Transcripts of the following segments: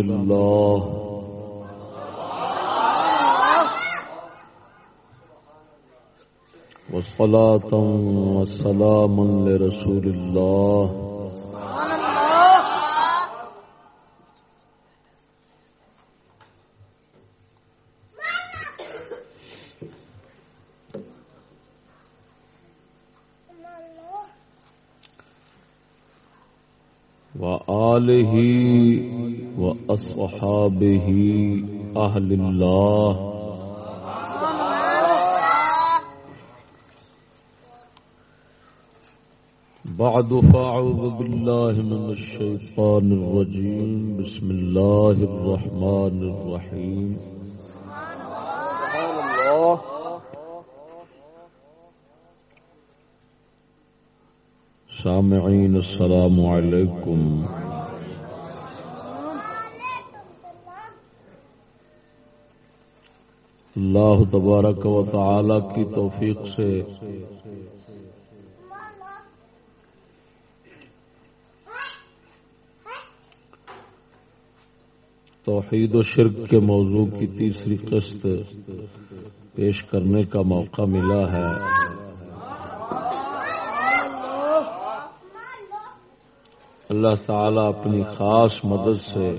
الله وصلاة وسلاما لرسول الله وآله وأصحابه أهل الله بعد فأعوذ بالله من الشيطان الرجيم بسم الله الرحمن الرحيم سبحان الله سامعین السلام علیکم اللہ تبارک و تعالی کی توفیق سے۔ توحید و شرک کے موضوع کی تیسری قسط پیش کرنے کا موقع ملا ہے۔ اللہ تعالی اپنی خاص مدد سے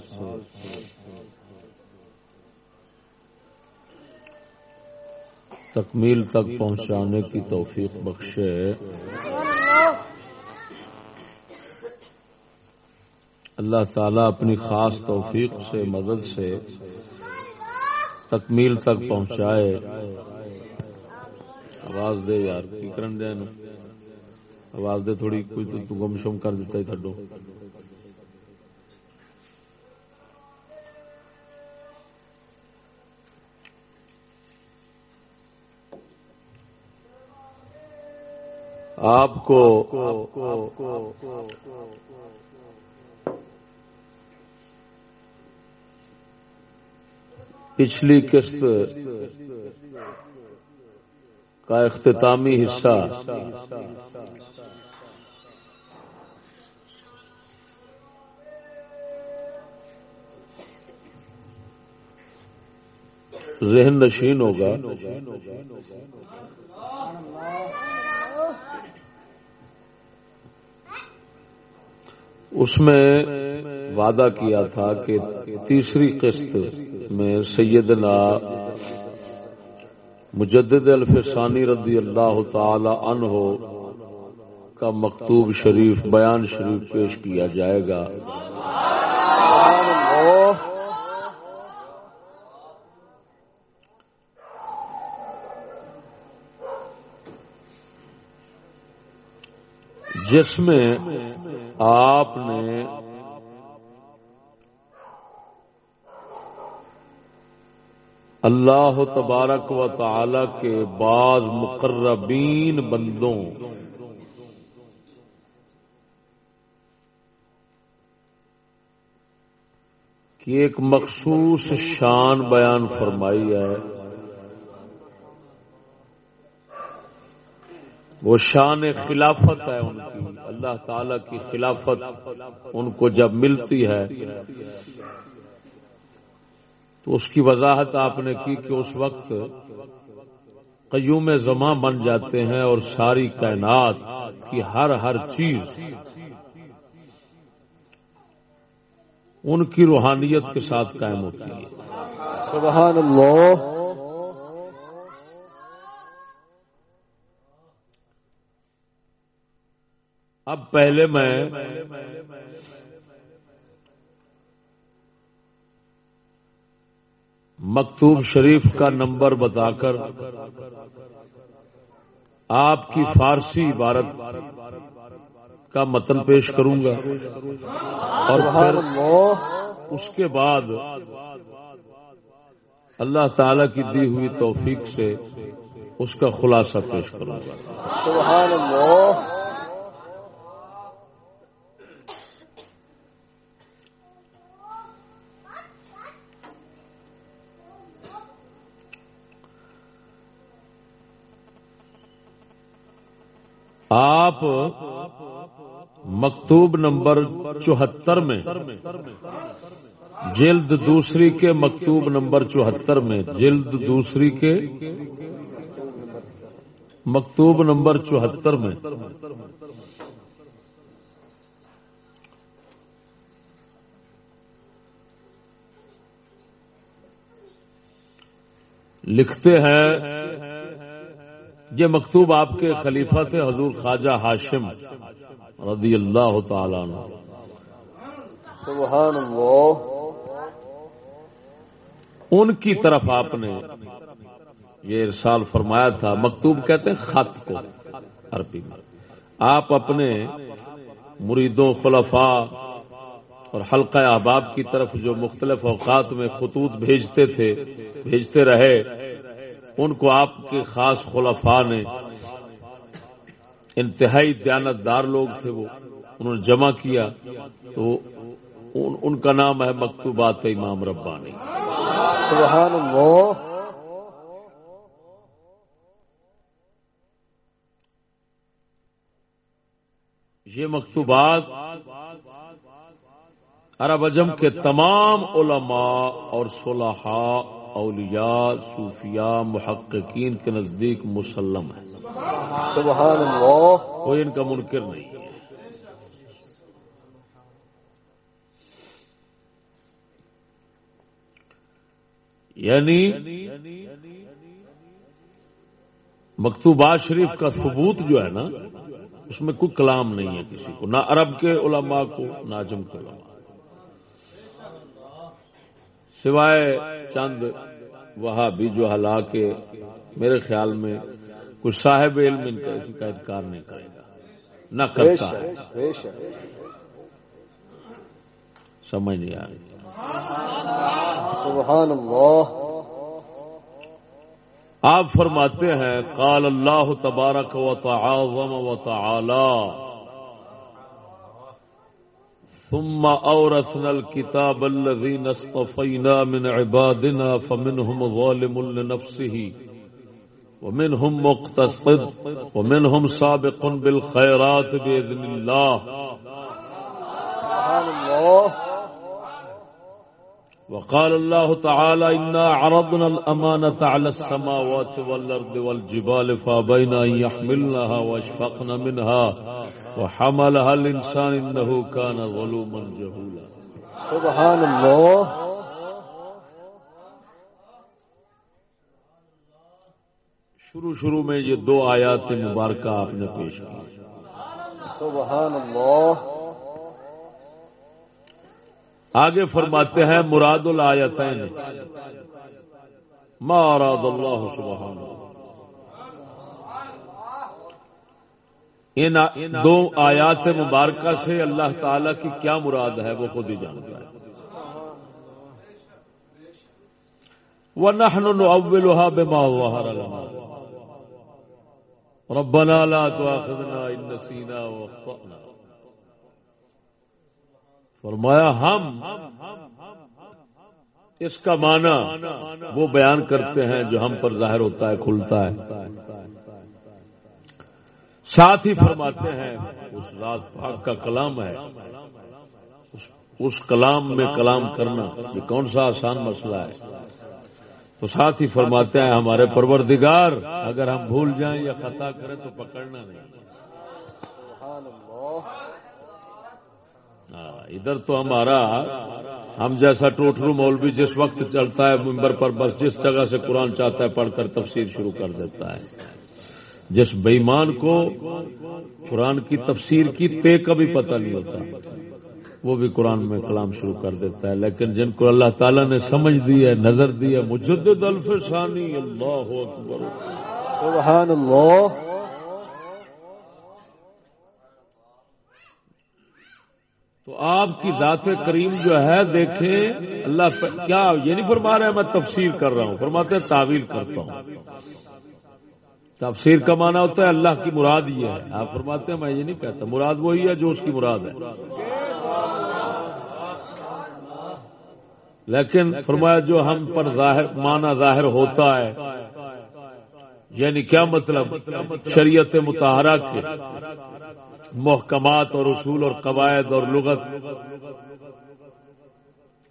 تکمیل تک پہنچانے کی توفیق بخشے۔ اللہ تعالی اپنی خاص توفیق سے، مدد سے تکمیل تک پہنچائے۔ آواز دے یار، کی کرن دیا آواز دے تھوڑی، کوئی تو گم شم کر دیتا ہی تھڈو۔ آپ کو پچھلی قسط کا اختتامی حصہ ذہن نشین ہوگا۔ اس میں وعدہ کیا تھا کہ تیسری قسط میں سیدنا مجدد الفسانی رضی اللہ تعالی عنہ کا مکتوب شریف، بیان شریف پیش کیا جائے گا۔ جس میں آپ نے اللہ تبارک و تعالی کے بعض مقربین بندوں کی ایک مخصوص شان بیان فرمائی ہے۔ وہ شان خلافت ہے ان کی۔ اللہ تعالی کی خلافت ان کو جب ملتی ہے، تو اس کی وضاحت آپ نے کی کہ اس وقت قیوم زماں بن جاتے ہیں اور ساری کائنات کی ہر ہر چیز ان کی روحانیت کے ساتھ قائم ہوتی ہے۔ سبحان اللہ۔ اب پہلے میں مکتوب شریف کا نمبر بتا کر آپ کی فارسی عبارت کا متن پیش کروں گا اور پھر اس کے بعد اللہ تعالی کی دی ہوئی توفیق سے اس کا خلاصہ پیش کروں گا۔ سبحان اللہ۔ آپ مکتوب نمبر چوہتر میں، جلد دوسری کے مکتوب نمبر چوہتر میں، جلد دوسری کے مکتوب نمبر چوہتر میں۔ لکھتے ہیں یہ مکتوب آپ کے خلیفہ تھے حضور خواجہ ہاشم رضی اللہ تعالی عنہ۔ سبحان اللہ ان کی طرف آپ نے یہ ارسال فرمایا تھا مکتوب کہتے ہیں خط کو عربی میں۔ آپ اپنے مریدوں خلفاء اور حلقہ احباب کی طرف جو مختلف اوقات میں خطوط بھیجتے تھے بھیجتے رہے ان کو آپ کے خاص خلفاء نے انتہائی دیانت دار لوگ تھے وہ انہوں نے جمع کیا تو ان کا نام ہے مکتوبات امام ربانی۔ سبحان اللہ۔ یہ مکتوبات عرب اجم کے تمام علماء اور صلاحاء اولیاء صوفیاء محققین کے نزدیک مسلم ہے سبحان اللہ کوئی ان کا منکر نہیں ہے۔ یعنی مکتوبات شریف کا ثبوت جو ہے نا اس میں کوئی کلام نہیں ہے کسی کو نہ عرب کے علماء کو نہ عجم کے علماء سوائے چند وہاں بھی جو ہلا کے میرے خیال میں کچھ صاحب علم ان کا کا انکار نہیں کرے گا نہ کرتا۔ ہے سمجھ نہیں آ رہی۔ سبحان اللہ۔ آپ فرماتے ہیں قال اللہ تبارک و تعاظم و تعالی۔ ثم اورثنا الكتاب الذين اصطفينا من عبادنا فمنهم ظالم لنفسه ومنهم مقتصد ومنهم سابق بالخيرات باذن الله. سبحان اللہ وقال الله تعالى إنا عرضنا الأمانة على السماوات والأرض والجبال فابين أن يحملنها واشفقن منها. وحملها الإنسان إنه كان ظلوما جهولا. سبحان اللہ شروع شروع میں یہ دو آیات مبارکہ آپ نے پیش کی۔ سبحان اللہ آگے فرماتے ہیں مراد الآیتین۔ ما اراد اللہ سبحانہ۔ ان دو آیات مبارکہ سے اللہ تعالی کی کیا مراد ہے وہ خود ہی جانتا ہے۔ وَنَحْنُ نُعَوِّلُهَا بِمَا ظَهَرَ لَنَا۔ رَبَّنَا لَا تُعَخِذْنَا إِن نَّسِينَا وَأَخْطَأْنَا۔ فرمایا، ہم اس کا معنی وہ بیان کرتے ہیں جو ہم پر ظاہر ہوتا ہے، کھلتا ہے۔ ساتھ ہی فرماتے ہیں، اس رات پاک کا کلام ہے۔ اس کلام میں کلام کرنا، یہ کون سا آسان مسئلہ ہے؟ تو ساتھ ہی فرماتے ہیں، ہمارے پروردگار، اگر ہم بھول جائیں یا خطا کریں تو پکڑنا نہیں۔ ہاں، ادھر تو ہمارا، ہم جیسا ٹوٹرو مولوی جس وقت چلتا ہے، ممبر پر بس جس جگہ سے قرآن چاہتا ہے، پڑھ کر تفسیر شروع کر دیتا ہے۔ جس بےمان کو قرآن کی تفسیر کی تے کا بھی پتہ نہیں ہوتا وہ بھی قرآن میں کلام شروع کر دیتا ہے۔ لیکن جن کو اللہ تعالیٰ نے سمجھ دی ہے نظر دی ہے مجدد الفسانی اللہ اکبر۔ سبحان اللہ۔ تو آپ کی ذات کریم جو ہے دیکھیں اللہ کیا یہ نہیں فرما رہے میں تفسیر کر رہا ہوں فرماتے ہیں تعویل کرتا ہوں۔ تفسیر کا معنی ہوتا ہے اللہ کی مراد یہ ہے۔ آپ فرماتے ہیں، میں یہ نہیں کہتا، مراد وہی ہے جو اس کی مراد ہے۔ لیکن فرمایا، جو ہم پر ظاہر، معنی ظاہر ہوتا ہے یعنی کیا مطلب؟ شریعت متحرہ کے محکمات اور اصول اور قواعد اور لغت۔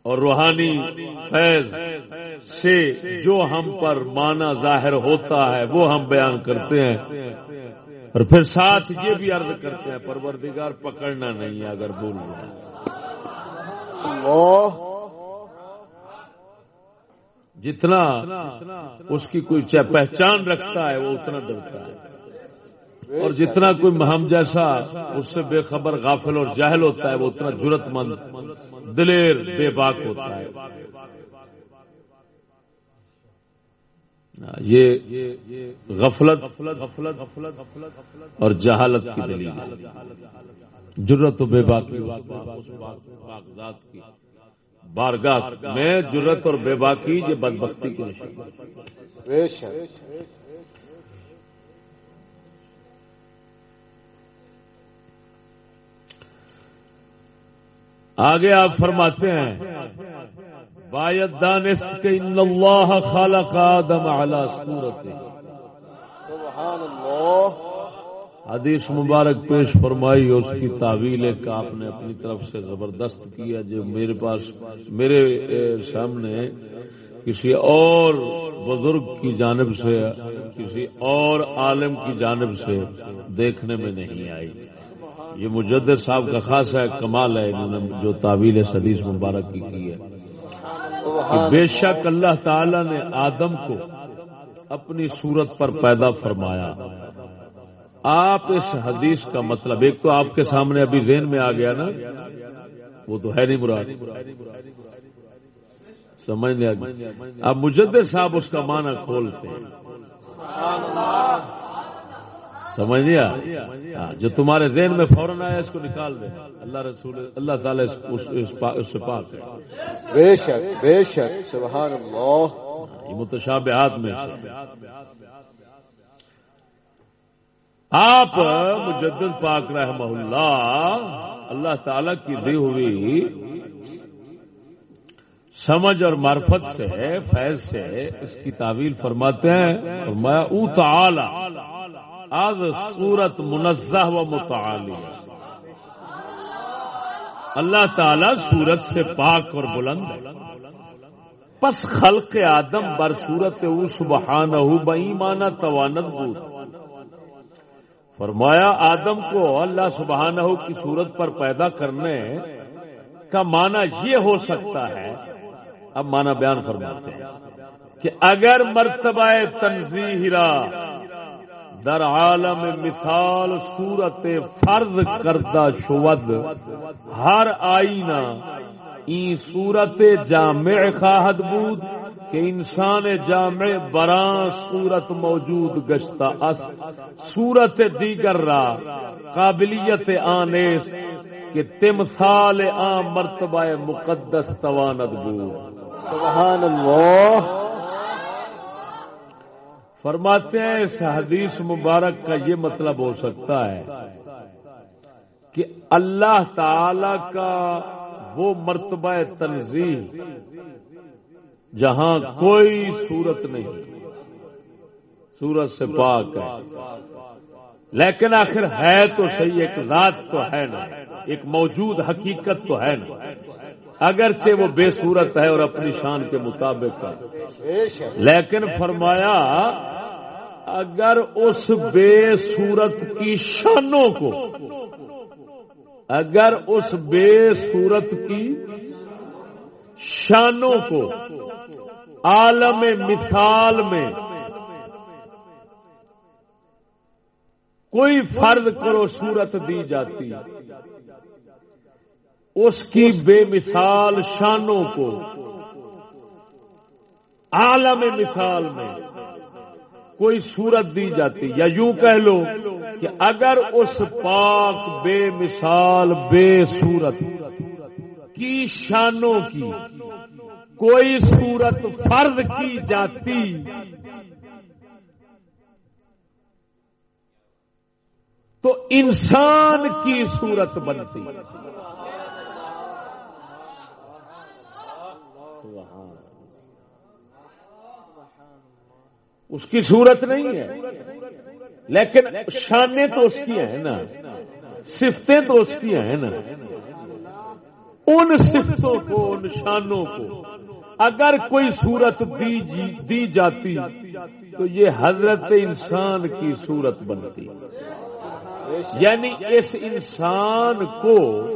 اور روحانی فیض سے جو ہم پر مانا ظاہر ہوتا ہے وہ ہم بیان کرتے ہیں۔ اور پھر ساتھ یہ بھی عرض کرتے ہیں پروردگار پکڑنا نہیں ہے اگر بول اللہ۔ جتنا اس کی کوئی پہچان رکھتا ہے وہ اتنا ڈرتا ہے۔ اور جتنا کوئی مہم جیسا اس سے بے خبر غافل اور جاہل ہوتا ہے وہ اتنا جرت مند۔ دلیر بے باک ہوتا ہے۔ یہ غفلت اور جہالت کی دلیل ہے۔ جرت و بے باکی ذات کی بارگاہ میں جرت اور بے باکی یہ بدبختی کی نشان آگے آپ فرماتے ہیں باید دانس کے ان اللہ خالق آدم علی صورت سبحان اللہ حدیث مبارک پیش فرمائی اس کی تعویل ایک آپ نے اپنی طرف سے زبردست کیا جو میرے پاس میرے سامنے کسی اور بزرگ کی جانب سے کسی اور عالم کی جانب سے دیکھنے میں نہیں آئی۔ یہ مجدد صاحب کا خاص ہے کمال ہے، انہوں نے جو تعویل حدیث مبارک کی کی ہے۔ کہ بے شک اللہ تعالی نے آدم کو اپنی صورت پر پیدا فرمایا۔ آپ اس حدیث کا مطلب ایک تو آپ کے سامنے ابھی ذہن میں آ گیا نا، وہ تو ہے نہیں مراد۔ سمجھ لیا اب مجدد صاحب اس کا معنی کھولتے ہیں۔ سمجھ لیا ہاں، جو تمہارے ذہن میں فوراً آیا اس کو نکال دیں اللہ رسول اللہ تعالیٰ اس سے پاک ہے۔ بے شک بے شک سبحان اللہ۔ یہ متشابہات میں سے۔ آپ مجدد پاک رحمہ اللہ اللہ تعالی کی دی ہوئی سمجھ اور معرفت سے فیض سے اس کی تعویل فرماتے ہیں۔ فرمایا او تعالی آج صورت منزہ و متعالی اللہ تعالی صورت سے پاک اور بلند ہے۔ پس خلق آدم بر صورت او سبحانہ بئیمانہ توانت بود۔ فرمایا، آدم کو اللہ سبحانہ کی صورت پر پیدا کرنے کا معنی یہ ہو سکتا ہے، اب معنی بیان فرماتے ہیں کہ اگر مرتبہ تنظیحرا در عالم مثال صورت فرض کردہ شود، ہر آئینہ این صورت جامع خواہد بود کہ انسان جامع بران صورت موجود گشتہ اس۔ صورت دیگر را قابلیت آنیس کہ تمثال آن مرتبہ مقدس تواند بود۔ سبحان اللہ۔ فرماتے ہیں اس حدیث مبارک کا یہ مطلب ہو سکتا ہے کہ اللہ تعالی کا وہ مرتبہ تنظیم جہاں کوئی صورت نہیں، صورت سے پاک ہے۔ لیکن آخر ہے تو صحیح، ایک ذات تو ہے نا، ایک موجود حقیقت تو ہے نا۔ اگرچہ وہ بے صورت ہے اور اپنی شان کے مطابق ہے۔ لیکن فرمایا، اگر اس بے صورت کی شانوں کو، اگر اس بے صورت کی شانوں کو عالم مثال میں کوئی فرد کرو صورت دی جاتی۔ اس کی بے مثال شانوں کو عالم مثال میں کوئی صورت دی جاتی یا یوں کہہ لو کہ اگر اس پاک بے مثال بے صورت کی شانوں کی کوئی صورت فرض کی جاتی تو انسان کی صورت بنتی اس کی صورت نہیں ہے۔ لیکن شانے تو اس کی ہیں نا۔ صفتیں تو اس کی ہیں نا۔ ان صفتوں کو نشانوں کو اگر کوئی صورت دی جی- دی جاتی تو یہ حضرت انسان کی صورت بنتی۔ یعنی اس انسان کو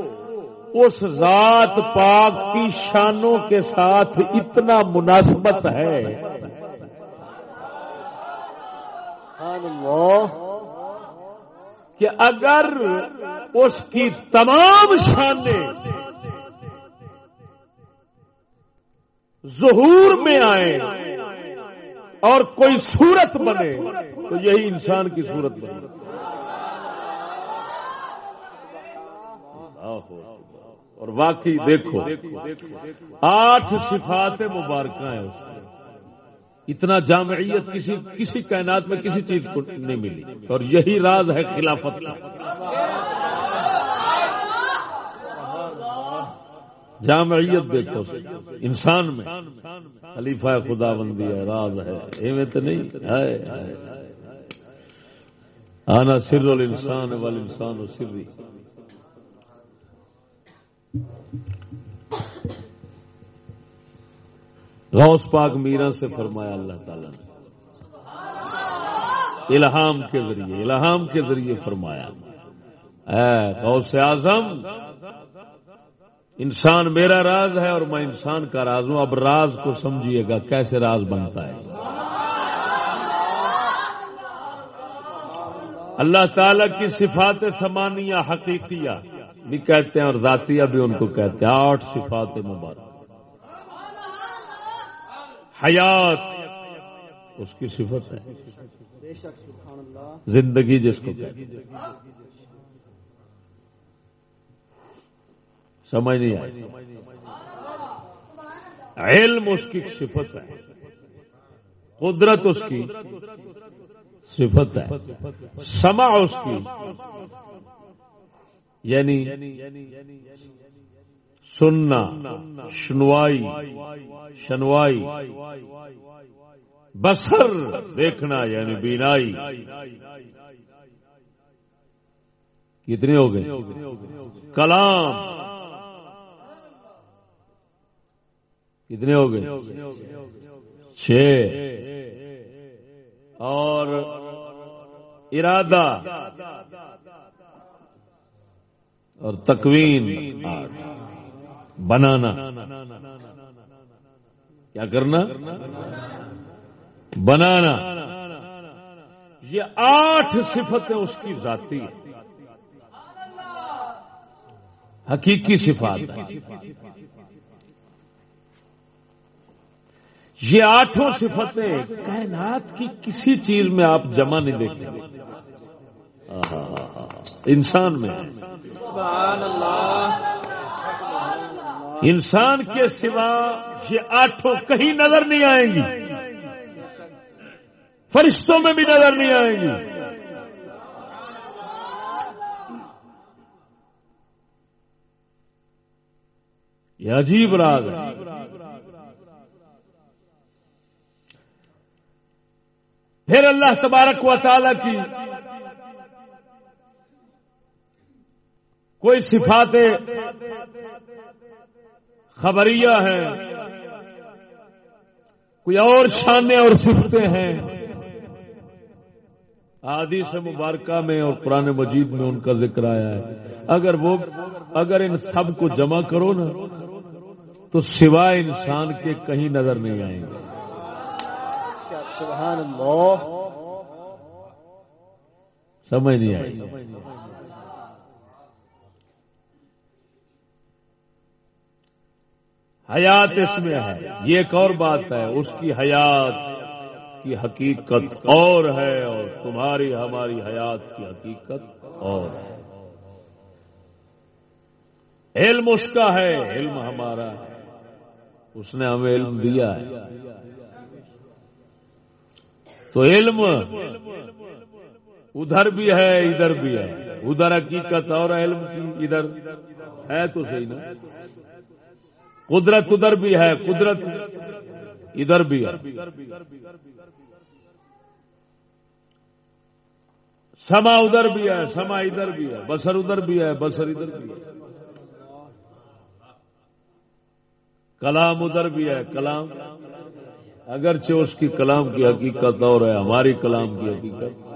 اس ذات پاک کی شانوں کے ساتھ اتنا مناسبت ہے۔ کہ اگر اس کی تمام شانیں ظہور میں آئے اور کوئی صورت بنے، تو یہی انسان کی صورت بنے۔ اور واقعی دیکھو، آٹھ صفات مبارکہ ہیں اس میں۔ اتنا جامعیت کسی کسی کائنات میں کسی چیز کو نہیں ملی۔ اور یہی راز ہے خلافت کا۔ جامعیت دیکھو، انسان میں خلیفہ خدا بندی ہے، راز ہے۔ ایویں تو نہیں، ہے آنا سر الانسان والانسان و سری۔ غوث پاک میرا سے فرمایا اللہ تعالی نے۔ الہام کے ذریعے، الہام کے ذریعے فرمایا۔ اے غوث اعظم، انسان میرا راز ہے اور میں انسان کا راز ہوں۔ اب راز کو سمجھیے گا، کیسے راز بنتا ہے؟ اللہ تعالی کی صفات ثمانیہ، حقیقیہ۔ بھی کہتے ہیں اور ذاتیہ بھی ان کو کہتے ہیں۔ آٹھ صفات مبارک۔ حیات اس کی صفت ہے۔ زندگی جس کو کہتے ہیں۔ سمجھ نہیں آئی؟ علم اس کی صفت ہے۔ قدرت اس کی صفت ہے۔ سما اس کی یعنی سننا، شنوائی شنوائی، بسر دیکھنا یعنی بینائی۔ کتنے ہو گئے؟ کلام۔ کتنے ہو گئے؟ چھ۔ اور ارادہ۔ اور تکوین آٹھ بنانا کیا کرنا بنانا یہ آٹھ صفتیں اس کی ذاتی حقیقی صفات یہ آٹھوں صفتیں کائنات کی کسی چیز میں آپ جمع نہیں دیکھیں گے انسان میں۔ انسان کے سوا یہ آٹھوں کہیں نظر نہیں آئیں گی۔ فرشتوں میں بھی نظر نہیں آئیں گی۔ یہ عجیب راز ہے۔ پھر اللہ تبارک و تعالی کی کوئی صفات خبریہ ہیں کوئی اور شانے اور صفتیں ہیں۔ آدی سے مبارکہ میں اور قرآن مجید میں ان کا ذکر آیا ہے۔ اگر وہ اگر ان سب کو جمع کرو نا تو سوائے انسان کے کہیں نظر نہیں آئیں گے۔ سبحان اللہ۔ سمجھ نہیں آئی۔ حیات اس میں ہے۔ یہ ایک اور بات ہے، اس کی حیات کی حقیقت اور ہے اور تمہاری ہماری حیات کی حقیقت اور ہے۔ علم اس کا ہے، علم ہمارا ہے۔ اس نے ہمیں علم دیا ہے۔ تو علم ادھر بھی ہے، ادھر بھی ہے۔ ادھر حقیقت اور علم کی، ادھر ہے تو صحیح نا۔ قدرت ادھر بھی ہے، قدرت ادھر بھی ہے۔ سما ادھر بھی ہے، سما ادھر بھی ہے بسر ادھر بھی ہے بسر ادھر بھی ہے۔ کلام ادھر بھی ہے، کلام۔ اگرچہ اس کی کلام کی حقیقت اور ہے، ہماری کلام کی حقیقت۔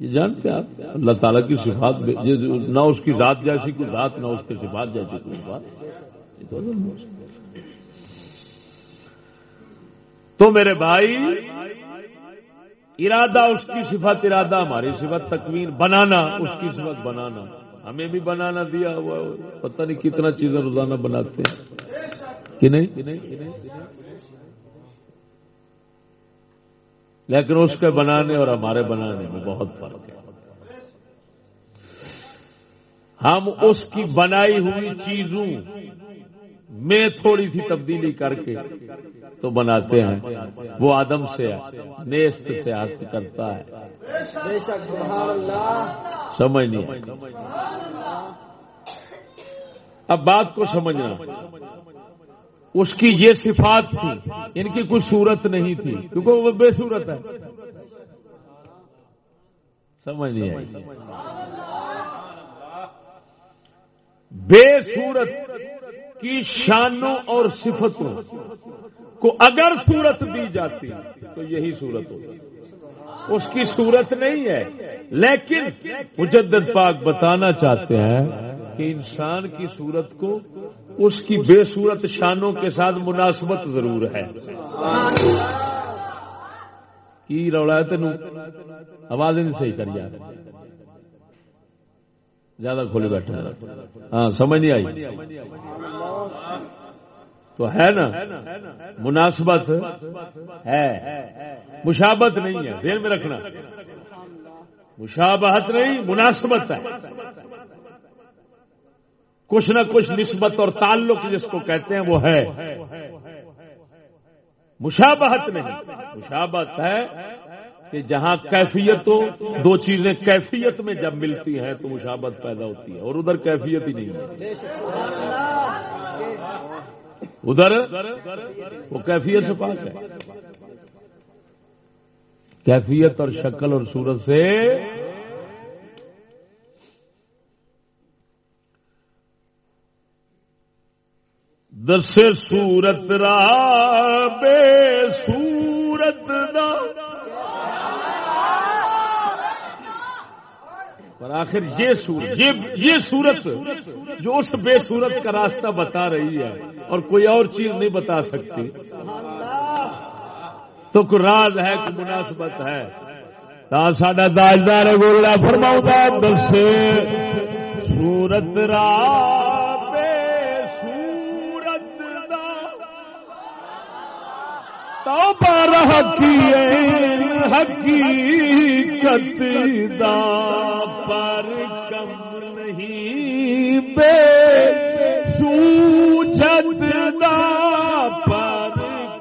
یہ جانتے ہیں آپ؟ اللہ تعالیٰ کی صفات نہ اس کی ذات جیسی کوئی ذات نہ اس کی صفات جیسی کوئی صفات تو میرے بھائی، ارادہ اس کی صفت، ارادہ ہماری صفت، تکوین بنانا، اس کی صفت بنانا۔ ہمیں بھی بنانا دیا ہوا پتہ نہیں کتنا چیزیں روزانہ بناتے ہیں۔ کہ نہیں؟ لیکن اس کے بنانے اور ہمارے بنانے میں بہت فرق ہے۔ ہم اس کی بنائی ہوئی چیزوں میں تھوڑی سی تبدیلی کر کے تو بناتے ہیں۔ وہ آدم سے نیست سے حاصل کرتا ہے۔ سمجھ نہیں اب بات کو سمجھنا۔ اس کی یہ صفات تھی۔ ان کی کوئی صورت نہیں تھی۔ کیونکہ وہ بے صورت ہے۔ سمجھ نہیں آئی۔ بے صورت کی شانوں اور صفتوں کو اگر صورت دی جاتی تو یہی صورت ہوتی۔ اس کی صورت نہیں ہے۔ لیکن مجدد پاک بتانا چاہتے ہیں کہ انسان کی صورت کو اس کی بے صورت شانوں کے ساتھ مناسبت ضرور ہے۔ کی رولا ہے تین آواز نہیں صحیح کر یار۔ زیادہ کھولے بیٹھے ہاں سمجھ نہیں آئی۔ تو ہے نا، مناسبت ہے۔ مشابت نہیں ہے دیر میں رکھنا۔ مشابہت نہیں، مناسبت ہے۔ کچھ نہ کچھ نسبت اور تعلق جس کو کہتے ہیں وہ ہے۔ مشابہت نہیں۔ مشابت ہے کہ جہاں کیفیت ہو، دو چیزیں کیفیت میں جب ملتی ہیں تو مشابت پیدا ہوتی ہے اور ادھر کیفیت ہی نہیں ہے۔ ادھر وہ کیفیت سے پاک ہے۔ کیفیت اور شکل اور صورت سے دس سورت را، بے سورت دا پر آخر یہ سورت یہ سورت جو اس بے سورت کا راستہ بتا رہی ہے اور کوئی اور چیز نہیں بتا سکتی۔ تو کوئی راز ہے کہ مناسبت ہے۔ ساڈا داجدار گولہ فرماؤں دس سورت را۔ توبہ حقیقت دا پر کم نہیں، بے سوچت دا پر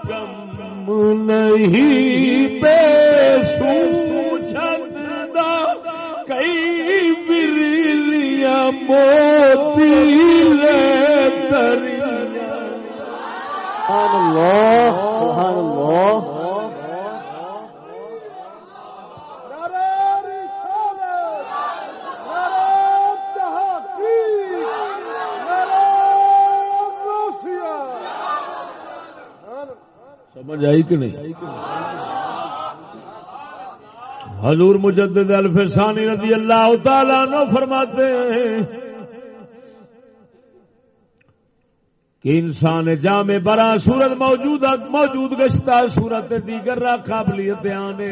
کم نہیں، بے سوچت دا کئی بریلیاں موتی لے سبحان اللہ سبحان اللہ۔ سمجھ آئی کہ نہیں؟ حضور مجدد الفسانی رضی اللہ تعالیٰ نو فرماتے ہیں کہ انسان جامع برا سورت موجود موجود گشتا سورت دیگر را قابلیت آنے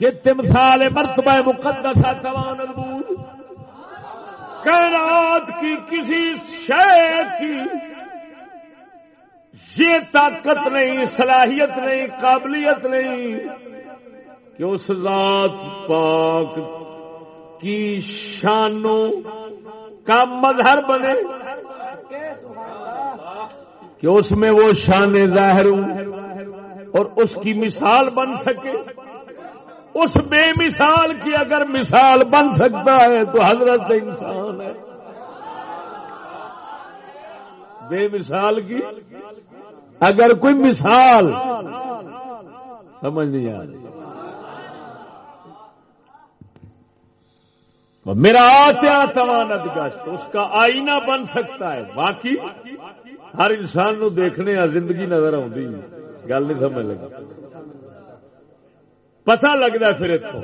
کہ تمثال مرتبہ مقدس توان البود کائنات کی کسی شے کی یہ طاقت نہیں، صلاحیت نہیں، قابلیت نہیں کہ اس ذات پاک کی شانوں کا مظہر بنے۔ کہ اس میں وہ شان ظاہر اور اس کی مثال بن سکے۔ اس بے مثال کی اگر مثال بن سکتا ہے تو حضرت انسان ہے۔ بے مثال کی اگر کوئی مثال سمجھ نہیں آ رہی۔ میرا آتیا توانت گشت اس کا آئینہ بن سکتا ہے۔ باقی ہر انسان نو دیکھنے آ زندگی نظر آتی گل نہیں سمجھ لگی۔ پتہ لگتا پھر اتوں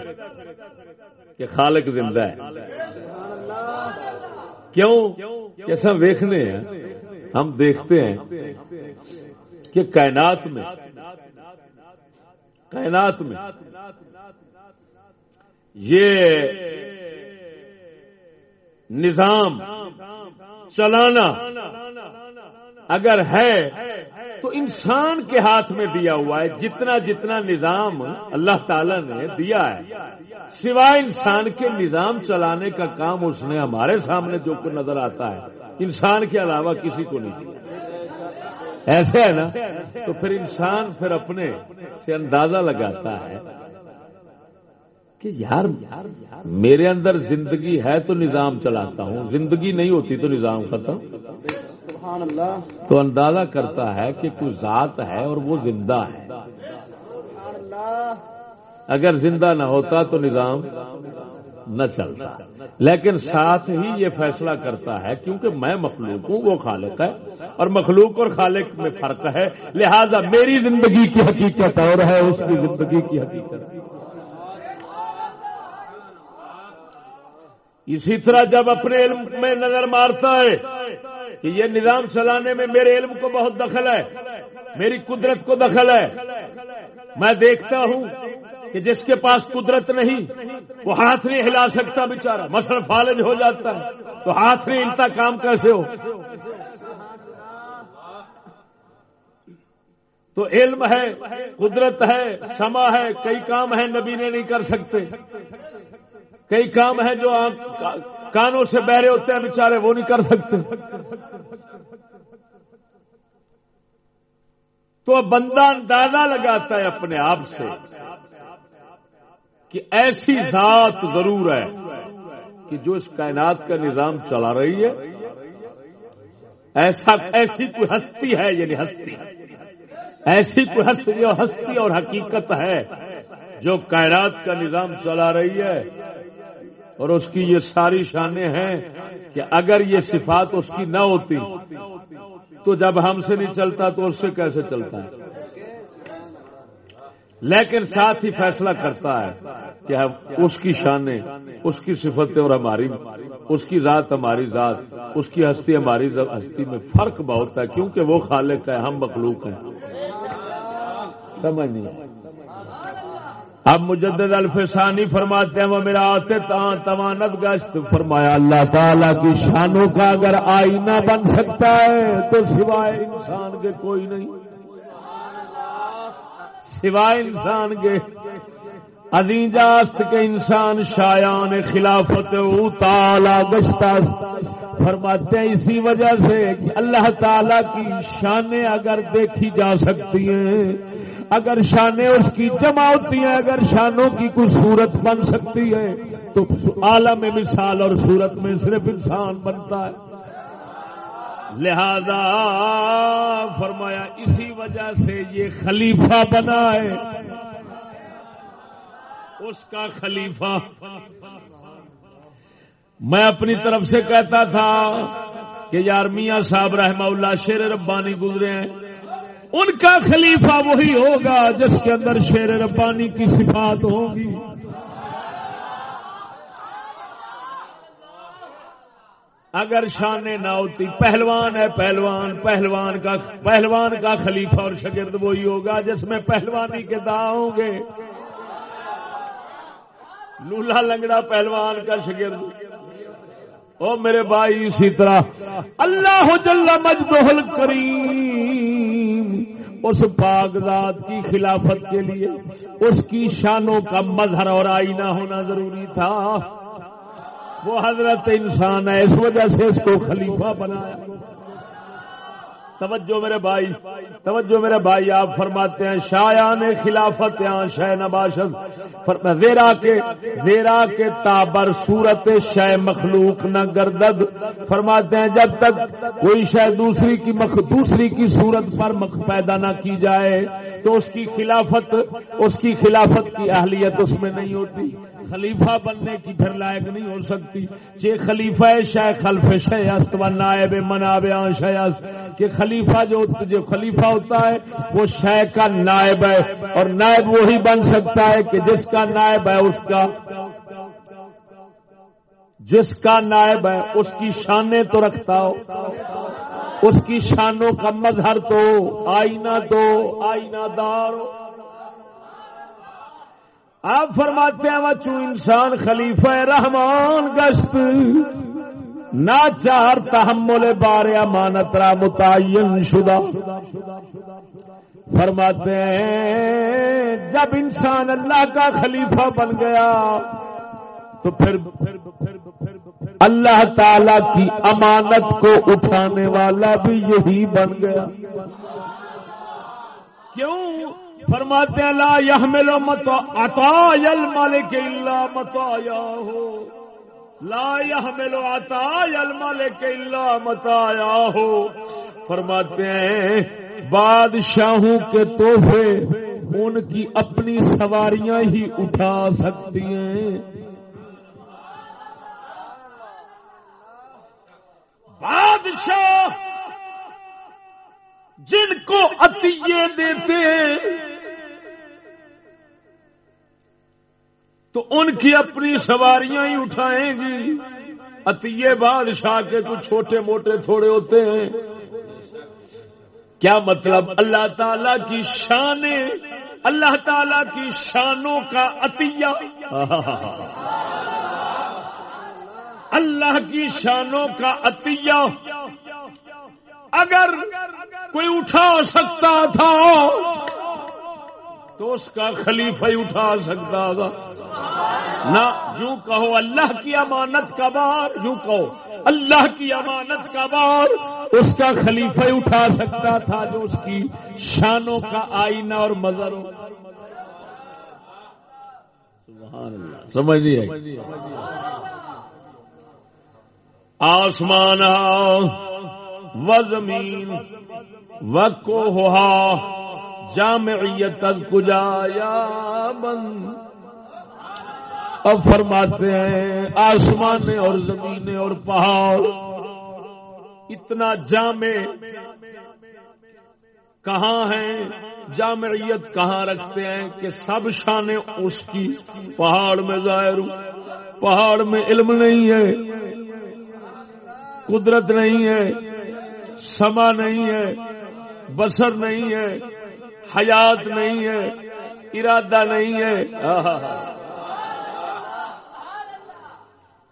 کہ خالق زندہ ہے۔ کیوں؟ کیسا ویخنے ہیں، ہم دیکھتے ہیں کہ کائنات میں کائنات میں یہ نظام چلانا اگر ہے تو انسان کے ہاتھ میں دیا ہوا ہے جتنا جتنا نظام اللہ تعالی نے دیا ہے۔ سوائے انسان کے نظام چلانے کا کام اس نے ہمارے سامنے جو کچھ نظر آتا ہے انسان کے علاوہ کسی کو نہیں۔ دیا ایسے ہے نا؟ تو پھر انسان پھر اپنے سے اندازہ لگاتا ہے کہ یار میرے اندر زندگی ہے تو نظام چلاتا ہوں زندگی نہیں ہوتی تو نظام ختم۔ تو اندازہ کرتا ہے کہ کوئی ذات ہے اور وہ زندہ ہے۔ اگر زندہ نہ ہوتا تو نظام نہ چلتا۔ لیکن ساتھ ہی یہ فیصلہ کرتا ہے کیونکہ میں مخلوق ہوں وہ خالق ہے۔ اور مخلوق اور خالق میں فرق ہے۔ لہذا میری زندگی کی حقیقت اور ہے اس کی زندگی کی حقیقت۔ اسی طرح جب اپنے علم میں نظر مارتا ہے کہ یہ نظام چلانے میں میرے علم کو بہت دخل ہے، میری قدرت کو دخل ہے۔ میں دیکھتا ہوں کہ جس کے پاس قدرت نہیں، وہ ہاتھ نہیں ہلا سکتا بےچارا مثلا فالج ہو جاتا ہے، تو ہاتھ نہیں ہلتا کام کیسے ہو؟ تو علم ہے، قدرت ہے، سما ہے، کئی کام ہے نبی نے نہیں کر سکتے۔ کئی کام ہیں جو کانوں سے بہرے ہوتے ہیں بےچارے وہ نہیں کر سکتے۔ تو بندہ اندازہ لگاتا ہے اپنے آپ سے کہ ایسی ذات ضرور ہے کہ جو اس کائنات کا نظام چلا رہی ہے۔ ایسا، ایسی کوئی ہستی ہے یعنی ہستی۔ ایسی کوئی ہستی اور ہستی اور حقیقت ہے جو کائنات کا نظام چلا رہی ہے۔ اور اس کی یہ ساری شانیں ہیں کہ اگر یہ صفات اس کی نہ ہوتی تو جب ہم سے نہیں چلتا تو اس سے کیسے چلتا ہے؟ لیکن ساتھ ہی فیصلہ کرتا ہے کہ اس کی شانیں، اس کی صفتیں اور ہماری، اس کی ذات ہماری ذات، اس کی ہستی ہماری ہستی میں فرق بہت ہے، کیونکہ وہ خالق ہے، ہم مخلوق ہیں۔ سمجھ نہیں اب مجدد الفسانی فرماتے ہیں، وہ میرا آتے توانت گشت فرمایا، اللہ تعالی کی شانوں کا اگر آئینہ بن سکتا ہے، تو سوائے انسان کے کوئی نہیں۔ سوائے انسان کے۔ جاست کے انسان شایان خلافت تالا گشتہ۔ فرماتے ہیں، اسی وجہ سے کہ اللہ تعالی کی شانیں اگر دیکھی جا سکتی ہیں اگر شانیں اس کی جمع ہوتی ہیں، اگر شانوں کی کوئی صورت بن سکتی ہے، تو عالم مثال اور صورت میں صرف انسان بنتا ہے۔ لہذا فرمایا، اسی وجہ سے یہ خلیفہ بنا ہے۔ اس کا خلیفہ۔ میں اپنی طرف سے کہتا تھا کہ یار میاں صاحب رحمہ اللہ شیر ربانی گزرے ہیں۔ ان کا خلیفہ وہی ہوگا جس کے اندر شیر ربانی کی صفات ہوگی۔ اگر شان نہ ہوتی پہلوان ہے، پہلوان پہلوان کا پہلوان کا خلیفہ اور شگرد وہی ہوگا جس میں پہلوانی کے دا ہوں گے۔ لولا لنگڑا پہلوان کا شگرد او میرے بھائی، اسی طرح۔ اللہ جل مجدہ کریم اس پاک ذات کی خلافت کے لیے اس کی شانوں کا مظہر اور آئینہ ہونا ضروری تھا۔ وہ حضرت انسان ہے، اس وجہ سے اس کو خلیفہ بنایا۔ توجہ میرے بھائی، توجہ میرے بھائی، آپ فرماتے ہیں، شایان خلافت یہاں شہ نباشد۔ زیرا کے زیرا کے تابر صورت شہ مخلوق نہ گردد۔ فرماتے ہیں، جب تک کوئی شہ دوسری کی مخ، دوسری کی صورت پر مخ پیدا نہ کی جائے، تو اس کی خلافت، اس کی خلافت کی اہلیت اس میں نہیں ہوتی۔ خلیفہ بننے کی پھر لائق نہیں ہو سکتی۔ چے خلیفہ شہ خلف شیست و نائب مناب شیست کہ خلیفہ جو جو خلیفہ ہوتا ہے وہ شہ کا نائب ہے اور نائب وہی بن سکتا ہے کہ جس کا نائب ہے اس کا جس کا نائب ہے اس کی شانیں تو رکھتا ہو۔ اس کی شانوں کا مظہر تو آئینہ تو آئینہ دار آپ فرماتے ہیں بچوں انسان خلیفہ رحمان گشت؟ ناچار تحمل بار امانت را متعین شدہ. فرماتے ہیں، جب انسان اللہ کا خلیفہ بن گیا، تو پھر اللہ تعالی کی امانت کو اٹھانے والا بھی یہی بن گیا۔ کیوں؟ فرماتے لا يحمل متا عطايا الملك الا متايا ہو لا يحمل عطايا الملك الا متايا ہو فرماتے ہیں، بادشاہوں کے تحفے ان کی اپنی سواریاں ہی اٹھا سکتی ہیں. بادشاہ جن کو عطیے دیتے ہیں تو ان کی اپنی سواریاں ہی اٹھائیں گی۔ اتیے بادشاہ کے کچھ چھوٹے موٹے تھوڑے ہوتے ہیں۔ کیا مطلب؟ اللہ تعالی کی شان اللہ تعالی کی شانوں کا عطیہ۔ اللہ کی شانوں کا عطیہ۔ اگر کوئی اٹھا سکتا تھا تو اس کا خلیفہ ہی اٹھا سکتا تھا۔ نہ یوں کہو اللہ کی امانت کا بار، یوں کہو اللہ کی امانت کا بار، اس کا خلیفہ ہی اٹھا سکتا تھا جو اس کی شانوں کا آئینہ اور مظہر سمجھ نہیں آسمان و زمین، و کو جامعیت کجایا بند۔ اب فرماتے ہیں آسمان اور زمین اور پہاڑ، اتنا جامع کہاں ہیں؟ جامعیت کہاں رکھتے ہیں کہ سب شانے اس کی پہاڑ میں ظاہر پہاڑ میں علم نہیں ہے، قدرت نہیں ہے، سما نہیں ہے بسر نہیں ہے حیات نہیں ہے، ارادہ نہیں ہے۔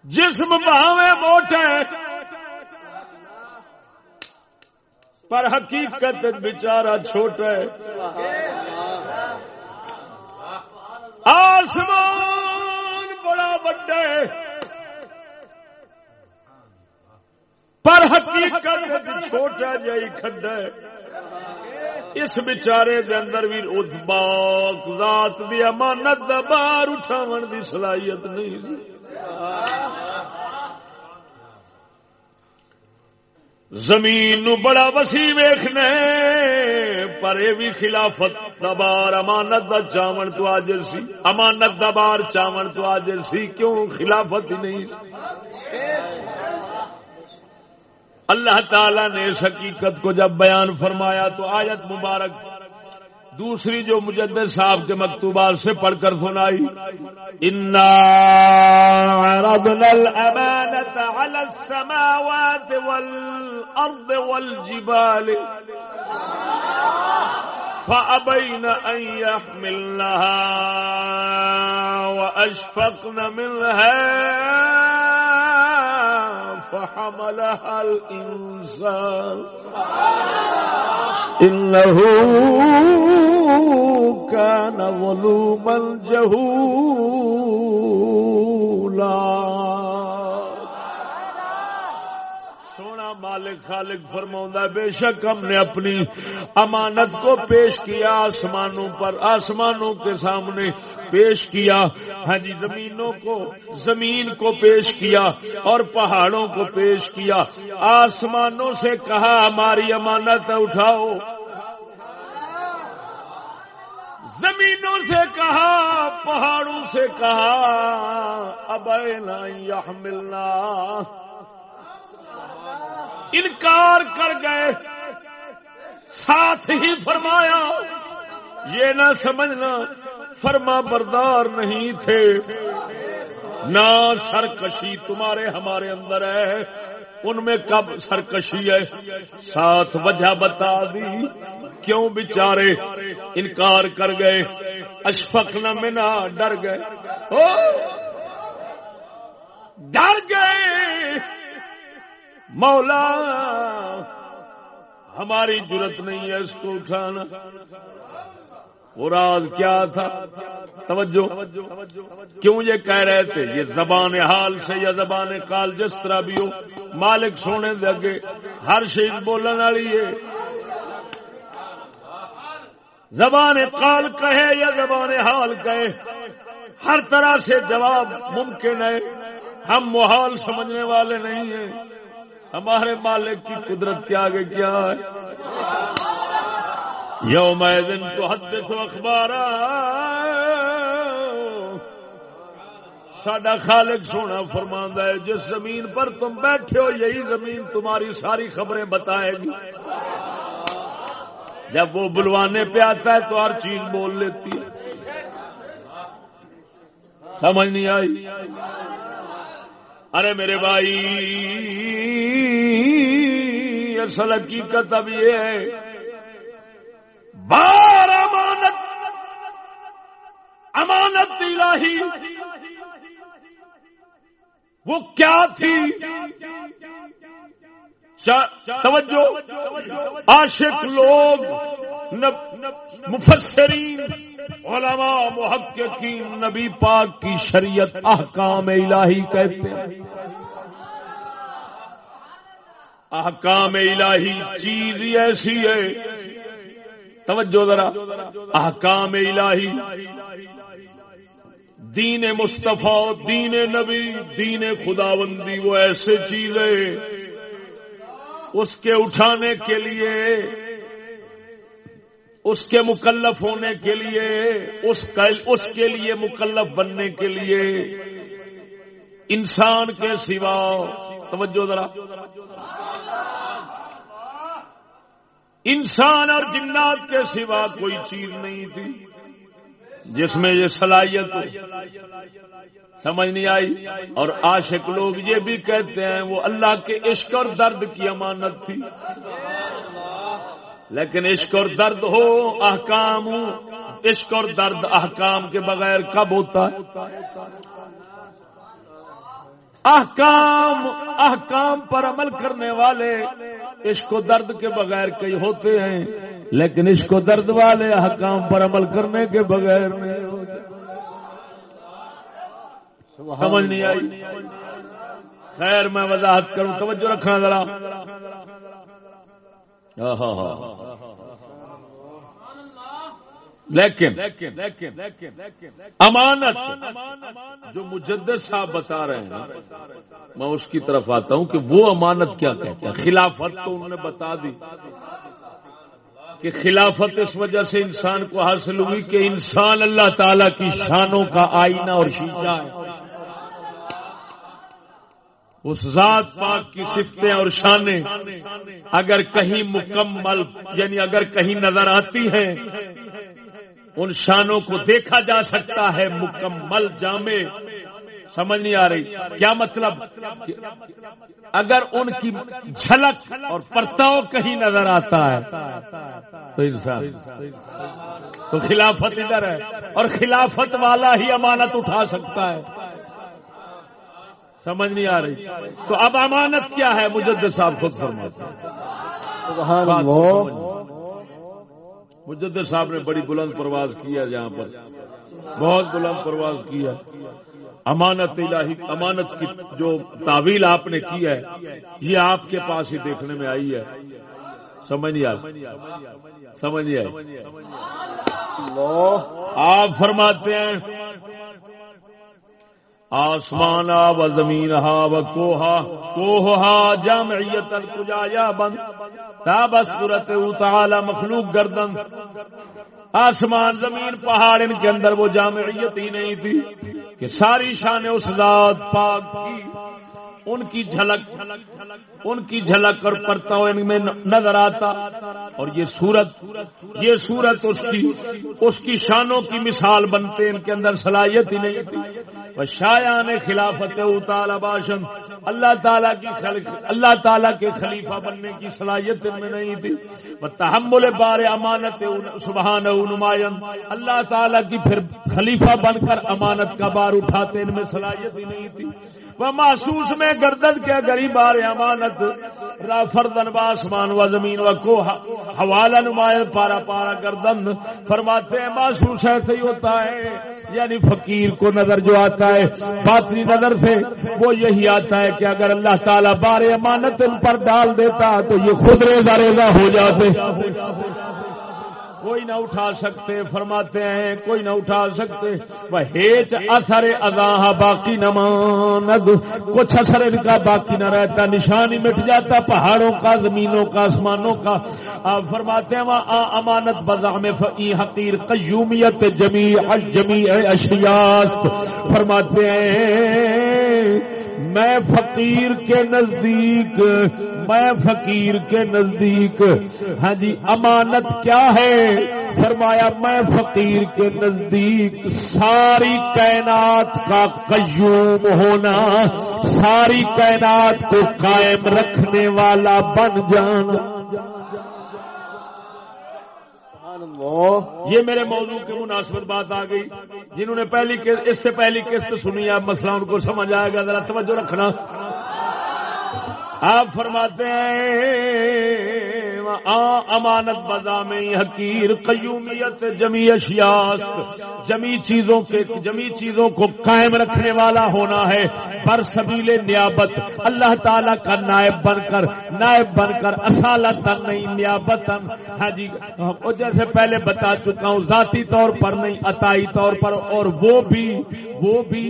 جسم بہاوے موٹے، پر حقیقت بچارا چھوٹا ہے آسمان بڑا بڑا پر حقیقت چھوٹا جائی کھڈا ہے اس بچارے دے اندر بھی اس باق ذات دی امانت دا بار اٹھاون دی صلاحیت نہیں زمین نو بڑا وسیع ویخنا پر یہ بھی خلافت دبار امانت دا چاون تو آج سی۔ امانت دبار چاون تو آج سی، کیوں خلافت ہی نہیں؟ اللہ تعالی نے اس حقیقت کو جب بیان فرمایا تو آیت مبارک دوسری جو مجدد صاحب کے مکتوبات سے پڑھ کر سنائی۔ عرضنا الأمانة على السماوات والأرض والجبال فأبين أن يحملنها وأشفقن منها فحملها الإنسان. إنه كان ظلوما جهولا مالک خالق فرما بے شک ہم نے اپنی امانت کو پیش کیا، آسمانوں پر، آسمانوں کے سامنے پیش کیا۔ ہاں جی زمینوں کو، زمین کو پیش کیا اور پہاڑوں کو پیش کیا۔ آسمانوں سے کہا، ہماری امانت اٹھاؤ۔ زمینوں سے کہا، پہاڑوں سے کہا اب ملنا انکار کر گئے۔ ساتھ ہی فرمایا، یہ نہ سمجھنا، فرما بردار نہیں تھے۔ نہ سرکشی تمہارے ہمارے اندر ہے، ان میں کب سرکشی ہے؟ ساتھ وجہ بتا دی۔ کیوں بچارے انکار کر گئے؟ اشفق نہ منا، ڈر گئے۔ ڈر گئے۔ مولا، ہماری ضرورت نہیں ہے اس کو اٹھانا۔ راز کیا تھا؟ توجہ۔ کیوں یہ کہہ رہے تھے؟ یہ زبان حال سے یا زبان کال جس طرح بھی ہو، مالک سونے دے ہر شہید بولنے والی ہے۔ زبان کال کہے یا زبان حال کہے، ہر طرح سے جواب ممکن ہے۔ ہم محال سمجھنے والے نہیں ہیں۔ ہمارے مالک کی قدرت کے آگے کیا ہے؟ یوم دن تو حد سو اخبار سڈا خالق سونا فرماندہ ہے، جس زمین پر تم بیٹھے ہو، یہی زمین تمہاری ساری خبریں بتائے گی۔ جب وہ بلوانے پہ آتا ہے تو ہر چیز بول لیتی ہے۔ سمجھ نہیں آئی؟ ارے میرے بھائی، اصل حقیقت اب یہ ہے، بار امانت امانت الہی، وہ کیا تھی؟ توجہ، عاشق لوگ مفسرین علماء محققین نبی پاک کی شریعت احکام الہی کہتے ہیں۔ احکام الہی چیز ایسی ہے۔ توجہ ذرا۔ احکام الہی۔ دین مصطفیٰ، دین نبی، دین خداوندی وہ ایسے چیز ہے اس کے اٹھانے کے لیے اس کے مکلف ہونے کے لیے، اس کے لیے مکلف بننے کے لیے۔ انسان کے سوا، توجہ ذرا۔ انسان اور جنات کے سوا کوئی چیز نہیں تھی، جس میں یہ صلاحیت سمجھ نہیں آئی؟ اور عاشق لوگ یہ بھی کہتے ہیں، وہ اللہ کے عشق اور درد کی امانت تھی۔ لیکن عشق اور درد ہو، احکام عشق اور درد احکام کے بغیر کب ہوتا ہے؟ احکام احکام پر عمل کرنے والے اس کو درد کے بغیر کئی ہوتے ہیں، لیکن اس کو درد والے احکام پر عمل کرنے کے بغیر نہیں ہوتے۔ سمجھ نہیں آئی؟ خیر، میں وضاحت کروں، توجہ رکھنا ذرا۔ لیکن امانت جو مجدد صاحب بتا رہے ہیں میں اس کی طرف آتا ہوں کہ وہ امانت کیا کہتے ہیں خلافت تو انہوں نے بتا دی کہ خلافت اس وجہ سے انسان کو حاصل ہوئی کہ انسان اللہ تعالی کی شانوں کا آئینہ اور شیشہ ہے اس ذات پاک کی سفتیں اور شانیں اگر کہیں مکمل یعنی اگر کہیں نظر آتی ہیں، ان شانوں کو دیکھا جا سکتا ہے مکمل جامع۔ سمجھ نہیں آ رہی۔ کیا مطلب؟ اگر ان کی جھلک اور پرتاؤ کہیں نظر آتا ہے، تو انسان، تو خلافت ادھر ہے اور خلافت والا ہی امانت اٹھا سکتا ہے۔ سمجھ نہیں آ رہی۔ تو اب امانت کیا ہے؟ مجد صاحب خود فرماتے ہیں۔ مجدر صاحب نے بڑی بلند پرواز کی ہے جہاں پر۔ بہت بلند پرواز کی ہے۔ امانت الہی امانت کی جو تعویل آپ نے کی ہے یہ آپ کے پاس ہی دیکھنے میں آئی ہے۔ سمجھ نہیں آئی سمجھ نہیں آئی۔ آپ فرماتے ہیں آسمان و زمین ہا و کوہا کوہا جامعیت الکجا یا بند تاب صورت تعالی مخلوق گردن۔ آسمان، زمین، پہاڑ ان کے اندر وہ جامعیت ہی نہیں تھی کہ ساری شان اس ذات پاک کی۔ ان کی جھلک، ان کی جھلک اور پرتا ان میں نظر آتا اور یہ سورت یہ سورت اس کی اس کی شانوں کی مثال بنتے ان کے اندر صلاحیت ہی نہیں تھی۔ شایا نے خلافت باشن، اللہ تعالیٰ کی اللہ تعالیٰ کے خلیفہ بننے کی صلاحیت ان میں نہیں تھی۔ تحمل بار امانت سبحان نمائن۔ اللہ تعالیٰ کی پھر خلیفہ بن کر امانت کا بار اٹھاتے ان میں صلاحیت ہی نہیں تھی۔ وہ محسوس میں گردن کے غریب آ رہے امانت فردن باسمان و زمین و کو حوالہ نمایاں پارا پارا گردن۔ فرماتے ہیں، محسوس ایسے ہی ہوتا ہے یعنی فقیر کو نظر جو آتا ہے، باطنی نظر سے وہ یہی آتا ہے کہ اگر اللہ تعالیٰ بار امانت ان پر ڈال دیتا تو یہ خود ریزا ریزا ہو جاتے۔ کوئی نہ اٹھا سکتے، فرماتے ہیں، کوئی نہ اٹھا سکتے۔ وہ ہیچ اثر اگاہ باقی نہ ماند۔ کچھ اثر ان کا باقی نہ رہتا۔ نشانی مٹ جاتا، پہاڑوں کا، زمینوں کا، آسمانوں کا۔ آپ فرماتے ہیں، وہاں امانت بزا میں حقیر، قیومیت جمی جمی اشریاست۔ فرماتے ہیں، میں فقیر کے نزدیک میں فقیر کے نزدیک۔ ہاں جی امانت کیا ہے؟ فرمایا میں فقیر کے نزدیک ساری کائنات کا قیوم ہونا ساری کائنات کو قائم رکھنے والا بن جانا۔ یہ میرے موضوع کی مناسبت بات آ گئی۔ جنہوں نے پہلی اس سے پہلی قسط سنی ہے مسئلہ ان کو سمجھ آئے گا ذرا توجہ رکھنا۔ آپ فرماتے ہیں امانت بدامی حقیر قیومیت جمی اشیاست جمی چیزوں کے جمی چیزوں کو قائم رکھنے والا ہونا ہے۔ پر سبیل نیابت، اللہ تعالی کا نائب بن کر، نائب بن کر اصالت نہیں نیابت ہاں جی جیسے پہلے بتا چکا ہوں، ذاتی طور پر نہیں، عطائی طور پر، اور وہ بھی وہ بھی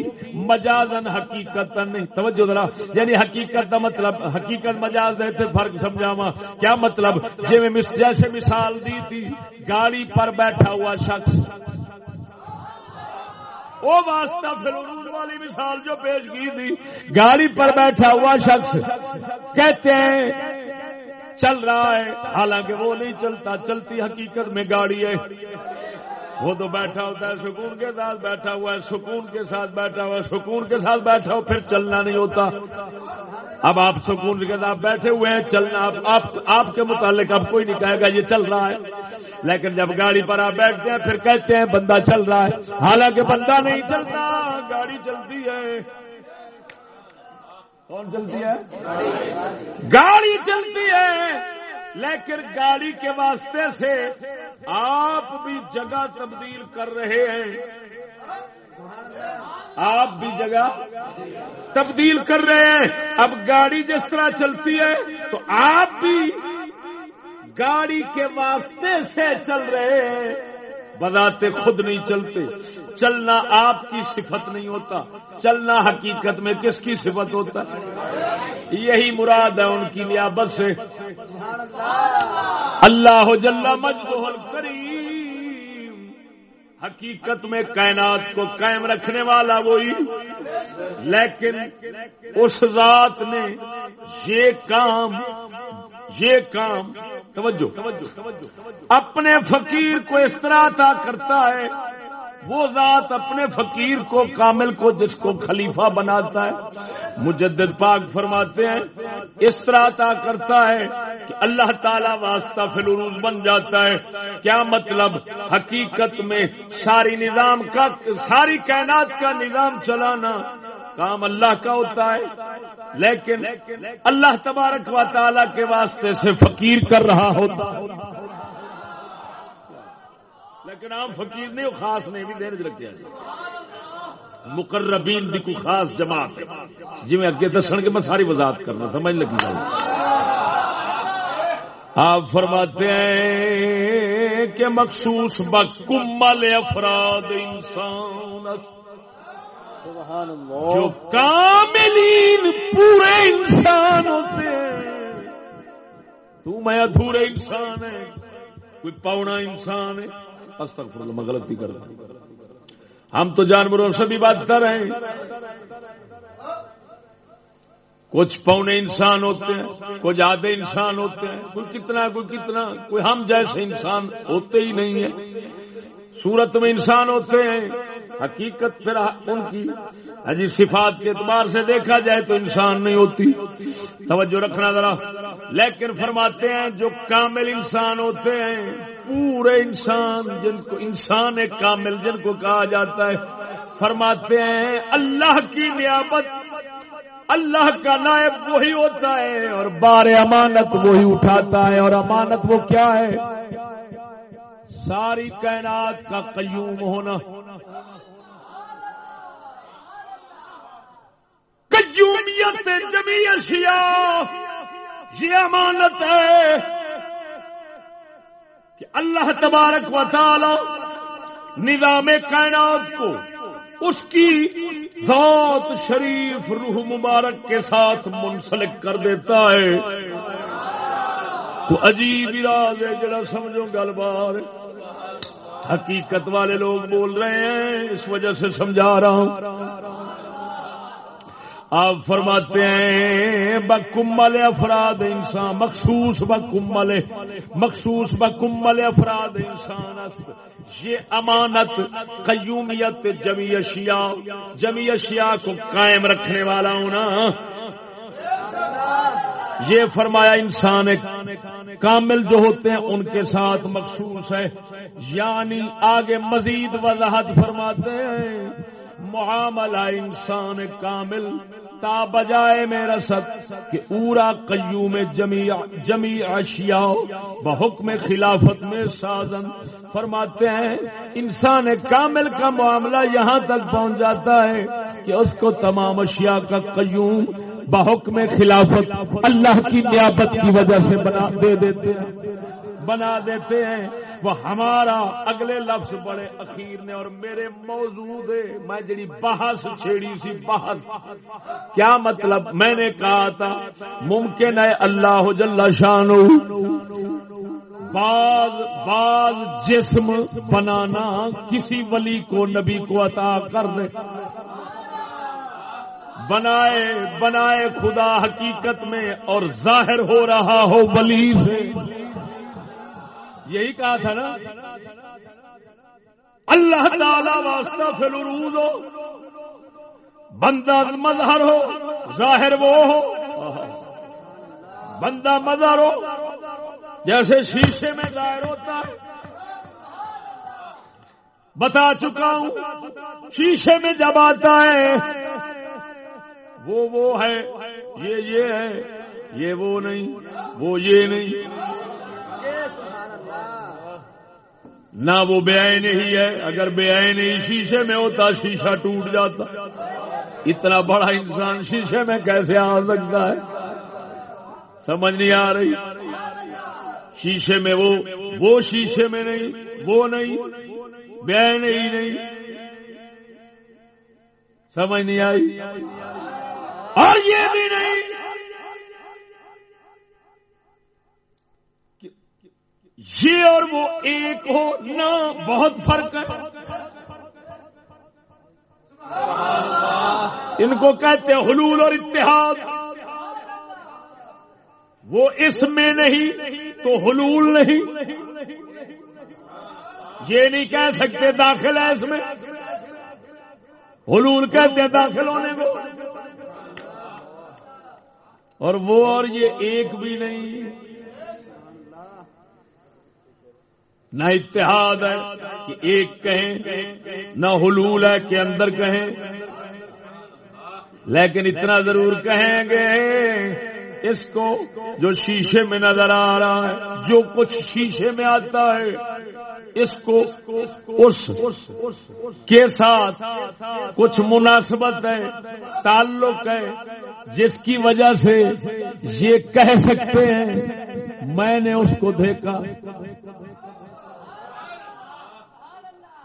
مجازن حقیقت نہیں۔ توجہ ذرا یعنی حقیقت کا مطلب حقیقت مجاز دیتے فرق سمجھاوا کیا مطلب؟ جی میں جیسے مثال دی تھی گاڑی پر بیٹھا ہوا شخص۔ وہ واسطہ پھر والی مثال جو پیش کی تھی گاڑی پر بیٹھا ہوا شخص کہتے ہیں، چل رہا ہے۔ حالانکہ وہ نہیں چلتا، چلتی حقیقت میں گاڑی ہے۔ وہ تو بیٹھا ہوتا ہے، سکون کے ساتھ بیٹھا ہوا ہے، سکون کے ساتھ بیٹھا ہوا ہے، سکون کے ساتھ بیٹھا ہو، پھر چلنا نہیں ہوتا۔ اب آپ سکون کے ساتھ بیٹھے ہوئے ہیں، چلنا آپ کے متعلق اب کوئی نہیں کہے گا یہ چل رہا ہے۔ لیکن جب گاڑی پر آپ بیٹھتے ہیں، پھر کہتے ہیں بندہ چل رہا ہے۔ حالانکہ بندہ نہیں چلتا، گاڑی چلتی ہے۔ کون چلتی ہے؟ گاڑی چلتی ہے، لیکن گاڑی کے واسطے سے آپ بھی جگہ تبدیل کر رہے ہیں۔ آپ بھی جگہ تبدیل کر رہے ہیں۔ اب گاڑی جس طرح چلتی ہے تو آپ بھی گاڑی کے واسطے سے چل رہے ہیں۔ بذاتے خود نہیں چلتے۔ چلنا آپ کی صفت نہیں ہوتا۔ چلنا حقیقت میں کس کی صفت ہوتا۔ ہے یہی مراد ہے ان کی نیابت سے۔ اللہ جل مجدہ حقیقت میں کائنات کو قائم رکھنے والا وہی۔ لیکن اس ذات نے یہ کام یہ کام توجہ. اپنے فقیر کو اس طرح عطا کرتا ہے، وہ ذات اپنے فقیر کو، کامل کو، جس کو خلیفہ بناتا ہے۔ مجدد پاک فرماتے ہیں، اس طرح عطا کرتا ہے کہ اللہ تعالی واسطہ فلوروز بن جاتا ہے۔ کیا مطلب؟ حقیقت میں ساری نظام کا، ساری کائنات کا نظام چلانا۔ کام اللہ کا ہوتا ہے، لیکن اللہ تبارک و تعالی کے واسطے سے فقیر کر رہا ہوتا۔ لیکن عام فقیر نہیں خاص نہیں، بھی دین رکھا مقربین بھی کوئی خاص جماعت ہے۔ جی میں اگے دسن کے میں ساری وضاحت کرنا، سمجھ لگی آپ فرماتے ہیں کہ مخصوص بکمل افراد انسان جو کاملین پورے انسان ہوتے ہیں۔ تو میں ادھورے انسان ہے کوئی پونا انسان ہے۔ استغفر اللہ میں غلطی کر رہا ہم تو جانوروں سے بھی بات کر رہے ہیں۔ کچھ پونے انسان ہوتے ہیں، کچھ آدھے انسان ہوتے ہیں۔ کوئی کتنا کوئی کتنا، کوئی ہم جیسے انسان ہوتے ہی نہیں ہیں۔ صورت میں انسان ہوتے ہیں۔ حقیقت پھر ان کی ہجی صفات کے اعتبار سے دیکھا جائے تو انسان نہیں ہوتی۔ توجہ رکھنا ذرا۔ لیکن فرماتے ہیں، جو کامل انسان ہوتے ہیں، پورے انسان جن کو، انسان ایک کامل جن کو کہا جاتا ہے، فرماتے ہیں، اللہ کی نیابت اللہ کا نائب وہی ہوتا ہے اور بار امانت وہی اٹھاتا ہے۔ اور امانت وہ کیا ہے؟ ساری کائنات کا قیوم ہونا۔ قیومیت جمی اشیاء، یہ امانت ہے کہ اللہ تبارک و تعالی نظام کائنات کو، اس کی ذات شریف روح مبارک کے ساتھ منسلک کر دیتا ہے۔ تو عجیب راز ہے جڑا سمجھو گل بار۔ حقیقت والے لوگ بول رہے ہیں، اس وجہ سے سمجھا رہا ہوں۔ آپ فرماتے ہیں، بکمل افراد انسان، مخصوص بکمل مخصوص بکمل افراد انسان یہ امانت قیومیت جمی اشیاء جمی اشیاء کو قائم رکھنے والا ہونا یہ فرمایا انسان کامل جو ہوتے ہیں، ان کے ساتھ مخصوص ہے۔ یعنی آگے مزید وضاحت فرماتے ہیں۔ معاملہ انسان کامل تا بجائے میرا ست کہ اورا قیوم جمیع جمیع اشیاء بحکم خلافت میں سازن فرماتے ہیں، انسان کامل کا معاملہ یہاں تک پہنچ جاتا ہے کہ اس کو تمام اشیاء کا قیوم بحکم خلافت اللہ کی نیابت کی وجہ سے بنا دے دیتے ہیں، بنا دیتے ہیں۔ وہ ہمارا اگلے لفظ بڑے اخیر نے اور میرے موضوع دے میں جڑی بحث چھیڑی سی بحث۔ کیا مطلب؟ میں نے کہا تھا، ممکن ہے اللہ جل شان بعض بعض جسم بنانا کسی ولی کو نبی کو عطا کر دے۔ بنائے بنائے خدا حقیقت میں اور ظاہر ہو رہا ہو ولی سے۔ یہی کہا تھا نا، اللہ تعالی واسطہ فلروز ہو، بندہ مظہر ہو، ظاہر وہ ہو، بندہ مظہر ہو، جیسے شیشے میں ظاہر ہوتا ہے۔ بتا چکا ہوں، شیشے میں جب آتا ہے، وہ وہ ہے، یہ یہ ہے، یہ وہ نہیں، وہ یہ نہیں۔ نہ وہ بے نہیں ہے۔ اگر بے نہیں شیشے میں ہوتا، شیشہ ٹوٹ جاتا۔ اتنا بڑا انسان شیشے میں کیسے آ سکتا ہے؟ سمجھ نہیں آ رہی۔ شیشے میں وہ وہ شیشے میں نہیں، وہ نہیں، بے نہیں نہیں۔ سمجھ نہیں آئی؟ اور یہ بھی نہیں۔ یہ اور وہ ایک ہو نہ بہت فرق ہے۔ ان کو کہتے ہیں حلول اور اتحاد۔ وہ اس میں نہیں تو حلول نہیں۔ یہ نہیں کہہ سکتے داخل ہے اس میں۔ حلول کہتے ہیں داخل ہونے کو اور وہ اور یہ ایک بھی نہیں۔ نہ اتحاد ہے کہ ایک کہیں، نہ حلول ہے کہ اندر کہیں۔ لیکن اتنا ضرور کہیں گے اس کو جو شیشے میں نظر آ رہا ہے، جو کچھ شیشے میں آتا ہے، اس کو اس کے ساتھ کچھ مناسبت ہے، تعلق ہے، جس کی وجہ سے یہ کہہ سکتے ہیں، میں نے اس کو دیکھا۔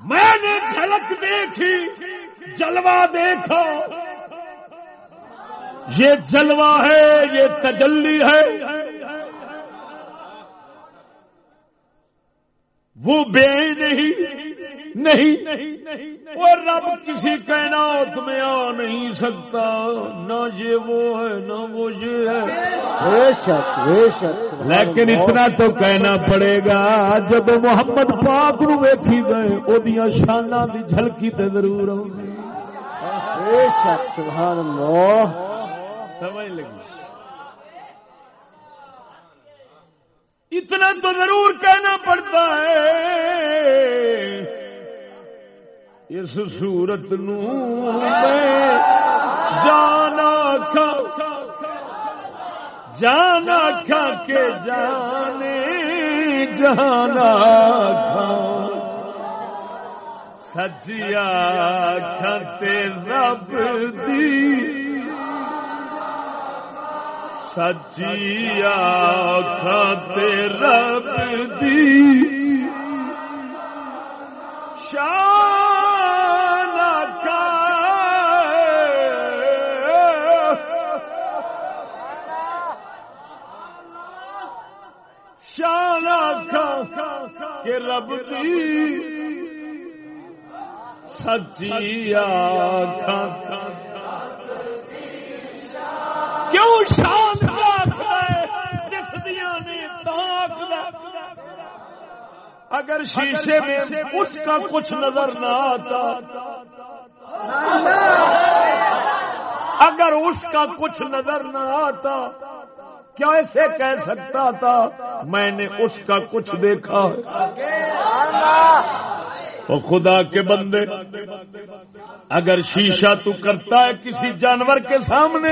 میں نے جھلک دیکھی جلوا دیکھا۔ یہ جلوا ہے، یہ تجلی ہے۔ وہ بے نہیں نہیں. وہ رب کسی کائنات میں آ نہیں سکتا. نہ یہ وہ ہے نہ وہ یہ ہے. لیکن اتنا تو کہنا پڑے گا جب محمد پاک نو ویکھی گئے وہ شانہ کی جھلکی تے ضرور سبحان اللہ. سمجھ لگی؟ اتنا تو ضرور کہنا پڑتا ہے اس سورت نو جانا کھا جانا کھا کے جانے جانا کھا سچیا کھاتے رب دی۔ سچیا کھاتے رب دی۔ شاہ کہ رب دی سچی کیوں شان جس دیا نے اگر شیشے میں اس کا کچھ نظر نہ آتا، اگر اس کا کچھ نظر نہ آتا کیا ایسے کہہ سکتا تھا؟ میں نے اس کا کچھ دیکھا۔ اور خدا کے بندے اگر شیشہ تو کرتا ہے کسی جانور کے سامنے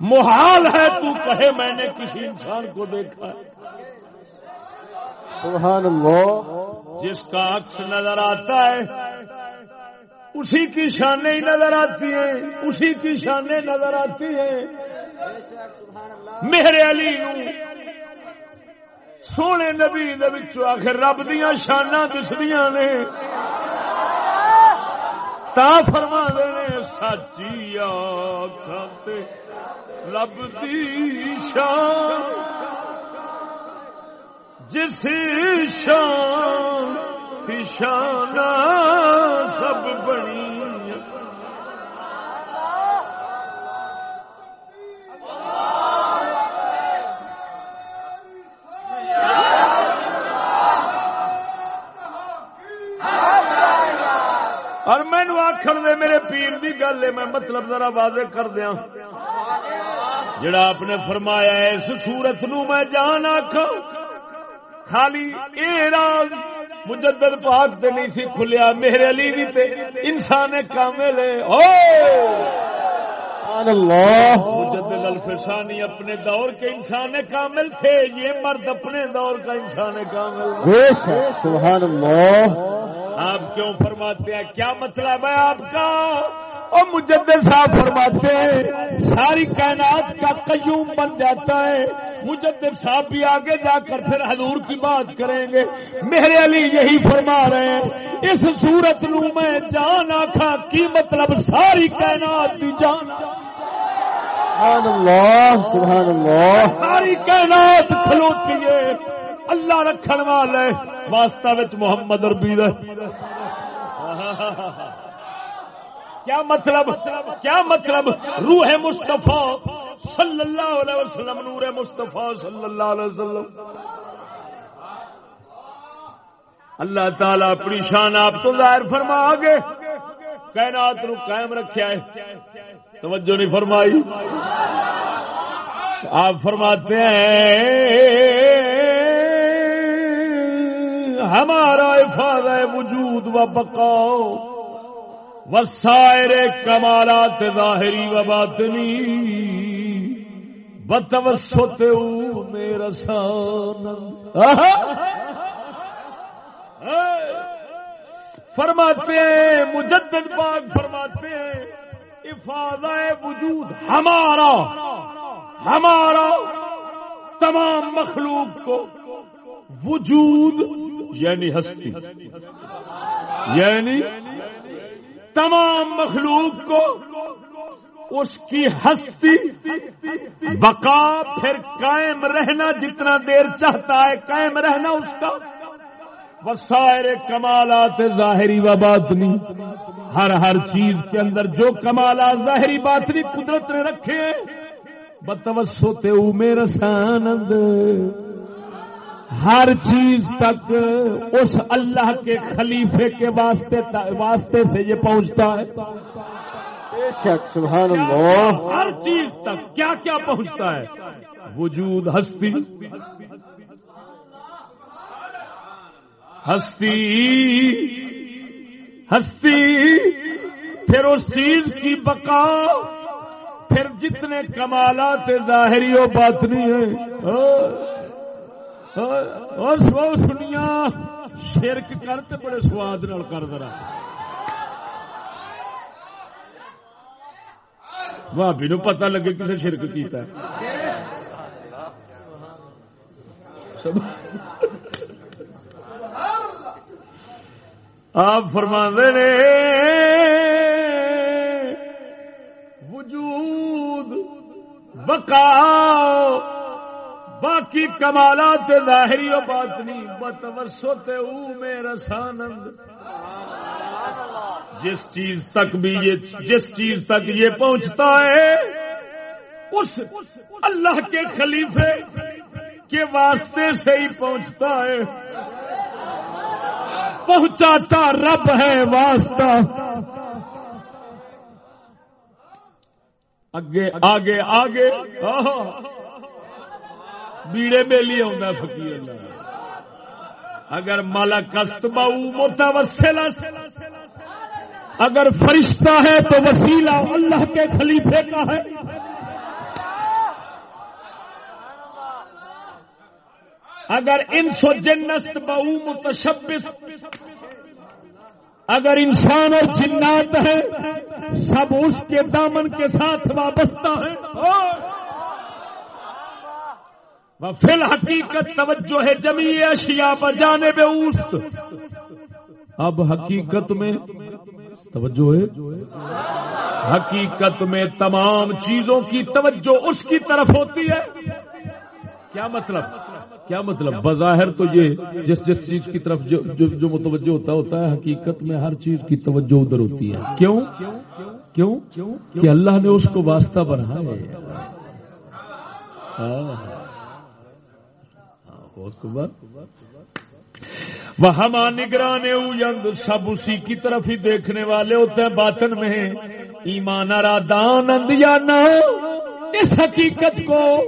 محال ہے تو کہے میں نے کسی انسان کو دیکھا۔ سبحان اللہ۔ جس کا عکس نظر آتا ہے اسی کی شانیں نظر آتی ہیں اسی کی شانیں نظر آتی ہیں۔ میرے علی سونے نبی آخر رب دیا شانا دسدیا نے۔ تا فرما دے سچی آتے رب دی شان۔ جس شان شانہ سب بنی۔ اور مینو آخر دے میرے پیر کی گل ہے میں مطلب ذرا واضح کر دیا جڑا آپ نے فرمایا اس سورت نو میں جان آخ خالی اے راز مجدد پاک تے نہیں سی کھلیا میرے علی بھی تے انسان کامل ہے۔ او! اللہ۔ مجدد الفسانی اپنے دور کے انسان کامل تھے یہ مرد اپنے دور کا انسان کامل۔ سبحان اللہ۔ آپ کیوں فرماتے ہیں؟ کیا مطلب ہے آپ کا؟ اور مجدد صاحب فرماتے ہیں ساری کائنات کا قیوم بن جاتا ہے۔ مجدد صاحب بھی آگے جا کر پھر حضور کی بات کریں گے۔ میرے علی یہی فرما رہے ہیں اس صورت نو میں جان آخا کی مطلب؟ ساری کائنات کی جان۔ سبحان اللہ سبحان اللہ۔ ساری کائنات کھلوتی ہے۔ اللہ رکھن والے واسطہ محمد اربی کیا مطلب؟ کیا مطلب؟ روح مصطفیٰ صلی اللہ علیہ وسلم، نور مصطفیٰ صلی اللہ علیہ وسلم۔ اللہ تعالی اپنی شان آپ تو ظاہر فرما گے۔ کائنات نو قائم رکھا ہے۔ توجہ نہیں فرمائی۔ آپ فرماتے ہیں ہمارا افاد وجود و بقاؤ وسائر کمالات ظاہری و باطنی بتوسط میرا سان فرماتے ہیں، مجدد پاک فرماتے ہیں افاد وجود ہمارا ہمارا تمام مخلوق کو۔ وجود یعنی ہستی یعنی تمام مخلوق کو اس کی ہستی بقا پھر قائم رہنا جتنا دیر چاہتا ہے، قائم رہنا اس کا۔ وسائر کمالات ظاہری و باطنی، ہر ہر چیز کے اندر جو کمالات ظاہری باطنی قدرت نے رکھے بتوسط میرا سانند ہر چیز تک اس اللہ کے خلیفے کے واسطے واسطے سے یہ پہنچتا ہے۔ شک سبحان اللہ۔ ہر چیز تک کیا کیا پہنچتا ہے؟ وجود ہستی۔ ہستی۔ ہستی۔ پھر اس چیز کی بقا پھر جتنے کمالات ظاہری و باطنی ہیں۔ اور سو سنیا، شرک کرتے بڑے سواد نال کر ذرا۔ بھابی نو پتہ لگے کسے شرک کیتا ہے۔ آپ فرما نے، وجود بقا باقی کمالات ظاہری و باطنی، بتوسط او میرا سانند۔ جس چیز تک بھی یہ جس چیز تک یہ پہنچتا ہے، اس اللہ کے خلیفے کے واسطے سے ہی پہنچتا ہے۔ پہنچاتا رب ہے واسطہ۔ اگے آگے آگے بیڑے بیلی آ فکیر اللہ اگر مالا کست باؤ اگر فرشتہ ہے تو وسیلہ اللہ کے خلیفے کا ہے۔ اگر ان سو جنست بہو متشبس اگر انسان اور جنات ہے، سب اس کے دامن کے ساتھ وابستہ ہے فی الحقیقت توجہ ہے جمی اشیاء بجانے بے اوست. اب حقیقت میں توجہ ہے؟ حقیقت میں تمام چیزوں کی توجہ اس کی طرف ہوتی ہے۔ کیا مطلب؟ کیا مطلب؟ بظاہر تو یہ جس جس چیز کی طرف جو, جو, جو متوجہ ہوتا ہوتا ہے حقیقت میں ہر چیز کی توجہ ادھر ہوتی ہے۔ کیوں؟ کیوں؟ کہ اللہ نے اس کو واسطہ بنا ہے۔ وہ ہم نگران سب اسی کی طرف ہی دیکھنے والے ہوتے ہیں باطن میں۔ ایمان دانند یا نہ اس حقیقت کو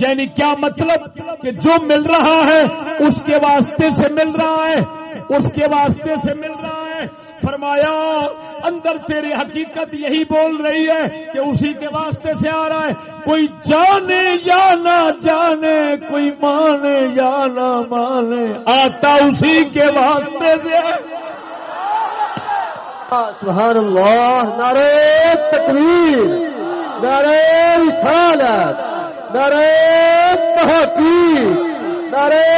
یعنی کیا مطلب کہ جو مل رہا ہے اس کے واسطے سے مل رہا ہے، اس کے واسطے سے مل رہا ہے۔ فرمایا اندر تیری حقیقت یہی بول رہی ہے کہ اسی کے واسطے سے آ رہا ہے۔ کوئی جانے یا نہ جانے، کوئی مانے یا نہ مانے، آتا اسی کے واسطے سے۔ سبحان اللہ نعرے تکبیر نعرے رسالت نعرے تحقیق نعرے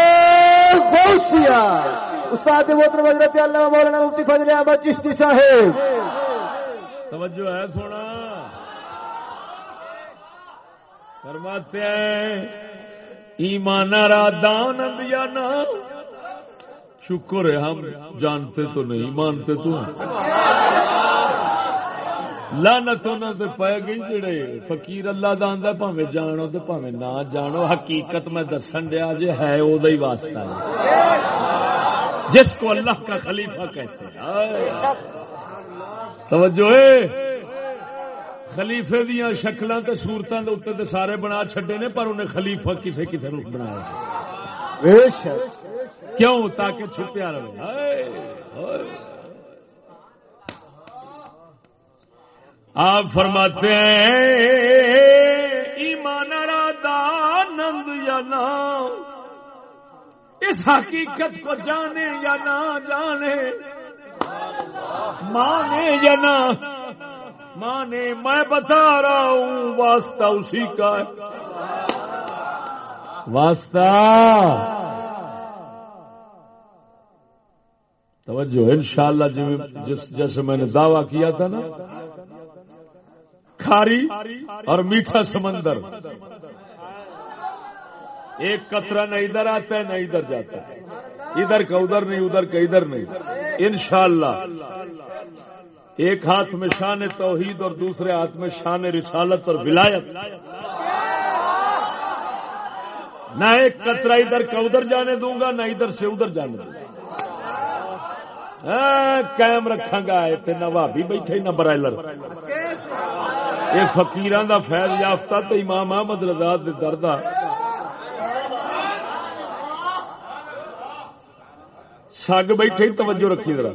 غوثیہ۔ استاد محترم حضرت اللہ مولانا مفتی فضل احمد چشتی صاحب۔ توجہ ہے سونا۔ فرماتے ہیں، ایمان را دان یا نا۔ شکر ہے ہم جانتے تو نہیں، مانتے تو لانت پی گئی جڑے۔ فقیر اللہ دا آندا پاویں جانو تے پاویں نہ جانو۔ حقیقت میں دسن دیا جے ہے او دا ہی واسطہ ہے۔ جس کو اللہ کا خلیفہ کہتے ہیں۔ توجہ ہے۔ خلیفے دیا شکلاں تے صورتاں دے اوتے تے سارے بنا چھڈے نے پر انہیں خلیفہ کسے کسے روپ بنایا۔ کیوں؟ تاکہ چھپیا رہے۔ آپ فرماتے ہیں ایمان دانند یا نہ اس حقیقت کو جانے یا نہ جانے؟ مانے یا نہ؟ مانے، میں بتا رہا ہوں، واسطہ اسی کا ہے۔ واسطہ۔ توجہ، انشاءاللہ جس جیسے میں نے دعویٰ کیا تھا نا، کھاری اور میٹھا سمندر۔ ایک کترا نہ ادھر آتا ہے، نہ ادھر جاتا ہے۔ ادھر کا ادھر نہیں، ادھر کا ادھر نہیں۔ انشاءاللہ۔ ایک ہاتھ میں شان توحید اور دوسرے ہاتھ میں شان رسالت اور ولایت۔ نہ ایک کترا ادھر کا ادھر جانے دوں گا، نہ ادھر سے ادھر جانے دوں گا۔ قائم رکھا گا نہ بھابی بیٹھے نہ برائلر۔ یہ فکیران دا فیض یافتہ تو امام احمد رضا درد سگ بیٹھے توجہ رکھی ذرا۔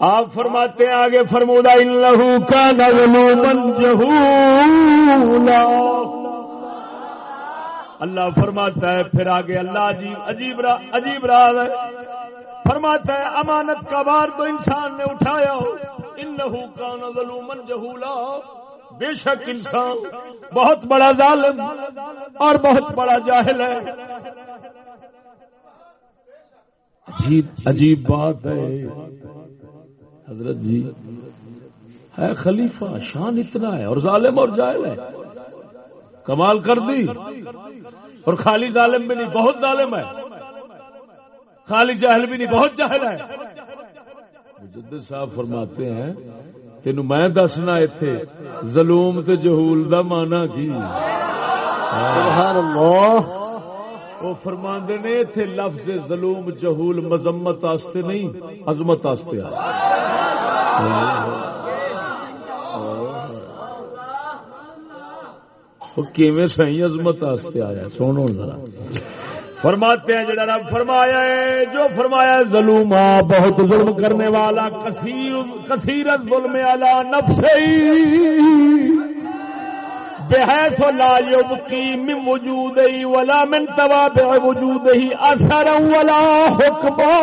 آپ فرماتے ہیں آگے فرمودا ان لہو کا نغلو من اللہ فرماتا ہے، پھر آگے اللہ عجیب عجیب را، عجیب راز ہے۔ فرماتا ہے، امانت کا بار تو انسان نے اٹھایا ہو۔ ان لہو کا نغلو من جہولا۔ بے شک انسان بہت بڑا ظالم اور بہت بڑا جاہل ہے۔ عجیب عجیب بات ہے۔ حضرت جی ہے خلیفہ، شان اتنا ہے، اور ظالم اور جائل ہے۔ کمال کر دی۔ اور خالی ظالم بھی نہیں، بہت ظالم ہے۔ خالی جہل بھی نہیں، بہت جہل ہے۔ مجد صاحب فرماتے ہیں تین میں دسنا اتنے ظلوم تے جہول دا مانا کی؟ سبحان اللہ۔ وہ فرماندے نے اتنے لفظ ظلوم، جہول، مذمت آستے نہیں، عظمت آستے کیویں سی عظمت آستے آیا؟ سونو ذرا۔ فرماتے ہیں جڑا رب فرمایا ہے، جو فرمایا ہے ظلم بہت ظلم کرنے والا، کثیر، کثیرت ظلم والا نفسی بحيث لا يبقي من وجوده ولا من توابع وجوده اثرا ولا حكما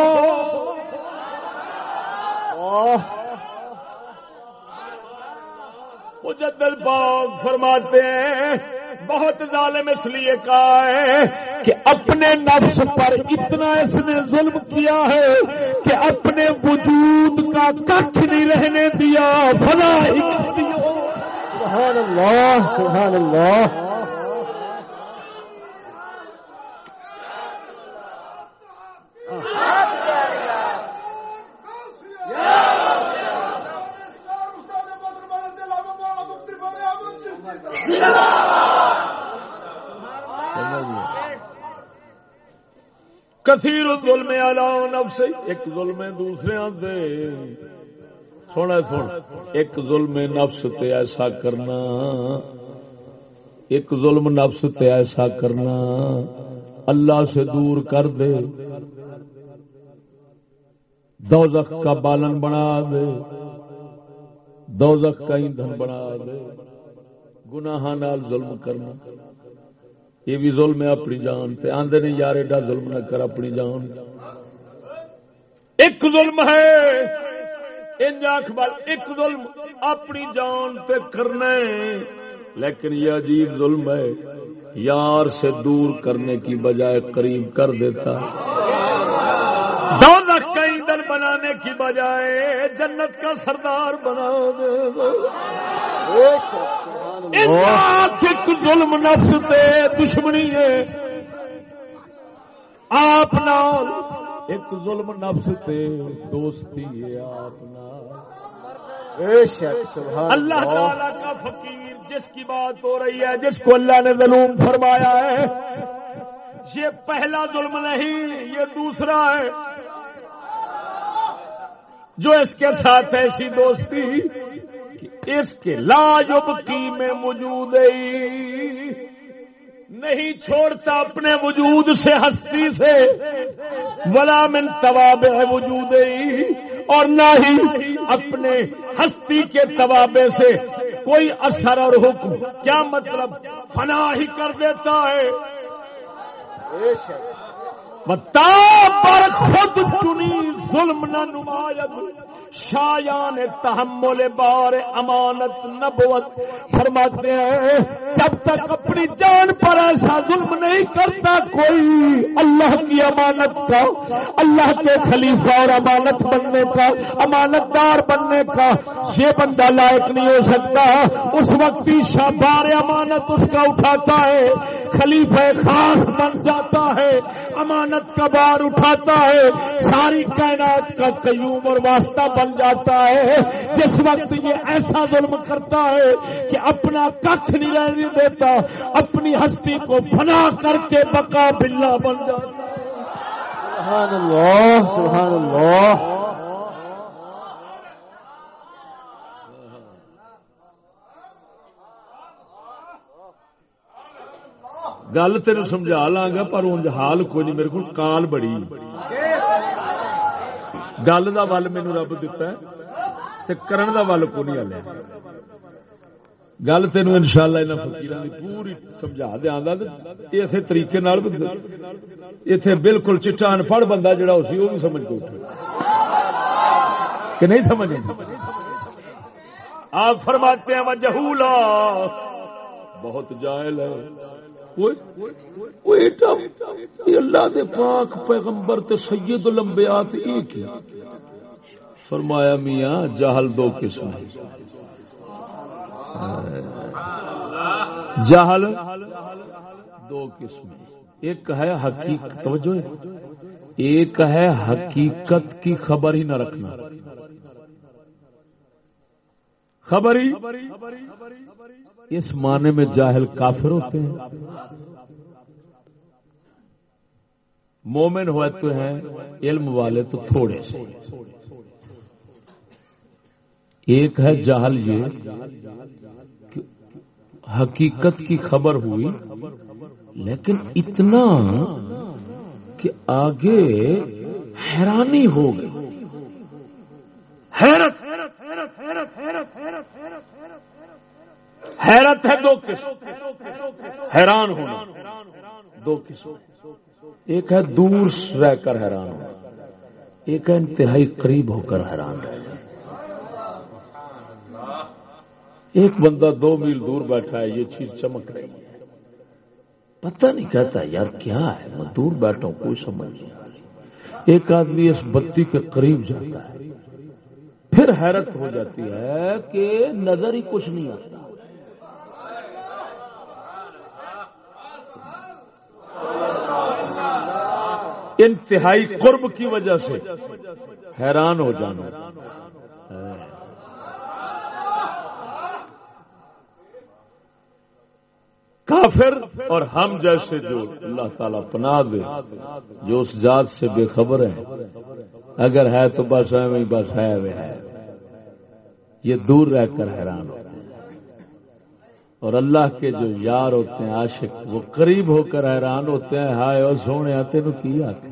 مجدل باغ فرماتے ہیں، بہت ظالم اس لیے کہا ہے کہ اپنے نفس پر اتنا اس نے ظلم کیا ہے کہ اپنے وجود کا کچھ نہیں رہنے دیا۔ فلا سبحان اللہ سبحان اللہ۔ کثیر ظلم علی نفس ایک ظلم دوسرے دے سونا سن ایک ظلم نفس تے ایسا کرنا۔ ایک ظلم نفس تے ایسا کرنا۔ اللہ سے دور کر دے۔ دوزخ کا بالن بنا دے۔ دوزخ کا ایندھن بنا دے۔ گناہ نال ظلم کرنا۔ یہ بھی ظلم ہے اپنی جان تے۔ آندے نہیں یار ایڈا ظلم نہ کر اپنی جان۔ ایک ظلم ہے۔ ایک ظلم اپنی جان تے کرنا لیکن یہ عجیب ظلم ہے، یار سے دور کرنے کی بجائے قریب کر دیتا۔ دولت کا ایندھن بنانے کی بجائے جنت کا سردار بنا دے۔ ایک ظلم نفس تے دشمنی ہے۔ آپ نال ایک ظلم نفس تے دوستی ہے، آپ اللہ تعالی کا فقیر جس کی بات ہو رہی ہے جس کو اللہ نے ظلم فرمایا ہے یہ پہلا ظلم نہیں یہ دوسرا ہے۔ جو اس کے ساتھ ایسی دوستی اس کے لاجب کی میں موجود نہیں چھوڑتا اپنے وجود سے ہستی سے ولا من تواب ہے۔ وجود اور نہ ہی اپنے ہستی کے توابے سے کوئی اثر اور حکم. کیا مطلب؟ فنا ہی کر دیتا ہے. پر خود چنی ظلم نہ نمایاں شایان تحمل بار امانت نبوت فرماتے ہیں، جب تک اپنی جان پر ایسا ظلم نہیں کرتا کوئی اللہ کی امانت کا، اللہ کے خلیفہ اور امانت بننے کا امانت دار بننے کا یہ بندہ لائق نہیں ہو سکتا۔ اس وقت ہی بار امانت اس کا اٹھاتا ہے، خلیفہ خاص بن جاتا ہے، امانت کا بار اٹھاتا ہے۔ ساری کائنات کا قیوم اور واسطہ بن جاتا ہے۔ جس وقت یہ ایسا ظلم کرتا ہے کہ اپنا کخ نہیں رہنے دیتا، اپنی ہستی کو بنا کر کے بکا بلا بن جاتا سبحان اللہ سبحان اللہ۔ گل تین سمجھا لا گا پر ان حال کوئی نہیں، میرے کو کال بڑی۔ گل کا ول مینو رب دتا ہے کرن کا ول کو نہیں ہلیا گل تین ان شاء اللہ فکیر پوری سمجھا دیا اسی طریقے اتے بالکل چٹا انپڑھ بندہ جڑا ہو سی وہ بھی سمجھ کے اٹھے کہ نہیں سمجھ آپ فرماتے ہیں جہولا بہت جائل ہے اللہ دے پاک پیغمبر تے سید لمبیات ایک فرمایا میاں، جہل دو قسم۔ جہل دو قسم۔ ایک ہے حقیقت، توجہ۔ ایک ہے حقیقت کی خبر ہی نہ رکھنا۔ خبر ہی۔ اس معنی میں جاہل کافر ہوتے ہیں۔ مومن ہوئے تو ہیں، علم والے تو تھوڑے سے۔ ایک ہے جہل یہ حقیقت کی خبر ہوئی، لیکن اتنا کہ آگے حیرانی ہو گئی۔ حیرت حیرت ہے دو قسم۔ حیران ہونا۔ دو قسم۔ ایک ہے دور رہ کر حیران ہونا۔ ایک ہے انتہائی قریب ہو کر حیران رہنا۔ ایک بندہ دو میل دور بیٹھا ہے، یہ چیز چمک رہی ہے۔ پتہ نہیں کہتا، یار کیا ہے؟ میں دور بیٹھا ہوں، کوئی سمجھ نہیں آ رہی۔ ایک آدمی اس بتی کے قریب جاتا ہے۔ پھر حیرت ہو جاتی ہے کہ نظر ہی کچھ نہیں آتا۔ انتہائی قرب کی وجہ سے حیران ہو جانا۔ کافر اور ہم جیسے جو اللہ تعالیٰ پناہ دے جو اس ذات سے بے خبر ہے اگر ہے تو بس ہے بس ہے ہے یہ دور رہ کر حیران ہوتے ہیں۔ اور اللہ کے جو یار ہوتے ہیں عاشق وہ قریب ہو کر حیران ہوتے ہیں۔ ہائے اور سونے تین کی آتے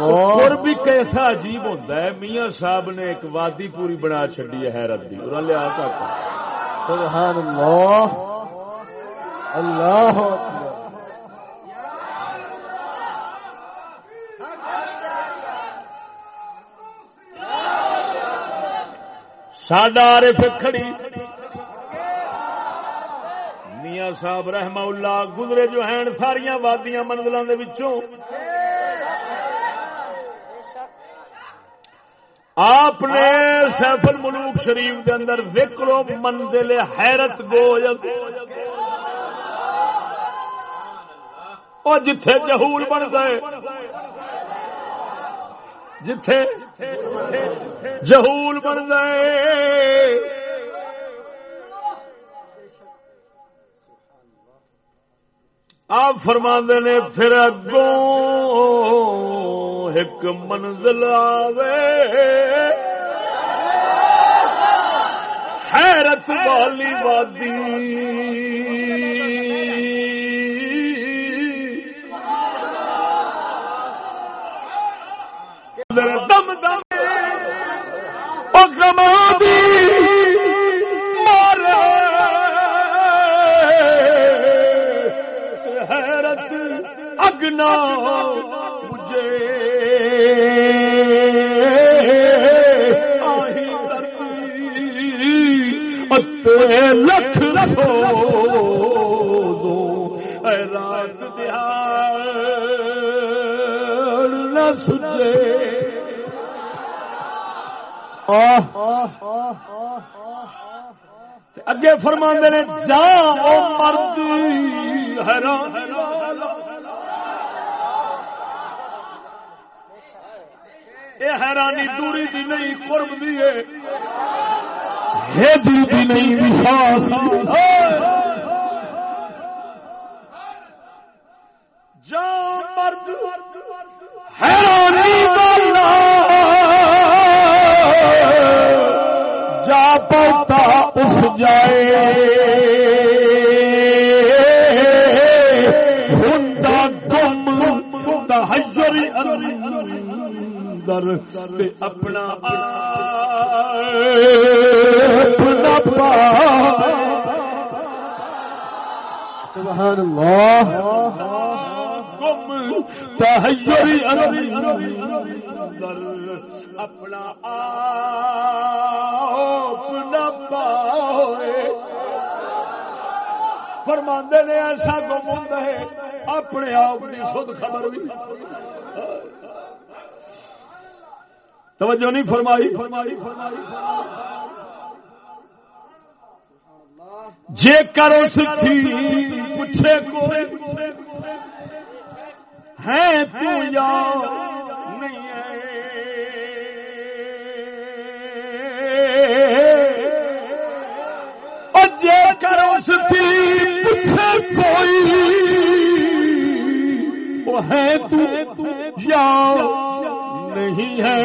اور بھی کیسا عجیب ہوتا ہے۔ میاں صاحب نے ایک وادی پوری بنا چڈی ہے حیرت دی۔ اور لیا سبحان اللہ. اللہ ساڈا عارف کھڑی. میاں صاحب رحمہ اللہ، گزرے جو ہیں ساریا وادیاں منزلوں کے آپ نے سیف الملوک شریف کے اندر ذکر و منزل حیرت گو اور جتھے جہول بن گئے۔ جتھے جہول بن گئے۔ آپ فرما نے پھر اگوں ایک منزل آوے۔ حیرت والی وادی۔ دم دم۔ دی۔ اگنا لکھ دو۔ اے رات دیہار نہ سجے۔ اگے فرما نے، جا او مرد، حیران۔ یہ حیرانی دوری دی نہیں قرب دی ہے۔ ہجری دی نہیں وشواس جا مرد حیرانی والا جا پوتا اس جائے۔ ہندا گم تحجر اندر تے اپنا اپنا پا سبحان اللہ۔ گم تحجر اندر اپنا اپنا پاؤے فرماندے نے ایسا گم ہوتا ہے اپنے آپ کی خود خبر بھی۔ توجہ نہیں فرمائی۔ فرمائی فرمائی جے کرو سکھی پوچھے کو ہے تو یا نہیں ہے جے کرو سکھی پوچھے کوئی وہ ہے تو یا نہیں ہے۔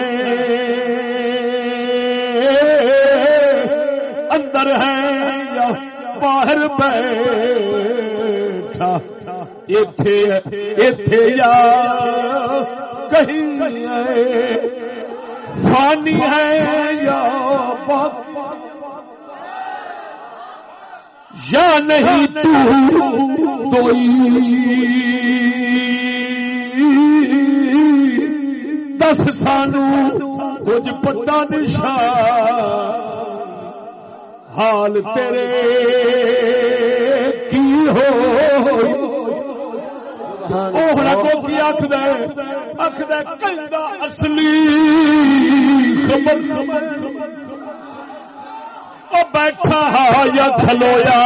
اندر ہے یا باہر بیٹھا۔ ایتھے ایتھے یا کہیں ہے۔ فانی ہے یا یا نہیں تو دوئی۔ دس سانو کچھ پتا نشا حال تیرے کی ہو کو اصلی خبر بیٹھا یا کھلویا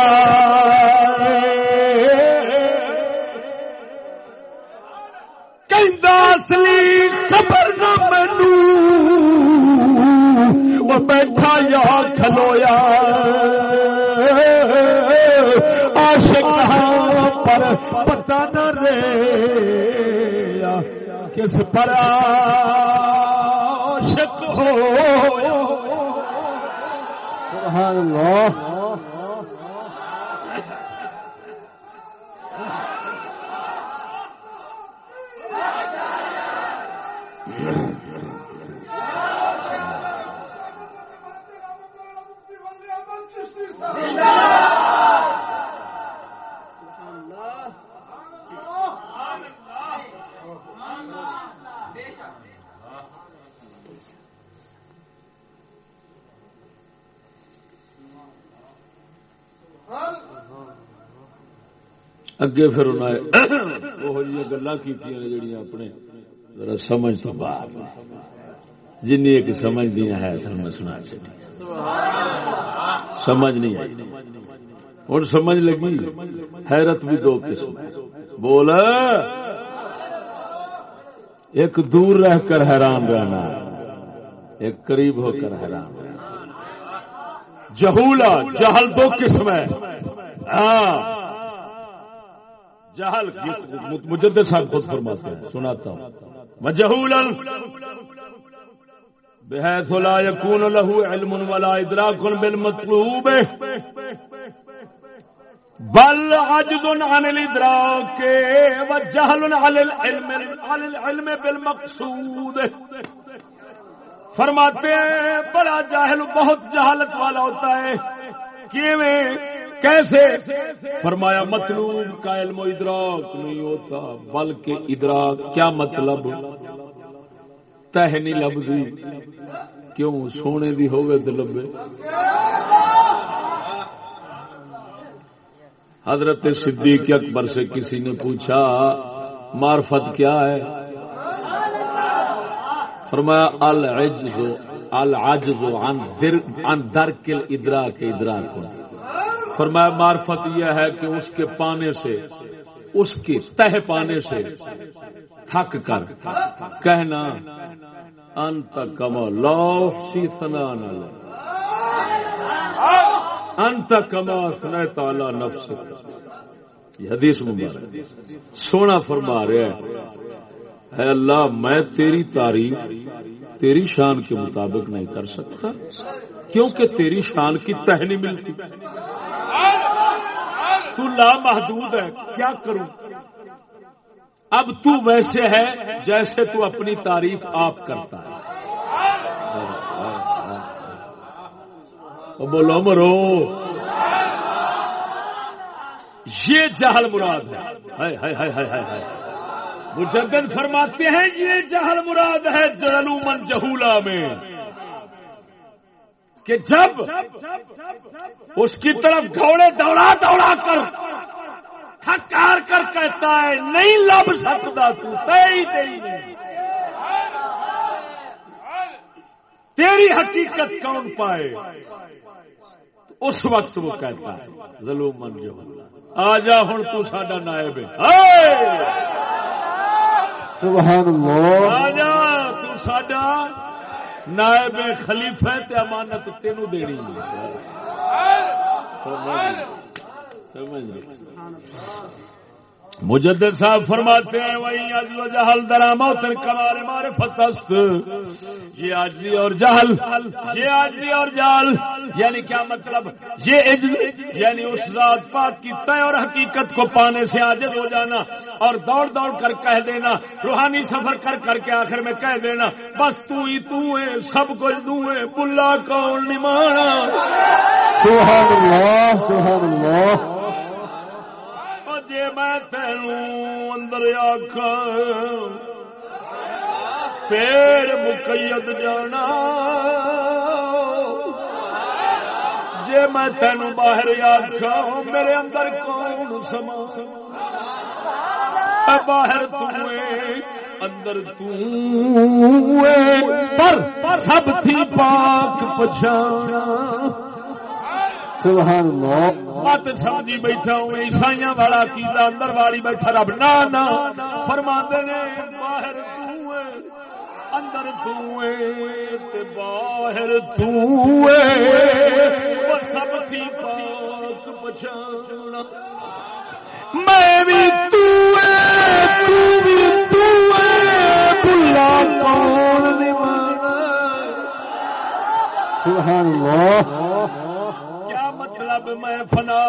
اصلی خبر نہ مینو وہ بیٹھا یا کھلویا۔ عاشق پر پتہ نہ رے کس پر عاشق ہو؟ سبحان اللہ۔ اگے پھر انہیں وہ گلا کی جڑیاں اپنے، ذرا سمجھ تو باہر جن ایک سمجھ دیا ہے سمجھ سنا چاہیے سمجھ نہیں آئی۔ ہوں سمجھ لگی؟ حیرت بھی دو قسم بول۔ ایک دور رہ کر حیران رہنا، ایک قریب ہو کر حیران رہنا۔ جہولا، جہل دو قسم ہے ہاں۔ جہل مجدد صاحب خود فرماتے ہیں سناتا ہوں۔ مجہولا بحيث لا يكون له علم ولا ادراك بالمطلوب۔ بل عجز عن الادراك وجهل عن العلم عن العلم بالمقصود۔ فرماتے ہیں بڑا جاہل بہت جہالت والا ہوتا ہے۔ کیویں؟ کیسے؟ فرمایا، مطلوب کا علم و ادراک نہیں ہوتا، بلکہ ادراک کیا مطلب؟ تہ نہیں لبھی۔ کیوں؟ سونے دی ہوگی تو لبے۔ حضرت صدیق اکبر سے کسی نے پوچھا، معرفت کیا ہے؟ فرمایا، العجز العجز عن در، عن درک الادراک، ادراک فرمایا، معرفت یہ ہے کہ اس کے پانے سے، اس کے تہ پانے سے تھک کر کہنا، انت کما لو سی سنان انت کما سن تالا نفس یہ حدیث مبارک سونا فرما رہا ہے اے اللہ، میں تیری تعریف، تیری شان کے مطابق نہیں کر سکتا، کیونکہ تیری شان کی تہ نہیں ملتی۔ تو لا محدود ہے، کیا کروں؟ اب تو ویسے ہے جیسے تو اپنی تعریف آپ کرتا ہے۔ بولو مرو یہ جہل مراد ہے۔ مجدد فرماتے ہیں، یہ جہل مراد ہے جلومن جہولا میں۔ کہ جب اس کی طرف گھوڑے دوڑا دوڑا کر تھکار کر کہتا ہے نہیں لب سکتا تو نہیں۔ تیری حقیقت کون پائے؟ اس وقت وہ کہتا ہے ظلومن جہولا آ جا ہوں تو ساڈا نائب ہے۔ سبحان اللہ۔ آ جا تو ساڈا نائب خلیفہ تے امانت تینو دینی سمجھ مجدد صاحب فرماتے ہیں وہی عجل و جہل درامہ تن کمار مارے فتست یہ عجلی اور جہل، یہ عجلی اور جہل یعنی کیا مطلب؟ یہ عجل یعنی اس ذات پاک کی طے اور حقیقت کو پانے سے عاجز ہو جانا اور دوڑ دوڑ کر کہہ دینا، روحانی سفر کر کر کے آخر میں کہہ دینا، بس تو ہی تو ہے، سب کچھ تو ہے بلا کون نمانا۔ سبحان اللہ سبحان اللہ۔ جی میں تینوں اندر آخ پیر مقید جانا۔ جی میں تینوں باہر آخ میرے اندر کون سما؟ باہر تمہیں اندر پر سب تھی پاک پچھانا سبحان اللہ۔ مت سمجھی بیٹھا ہوں والا کیلا اندر والی بیٹھا رب نہ نہ نے باہر تو اندر تو باہر تو سب تھی پاک پچھانا میں بھی تو تو بھی تو بلا کون دیوانا۔ سبحان اللہ۔ کیا مطلب میں فنا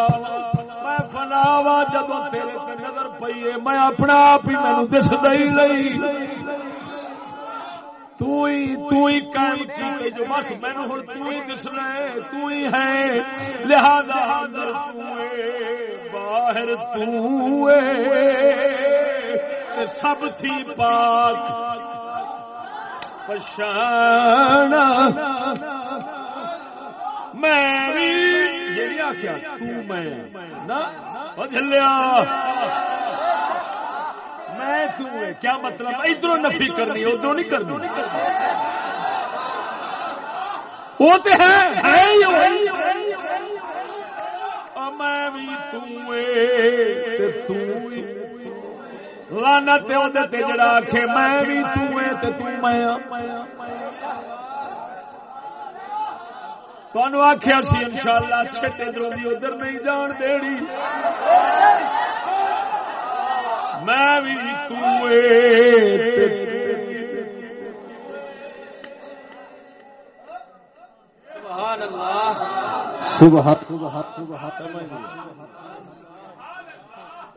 میں فنا وا جب تیرے تے نظر پئی ہے میں اپنا آپ ہی مینوں دس دئی تو ہی تو ہی قائم کیتے جو بس مینوں ہن تو ہی دسنا ہے تو ہی ہے۔ لہذا اندر تو ہے باہر تو ہے سب تھی پاک۔ پشانا میں بھی یہ آخیا میں جلیا میں کیا مطلب ادھر نفی کرنی ادھر نہیں کرنی وہ تو ہے میں بھی لانا جڑا آخ میں بھی تمہیں آخیا سی؟ ان شاء اللہ چھٹ ادھر بھی ادھر نہیں جان دینی میں بھی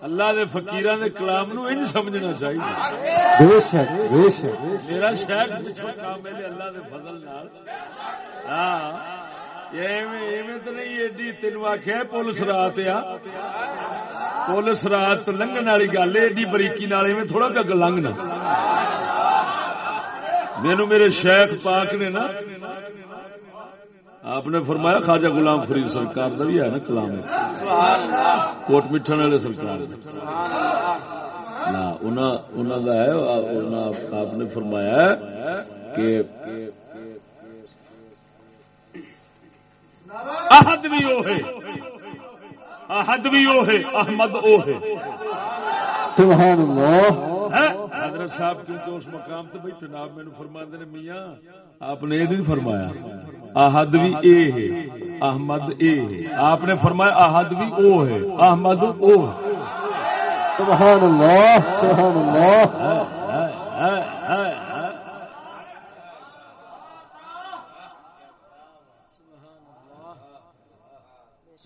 اللہ دے فقیران دے کلام نو ان سمجھنا چاہیے۔ بے شک بے شک میرا اللہ دے فضل نال۔ ہاں۔ تو نہیں، ایڈی تین آخیا پولیس رات آ। پولیس رات لنگن والی گل ایڈی بریکی نال تھوڑا کہ لنگنا। مینو میرے شیخ پاک نے نا آپ نے فرمایا، خواجہ غلام فرید سرکار کا بھی ہے نا کلام کوٹ مٹھن والے سرکار ہے آپ نے فرمایا کہ احد بھی وہ ہے۔ احد بھی وہ ہے احمد وہ ہے۔ سبحان اللہ۔ حضرت صاحب کیونکہ اس مقام سے بھائی جناب میرے فرما نے میاں آپ نے یہ نہیں فرمایا۔ احد بھی اے ہے احمد اے ہے۔ آپ نے فرمایا احد بھی او ہے احمد او ہے۔ سبحان اللہ سبحان اللہ۔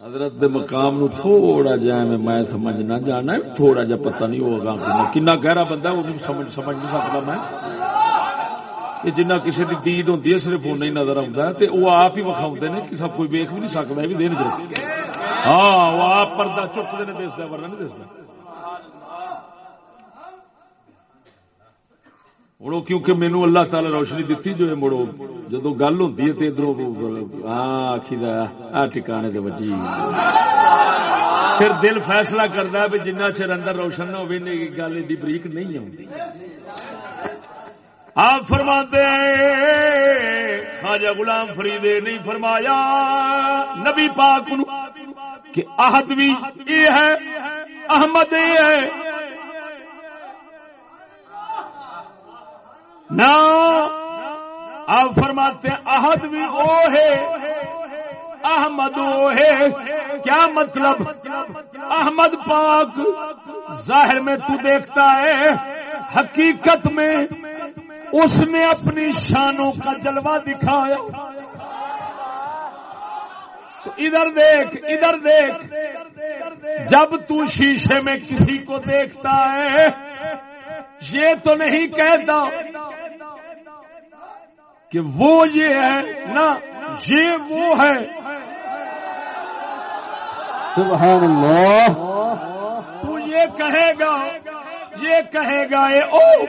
حضرت دے مقام نو تھوڑا جا میں سمجھ نہ جانا تھوڑا جا پتہ نہیں ہوگا کنا گہرا بندہ وہ سمجھ سمجھ نہیں سکتا میں۔ یہ جنہ کسی کی دید ہوتی ہے، صرف وہ نہیں نظر آتا ہے وہ آپ ہی وکھاؤ نے کہ سب کوئی ویخ بھی نہیں سکتا بھی دین ہاں وہ آپ پردہ چکتے ہیں دستا ورنہ نہیں دستا مڑو کیونکہ مینو اللہ تعالی روشنی دیتی جو ہے مڑو جدو گل ہوتی ہے تو ادھر آخی ٹکانے دے بچی پھر دل فیصلہ کرتا ہے جنہ چر اندر روشن نہ ہوگی گل ایڈی بریک نہیں آتی آپ فرما خواجہ غلام فریدے نہیں فرمایا، نبی پاک کہ احد بھی یہ ہے، احمد یہ ہے۔ نہ آپ فرماتے ہیں، احد بھی وہ ہے، احمد وہ ہے. کیا مطلب؟ احمد پاک ظاہر میں تو دیکھتا ہے، حقیقت میں اس نے اپنی شانوں کا جلوہ دکھایا۔ ادھر دیکھ ادھر دیکھ، جب تو شیشے میں کسی کو دیکھتا ہے، یہ تو نہیں کہتا۔ کہ وہ یہ ہے نہ یہ وہ ہے۔ سبحان اللہ۔ تو یہ کہے گا، یہ کہے گا یہ او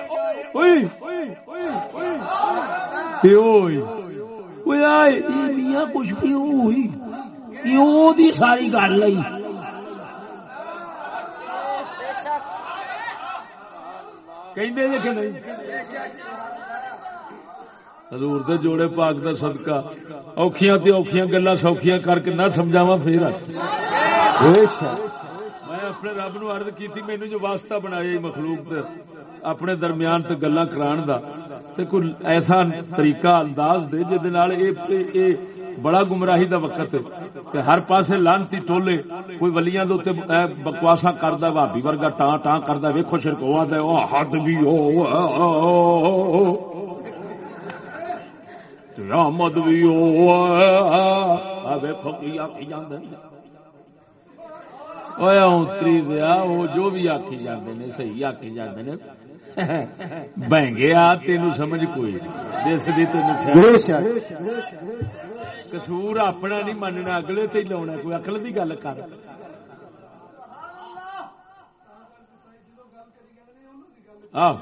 کچھ بھی ہوئی۔ دی ساری گل آئی کہ حضور دے جوڑے پاک دا صدقہ۔ اوکھیاں تے اوکھیاں گلاں سوکھیاں کر کے نہ سمجھاواں پھر۔ میں اپنے رب نو عرض کیتی، مینوں جو واسطہ بنایا مخلوق تے اپنے درمیان تے گلاں کران دا، تے کوئی ایسا طریقہ انداز دے جے دے نال اے اے بڑا گمراہی دا وقت تے ہر پاسے لانتی ٹولے، کوئی ولیاں دے تے بکواسا کردا بھابی ورگا ٹاں ٹاں کردا ویکھو شرک ہوا تے او حد بھی او۔ رحمت بھی اتری وہ جو بھی آخی جانے نے صحیح آخی جانے نے بہنگے آ تین سمجھ کوئی جس بھی تین کسور اپنا نہیں مننا اگلے تے لاؤنا کوئی اکل کی گل کر آ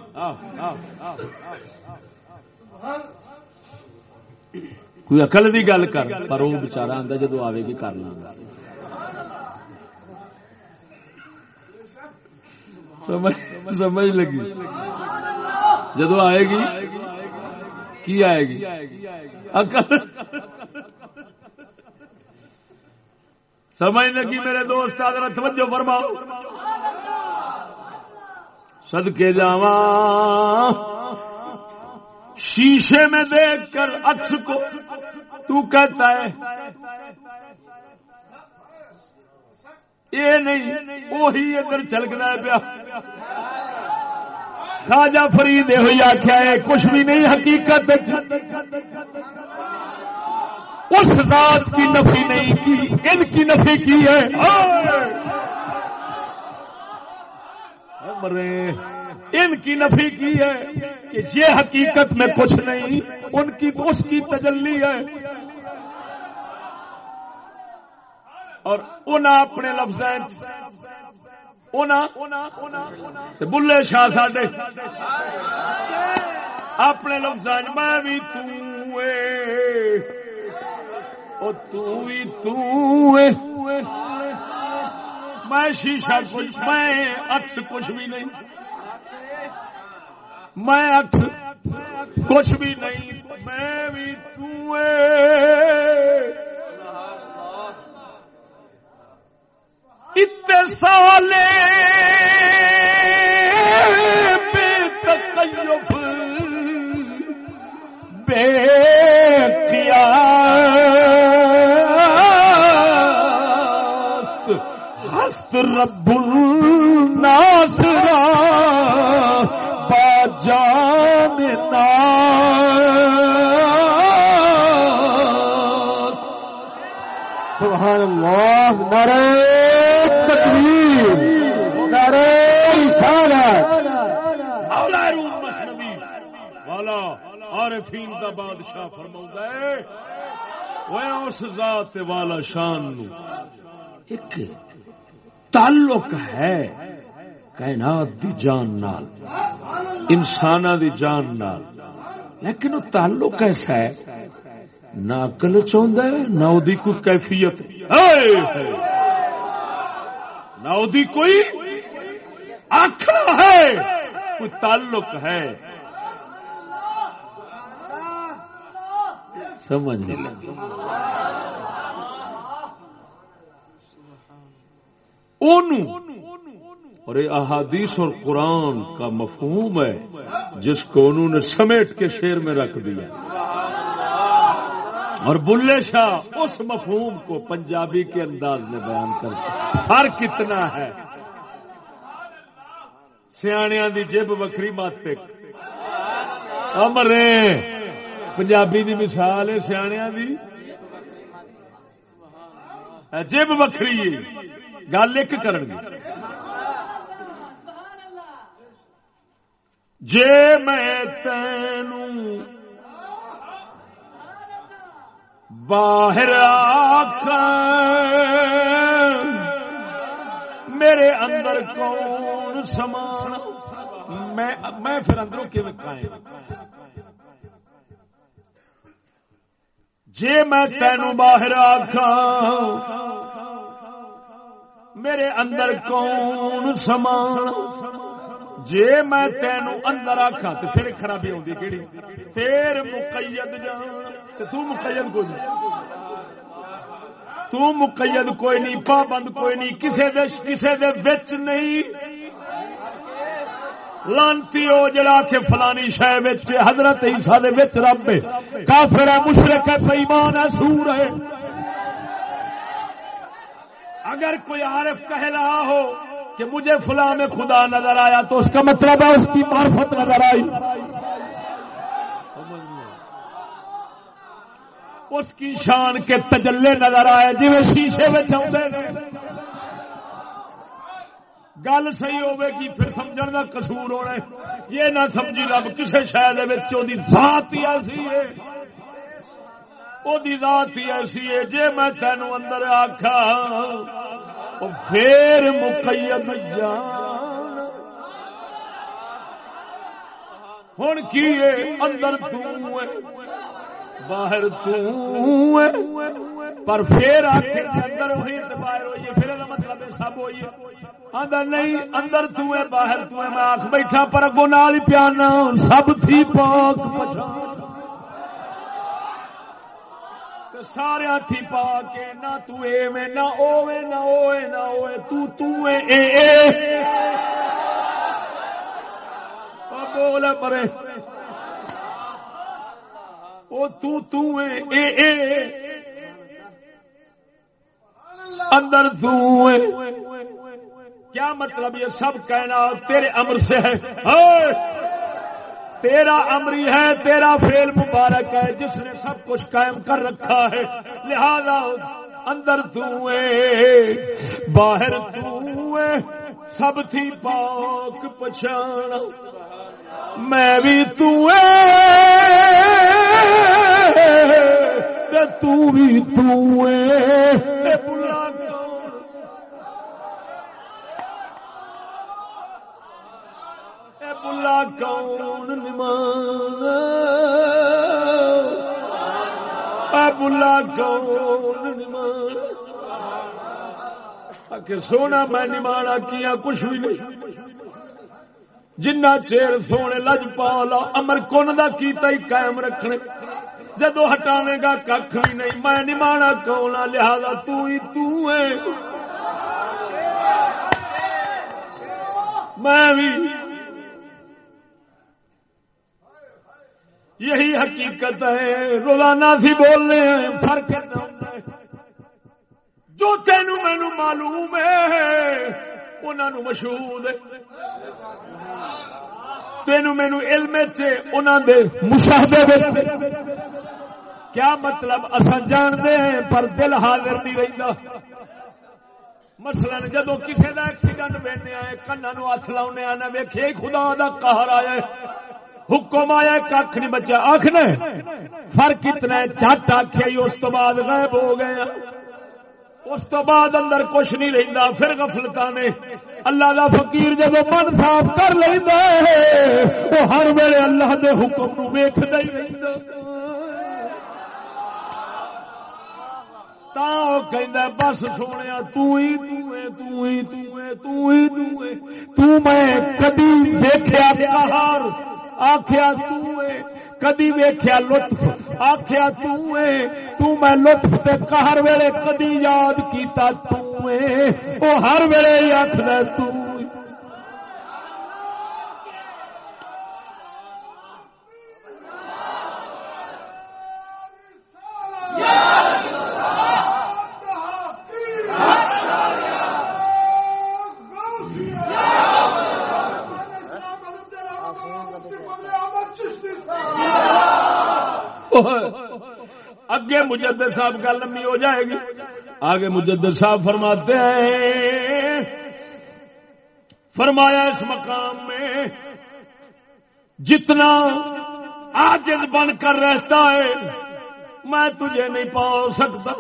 کوئی اقل کی گل کر، پر وہ بچارا آتا جدو آئے گی کر لوں سمجھ لگی۔ جدو آئے گی، کی آئے گی؟ اکل سمجھ لگی میرے دوست آدر توجہ فرماؤ۔ سد کے جاواں شیشے میں دیکھ کر اکس کو تو کہتا ہے، یہ نہیں، وہی ادھر چلکنا پیا۔ خاجا فرید ہوئی آخیا ہے، کچھ بھی نہیں، حقیقت اس ذات کی نفی نہیں کی، ان کی نفی کی ہے۔ ہاں مرے۔ ان کی نفی کی ہے کہ یہ حقیقت میں کچھ نہیں، ان کی اس کی تجلی ہے۔ اور ان اپنے لفظ بلے شاہ ساڈے۔ اپنے لفظ میں بھی میں شیشہ کچھ، میں اکس کچھ بھی نہیں۔ میں کچھ بھی نہیں میں بھی اتسال بے تکیف بے قیاس۔ ہست رب جان سبحان اللہ، نعرہ تکبیر، نعرہ رسالت مولا روم مصنوی والا عارفین کا بادشاہ فرما ہے وہ اس ذات والا شان نو۔ ایک تعلق ہے کائنات دی جان نال۔ انسان دی جان نال۔ لیکن وہ تعلق ایسا ہے، نہ عقل چاہتا ہے، نہ وہ کوئی کیفیت۔ نہ وہ کوئی آخر ہے، کوئی تعلق ہے۔ سمجھ نہیں لگی۔ اور یہ احادیث اور قرآن کا مفہوم ہے جس کو انہوں نے سمیٹ کے شیر میں رکھ دیا۔ اور بلے شاہ اس مفہوم کو پنجابی کے انداز میں بیان کرتے فرق کتنا ہے۔ سیاح دی جب وکری ماتک امرے پنجابی دی مثال ہے سیاح دی۔ جب وکری گل ایک کرن جے میں تینوں باہر آخ میرے اندر کون سمان میں میں پھر اندروں کی قائم جے میں تینوں باہر آخا میرے اندر کون سمان جے میں تینوں اندر آخا تو پھر خرابی ہوتی کہڑی پھر مقید جان تے تو مقید کوئی نہیں۔ تو مقید کوئی نہیں، پابند کوئی نہیں، کسے دے کسے دے وچ نہیں۔ لانتی او جڑا کہ فلانی شے وچ حضرت عیسیٰ دے وچ رب ہے۔ کافر ہے، مشرک ہے بے ہے، سور ہے۔ اگر کوئی عارف کہہ رہا ہو کہ مجھے فلاں میں خدا نظر آیا تو اس کا مطلب ہے اس کی معرفت نظر آئی۔ اس کی شان کے تجلے نظر آئے جی شیشے میں آتے گل صحیح ہوے گی، پھر سمجھن کا قصور ہونا یہ نہ سمجھی رب کسی شہر ذات ہی ایسی ہے۔ وہ ذات ہی ایسی ہے۔ جے میں تینوں اندر آخا پھر مقید جان۔ ہوں کی اندر تو باہر تو پر پھر آخر جی اندر ہوئی باہر ہوئی پھر مطلب سب ہوئی اندر نہیں، اندر تو ہے باہر تو ہے میں آخ بیٹھا پر اگو نال پیانا، سب تھی پاک سارا تھی پا کے، نہ تو اے میں نہ اوے نہ اوے نہ اوے تو تو اے اے۔ اے بول مرے او تو تو اے اے۔ اے اندر تو اے کیا مطلب یہ سب کہنا تیرے امر سے ہے؟ تیرا امری ہے، تیرا فیل مبارک ہے، جس نے سب کچھ قائم کر رکھا ہے۔ لہذا اندر باہر سب تھی پاک پچھانا میں بھی تو بھی بلا بلا کون نمان بلا کون نمان کہ سونا میں نمانا کیا کچھ بھی نہیں۔ جنا چیر سونے لج پالا، امر کن کا کیتا ہی قائم رکھنے۔ جدو ہٹاوے گا کھ بھی نہیں۔ میں نمانا کون لہذا تو ہی تو ہے۔ میں بھی یہی حقیقت ہے۔ روزانہ سی بولنے ہیں، فرق جو تین مینو معلوم ہے انہوں مشہور تین مینو علم مشاہدے کیا مطلب اصا جانتے ہیں، پر دل حاضر نہیں رہتا مسل جدو کسی کا ایکسیڈنٹ بہنے آئے کنا نو ہاتھ لاؤنے آنا ویخے خدا دا قہر آیا حکم آیا کھ نہیں بچا آخ نے۔ فرق اتنا چٹ آخیا جی، اس تو بعد غائب ہو گیا اس تو بعد اندر کچھ نہیں رہتا پھر گفلتا نے۔ اللہ کا فقیر جب من صاف کر لینا وہ ہر ویلے اللہ دے حکم نو ویختا ہی رہتا بس سونے کدی ویخیا آخیا کدی ویخیا لطف آخیا میں لطف تہر ویلے کدی یاد کیتا تو ہر ویلے آخر ت اگے مجدد صاحب کا لمبی ہو جائے گی۔ آگے مجدد صاحب فرماتے ہیں فرمایا اس مقام میں جتنا آجز بن کر رہتا ہے میں تجھے نہیں پا سکتا۔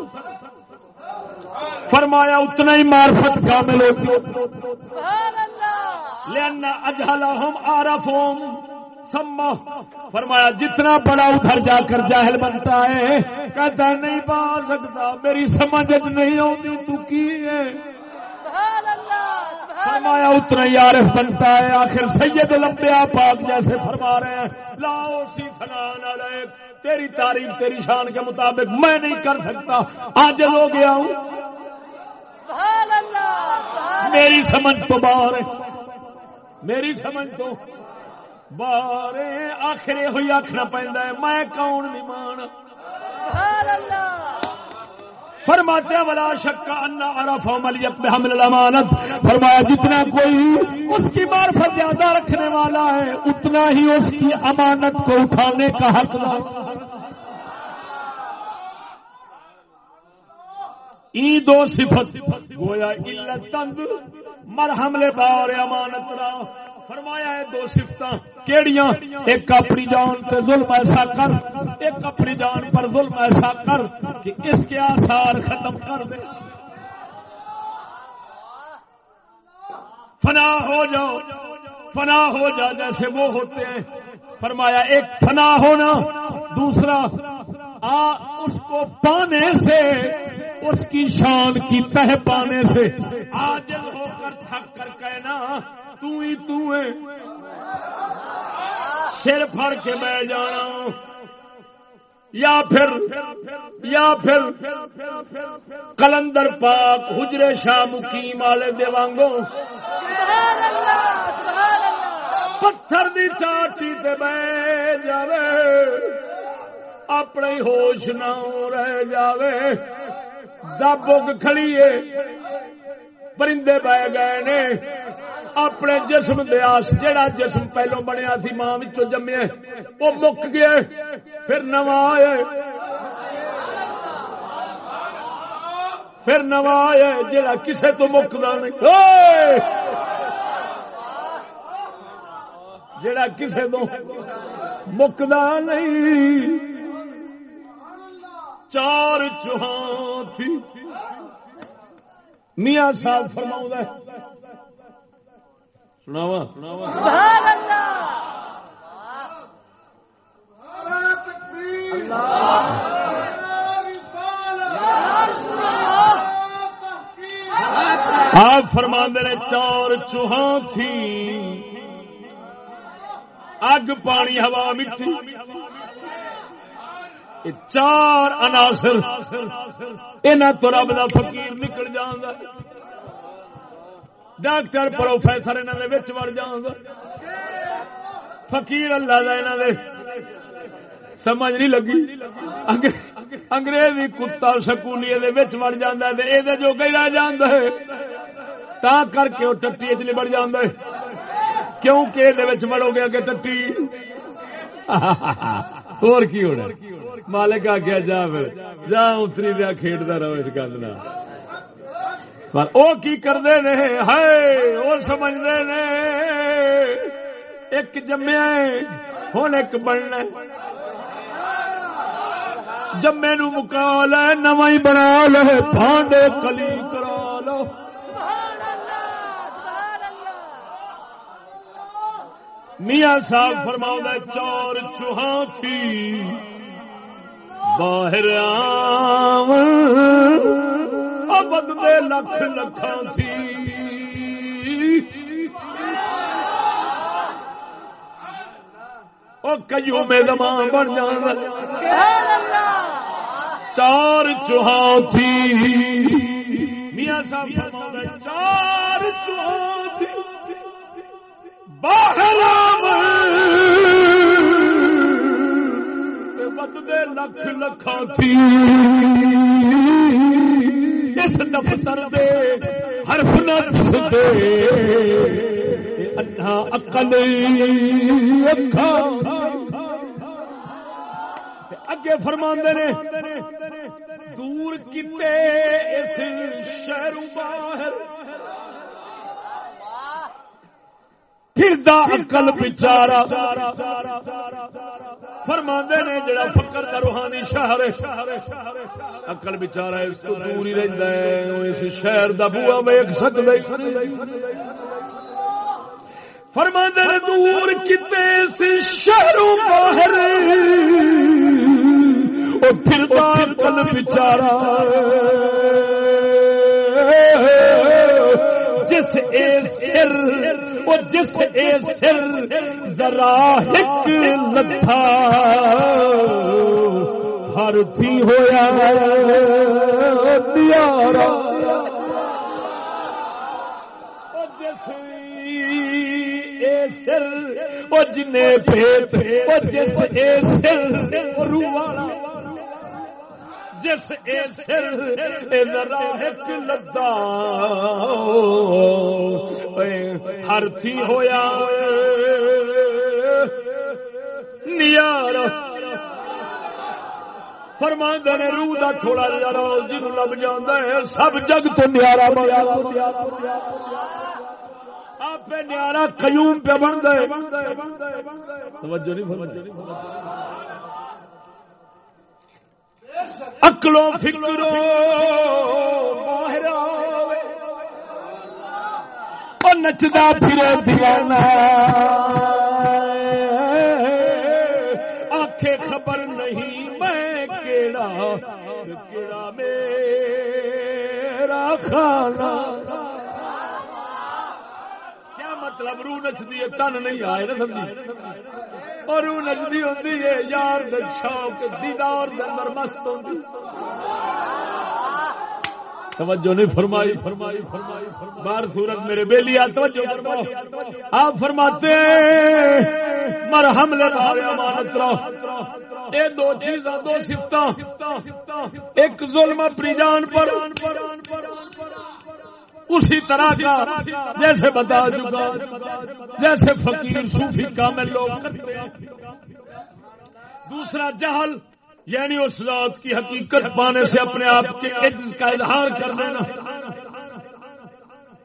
فرمایا اتنا ہی مارفت کامل ہوتی۔ لینا اجہلا ہم آرف ہوم سما فرمایا، جتنا بڑا ادھر جا کر جاہل بنتا ہے، کہتا نہیں پا سکتا، میری سمجھ نہیں آتی تو کی ہے؟ فرمایا، اتنا ہی عارف بنتا ہے، آخر سید لمبیا پاک جیسے فرما رہے ہیں لاؤ سی فنان تیری تعریف، تیری شان کے مطابق میں نہیں کر سکتا، آج ہو گیا ہوں، میری سمجھ تو باہر ہے، میری سمجھ تو بارے آخر ہوئی آخنا پہنتا ہے، میں کون نہیں مان فرماتے والا شکا انا عرف عملیت میں حمل الامانت۔ فرمایا، جتنا کوئی اس کی معرفت زیادہ رکھنے والا ہے، اتنا ہی اس کی امانت کو اٹھانے کا حق ای دو صفت، گویا علت تنگ مر حملے باور امانت را۔ فرمایا ہے دو سفت کیڑیاں؟ ایک اپنی جان پر ظلم ایسا کر، ایک اپنی جان پر ظلم ایسا کر کہ اس کے آثار ختم کر دے۔ فنا ہو جاؤ، فنا ہو جا جیسے وہ ہوتے ہیں۔ فرمایا ایک فنا ہونا، دوسرا آ اس کو پانے سے، اس کی شان کی تہ پانے سے۔ آج ہو کر تھک کر کہنا تو ہی تو ہے۔ سر پھڑ کے بہ جانا یا پھر یا پھر کلندر پاک حجرے شاہ مقیم والے دے وانگو پتھر دی چاٹی تے بہ جاوے۔ اپنے ہوش نہ رہ جاوے۔ دبگ کھڑیے پرندے بہ گئے نے۔ اپنے جسم دیاس جڑا جسم پہلو بنیا سی ماں جمے وہ مک گیا پھر نواں آئے پھر نواں آئے جڑا کسے تو مکدا نہیں۔ جڑا کسے تو مکدا نہیں۔ چار چوہاں تھی۔ میاں صاحب فرماؤں آپ فرما نے چار چوہاں تھی۔ اگ پانی ہوا مٹی۔ چار عناصر۔ انہاں تو رب دا فقیر نکل جان ڈاکٹر پروفیسر انہوں نے وڑ جان فقیر اللہ دا انہوں نے سمجھ نہیں لگی۔ انگریزی کتا سکولی وڑ جانا یہ جو گئی رہ جانا ہے۔ تا کر کے وہ ٹٹی چ لبڑ جانا ہے۔ کیونکہ یہ وڑو گے اگے ٹٹی۔ اور کی ہونا مالک آ گیا جا پھر۔ جا اتری دیا کھیڈتا رہو اس گل نہ پر او کی کرتے نے؟ ہائے وہ سمجھتے نے؟ ایک جمیا ہوں ایک بننا جمے نو مکا لے نو ہی بنا لے بانڈے کلی کرا لو۔ میاں صاحب فرماؤ چور چوہاں تھی باہر آبد دے لکھ لکھاں تھی۔ وہ کئیوں میں زمان بن جانا چار چوہاں تھی۔ میاں صاحب چار چوہاں تھی۔ باہر بدے لکھ لکھا تھی۔ اس دفتر دے، حرف نفس دے۔ اکل اگے فرما نے، دور کتے اس شہر باہر۔ اکل بچارا فرما نے جڑا فکر کا روحانی شہر اکل بچارا اس کو دور ہی رہتا ہے، اس شہر کا بوا ویک سکتا فرما نے دور کتنے شہروں باہر وہ پھر اکل بچارا جس اے سر وہ جس اے سر ذرا ہک لتھا ہر تھی ہویا دیارا جس اے سر وہ جنے پھیت وہ جس اے سر رووالا جس اے سر ذرا ہک لدا ہر تھی ہویا نیار فرما نے روح کا تھوڑا جا جن لب جانا ہے سب جگ تو نیارا آپ نیارا قیوم پہ بن گئے توجہ نہیں اکلو فکرو باہر نچدا پھر دیوانا آنکھیں خبر نہیں میں کیڑا کیڑا میرا کھانا مطلب روح نچدی ہے، تن نہیں آئے نا سمجھی۔ اور روح نچدی ہوتی ہے، یار شوق دیدار اندر مست ہوتی توجہ نہیں فرمائی۔ فرمائی فرمائی بار سورت میرے بیلی توجہ فرماؤ۔ آپ فرماتے مر حملے بارے امانت رہو یہ دو چیزاں، دو سفت ایک ظلم اپنی جان پر۔ اسی طرح کا جیسے بتا چکا جیسے فقیر، صوفی، کامل لوگ کرتے دوسرا جہل یعنی اس ذات کی حقیقت پانے سے اپنے آپ کے عجز کا اظہار کر دینا۔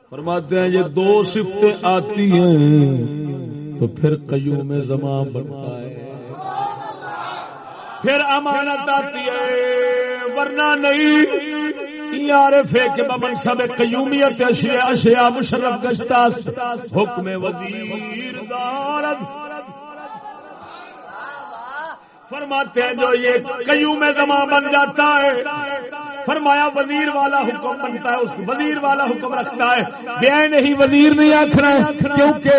فرماتے ہیں، یہ دو سفتیں آتی ہیں، تو پھر قیوم میں زمان بنتا ہے۔ پھر امانت آتی ہے، ورنہ نہیں۔ یار فیک بمن سب قیومیت اشیاء اشیاء مشرف گشتا حکم وزیر دارد۔ فرماتے ہیں جو یہ قیوم میں بن جاتا ہے فرمایا وزیر والا حکم بنتا ہے، اس وزیر والا حکم رکھتا ہے۔ بے نہیں وزیر نہیں آخنا کیونکہ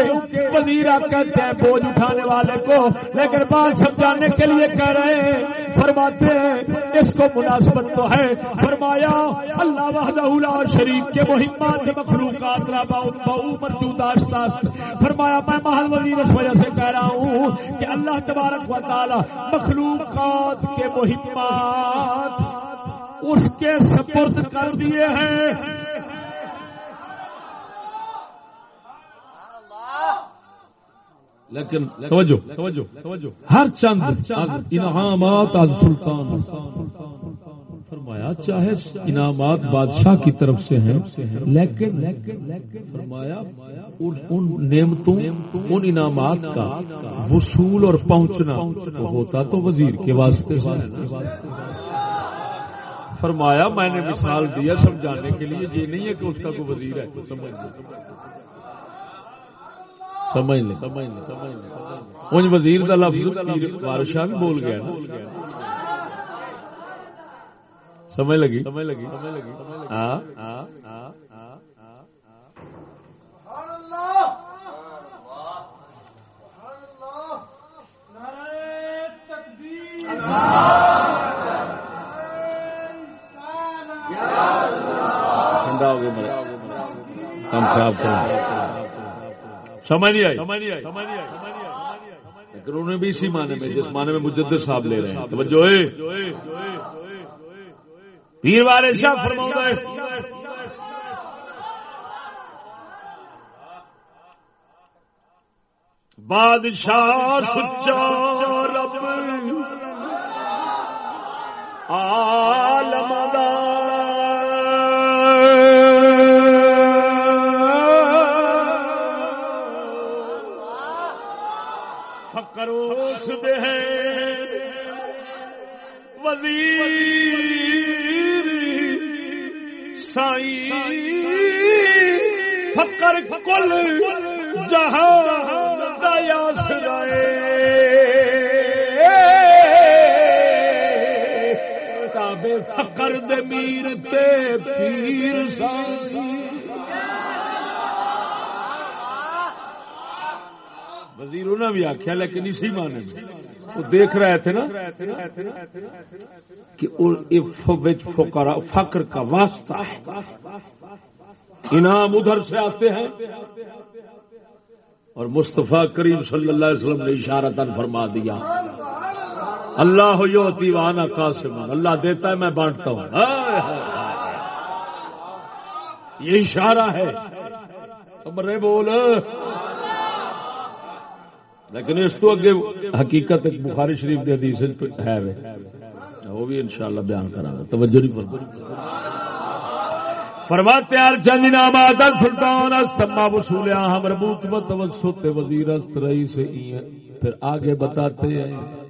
وزیر آپ کہتے ہیں بوجھ اٹھانے والے کو۔ لیکن بات سمجھانے کے لیے کہہ رہے ہیں، فرماتے ہیں، اس کو مناسبت تو ہے۔ فرمایا، اللہ وحدہ شریف کے مہمات مخلوقات موجود فرمایا، میں محل وزیر اس وجہ سے کہہ رہا ہوں کہ اللہ تبارک و تعالی مخلوقات کے مہمات اس کے سپرد کر دیے ہیں۔ لیکن توجہ توجہ توجہ۔ ہر چند انعامات آج سلطان۔ فرمایا چاہے انعامات بادشاہ کی طرف سے ہیں لیکن فرمایا ان نعمتوں ان انعامات کا وصول اور پہنچنا ہوتا تو وزیر کے واسطے۔ فرمایا میں نے مثال دیا سمجھانے کے لیے، یہ نہیں ہے کہ اس کا کوئی وزیر ہے، سمجھ سمجھ لیں سمجھ لیں سمجھ وزیر کا لفظ بادشاہ بھی بول گیا سمجھ لگی؟ سمجھ لگی سمجھ لگی ہاں ہاں ٹھنڈا ہو گیا کم خراب سمجھ نہیں آئی؟ بھی اسی معنی میں جس معنی میں مجدد صاحب لے رہے ہیں۔ توجہ پیر والے شاہ فرما بادشاہ سچا رب۔ عالم کل جہاں دیا سرائے تابے فکر دے میر تے پیر سائی۔ وزیر نے بھی آخیا لیکن اسی مانے وہ دیکھ رہے تھے نا کہ فقر کا واسطہ ہے۔ انعام ادھر سے آتے ہیں۔ اور مصطفیٰ کریم صلی اللہ علیہ وسلم نے اشارہ تن فرما دیا۔ اللہ ہوتی وانا قاسم اللہ دیتا ہے، میں بانٹتا ہوں۔ یہ اشارہ ہے۔ رے بول۔ لیکن اس تو اگے حقیقت ایک بخاری شریف کے حدیث ہے۔ وہ بھی انشاءاللہ بیان کرا توجہ نہیں فرما فرماتے ہیں چند انعامات سلطان استما وصول ہم ربوت و توسط وزیر است رئیس پھر آگے بتاتے ہیں۔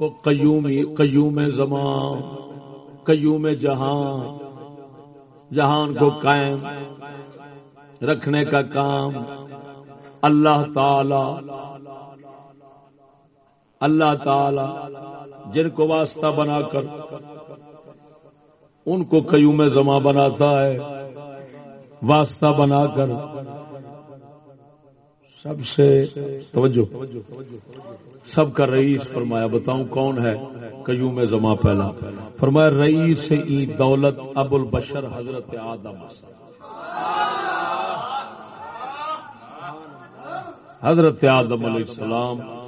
وہ قیوم قیوم زمان، قیوم جہان۔ جہان کو قائم رکھنے کا کام اللہ تعالی۔ اللہ تعالی جن کو واسطہ بنا کر ان کو قیوم زماں بناتا ہے۔ واسطہ بنا کر۔ سب سے توجہ۔ سب کا رئیس فرمایا، بتاؤں کون ہے قیوم زماں پہلا؟ فرمایا، رئیس ای دولت ابو البشر حضرت آدم۔ حضرت آدم علیہ السلام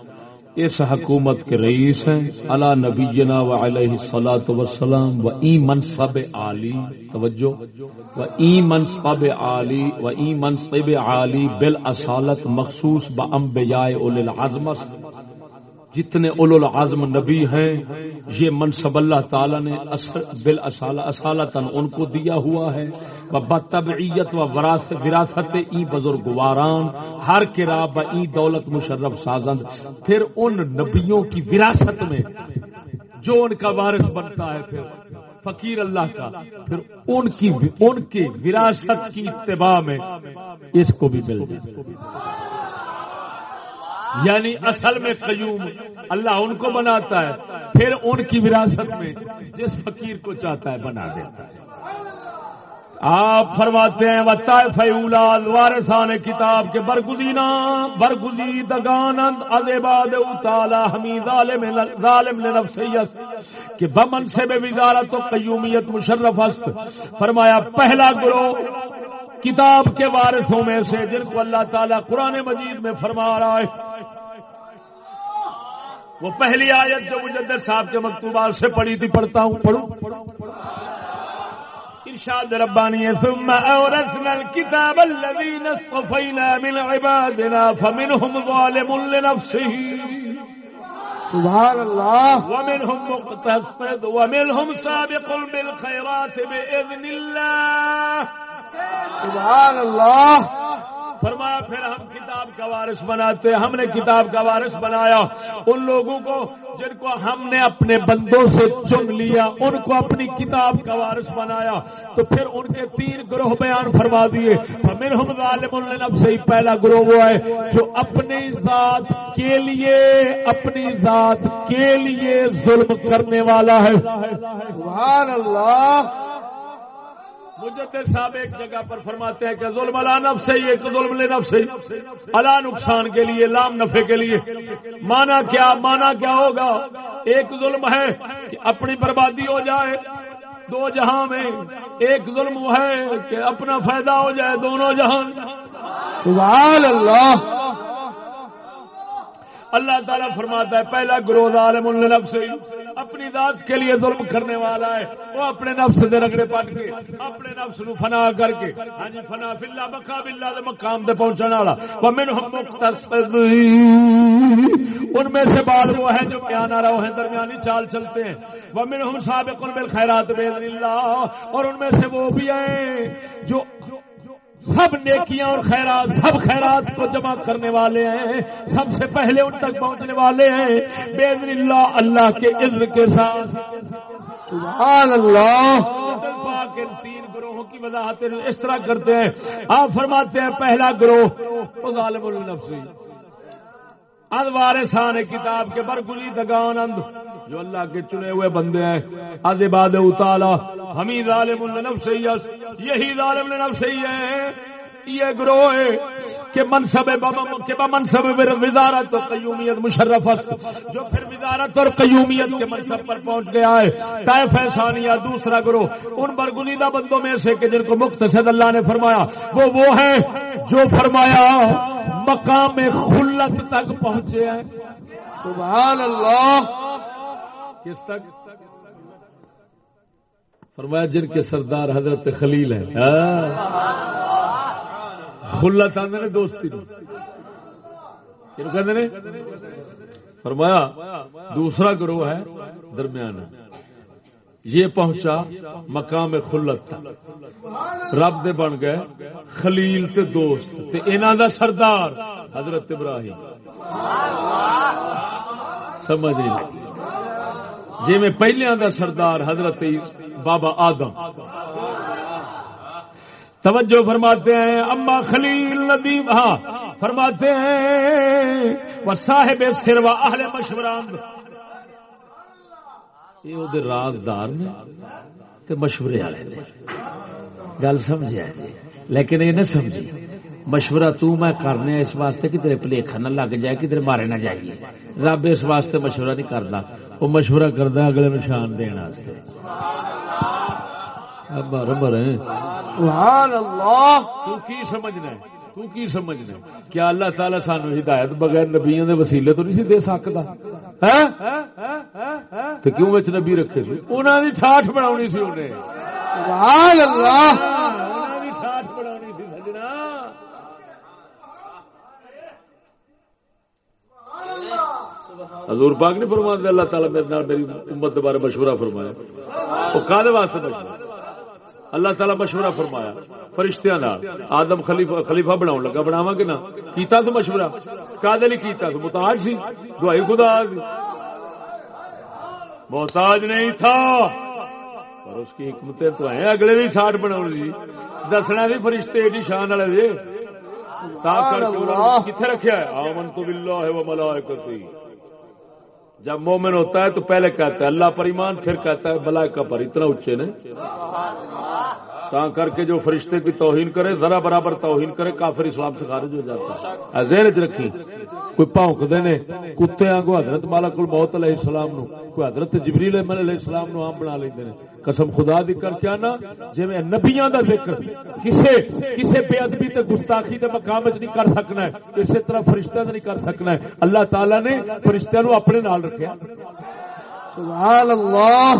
اس حکومت کے رئیس ہیں اللہ نبی جنا و علیہ سلاۃ وسلام و ای منصب عالی، توجہ، و ای منصب عالی، و ای منصب عالی بال اصالت مخصوص ب اول العظمت جتنے اول العظم نبی ہیں، یہ منصب اللہ تعالی نے بال اصالت ان کو دیا ہوا ہے۔ بطبعیت و وراثت ای بزرگواران، ہر کرا ب ای دولت مشرف سازند۔ پھر ان نبیوں کی وراثت میں جو ان کا وارث بنتا ہے پھر فقیر اللہ کا، پھر ان کی ان کی وراثت کی اتباع میں اس کو بھی مل جائے۔ یعنی اصل میں قیوم اللہ ان کو بناتا ہے، پھر ان کی وراثت میں جس فقیر کو چاہتا ہے بنا دیتا ہے۔ آپ فرماتے ہیں وتا فیولاد وارثان کتاب کے برگزینا برگزی دگانند ازباد اتالا حمید ظالم لنفسیت، کہ بمن سے بے وزارت و قیومیت مشرف است۔ فرمایا، پہلا گروہ کتاب کے وارثوں میں سے، جن کو اللہ تعالیٰ قرآن مجید میں فرما رہا ہے۔ وہ پہلی آیت جو مجدد صاحب کے مکتوبات سے پڑھی تھی، پڑھتا ہوں، پڑھوں۔ ارشاد ربانی ثم اورثنا الكتاب الذين اصطفينا من عبادنا فمنهم ظالم لنفسه. سبحان الله. ومنهم مقتصد ومنهم سابق بالخيرات بإذن الله. سبحان الله. فرمایا پھر ہم کتاب کا وارث بناتے ہم نے کتاب کا وارث بنایا۔ ان لوگوں کو جن کو ہم نے اپنے بندوں سے چن لیا، ان کو اپنی کتاب کا وارث بنایا، تو پھر ان کے تین گروہ بیان فرما دیے۔ ہم ظالم النب سے ہی پہلا گروہ وہ ہے جو اپنی ذات کے لیے، اپنی ذات کے لیے ظلم کرنے والا ہے۔ سبحان اللہ! مجدد صاحب ایک جگہ پر فرماتے ہیں کہ ظلم اللہ نف سے ایک ظلم لے نف سے اللہ نقصان کے لیے، لام نفے کے لیے۔ مانا کیا مانا کیا ہوگا؟ ایک ظلم ہے کہ اپنی بربادی ہو جائے، دو جہاں میں ایک ظلم ہے کہ اپنا فائدہ ہو جائے دونوں جہاں۔ سبحان اللہ۔ اللہ تعالیٰ فرماتا ہے، پہلا گروہ عالم النب سے اپنی ذات کے لیے ظلم کرنے والا ہے۔ وہ اپنے نفس دے رگڑے پٹ کے، اپنے نفس نو فنا کر کے ہاں جی فنا فلا بکا بلا مقام دے پہنچنے والا۔ وہ من ہم ان میں سے بعد وہ ہیں جو کیا نہ رہو ہیں، درمیانی چال چلتے ہیں۔ وہ من ہم سابق بالخیرات بے اللہ۔ اور ان میں سے وہ بھی ہیں جو سب نیکیاں اور خیرات سب خیرات کو جمع کرنے والے ہیں۔ سب سے پہلے ان تک پہنچنے والے ہیں۔ بے اللہ اللہ کے عزم کے ساتھ۔ سبحان اللہ۔ تین گروہوں کی وضاحت اس طرح کرتے ہیں۔ آپ فرماتے ہیں پہلا گروہ غالب النفسی ادوار سان کتاب کے برگلی دگان اند، جو اللہ کے چنے ہوئے بندے ہیں۔ از عباد اتالا ہمیں ظالم النفسی یہی ظالم النفسی ہے۔ یہ گروہ ہے کہ منصب کہ منصب وزارت اور قیومیت مشرف جو پھر وزارت اور قیومیت کے منصب پر پہنچ گیا ہے۔ طائف ثانیہ دوسرا گروہ۔ ان برگزیدہ بندوں میں سے کہ جن کو مختصد اللہ نے فرمایا، وہ وہ ہیں جو فرمایا مقام خلت تک پہنچے ہیں۔ سبحان اللہ۔ کس تک؟ فرمایا جن کے سردار حضرت خلیل ہیں۔ ہاں۔ خلت آدھے نے دوستی نے؟ فرمایا دوسرا گروہ ہے درمیانہ یہ پہنچا مقام خلت رب دے بن گئے خلیل تے دوست تے انہاں دا سردار حضرت ابراہیم۔ سمجھ نہیں جی میں پہلے دا سردار حضرت بابا آدم۔ توجہ فرماتے ہیں، اما خلیل ندیم ہاں فرماتے ہیں وہ صاحب سروا اہل مشوران۔ یہ وہ رازدار نے تے مشورے والے نے۔ گل سمجھا جی۔ لیکن یہ نہ سمجھی۔ مشورہ تو میں کرنے اس واسطے کہ تیرے پلیخا نہ لگ جائے کہ تیرے مارے نہ جائیے۔ رب اس واسطے مشورہ نہیں کرتا وہ مشورہ کرتا اگلے نشان دن برابر کی سمجھنا تو کی سمجھنا کیا اللہ تعالی سانو ہدایت بغیر نبیوں دے وسیلے تو نہیں دے سکتا تو کیوں بچ نبی رکھے سی انہوں نے ٹھاٹ بنا سی انہیں۔ سی سجنا۔ حضور پاک نہیں فرما اللہ تعالیٰ میرے نال میری امت کے بارے مشورہ فرمایا وہ کالے واسطے مشورہ؟ اللہ تعالیٰ مشورہ فرمایا۔ فرشتیاں آدم خلیفہ خلیفہ بناؤ لگا۔ بناوا کہ نہ؟ کیتا تو مشورہ۔ کادے لیے کیتا؟ تو محتاج سی۔ دعائی خدا سی محتاج نہیں تھا۔ پر اس کی حکمتیں تو ہیں اگلے بھی چھاٹ بنا جی دسنا بھی فرشتے ایڈی شان والے جی کتنے رکھا ہے آمن تو بلا ہے؟ وہ ملا جب مومن ہوتا ہے تو پہلے کہتا ہے، اللہ پر ایمان، پھر کہتا ہے، بلا کا پر۔ اتنا اچے نے۔ تا کر کے جو فرشتے کی توہین کرے، ذرا برابر توہین کرے، کافر اسلام سے خارج ہو جاتا ہے۔ زیر چ رکھی کوئی پونکتے نے۔ کتے آگو حضرت مالا کل بہت علیہ السلام نو۔ کوئی حضرت جبریل علیہ السلام نو عام بنا لیندے نے۔ قسم خدا دی کر کے آنا جی میں نبیاں دا ذکر کسے کسے بے ادبی تے گستاخی دے مقام وچ نہیں کر سکنا ہے اسی طرح فرشتہ نہیں کر سکنا ہے۔ اللہ تعالی نے فرشتہ نو اپنے نال رکھیا۔ سبحان اللہ۔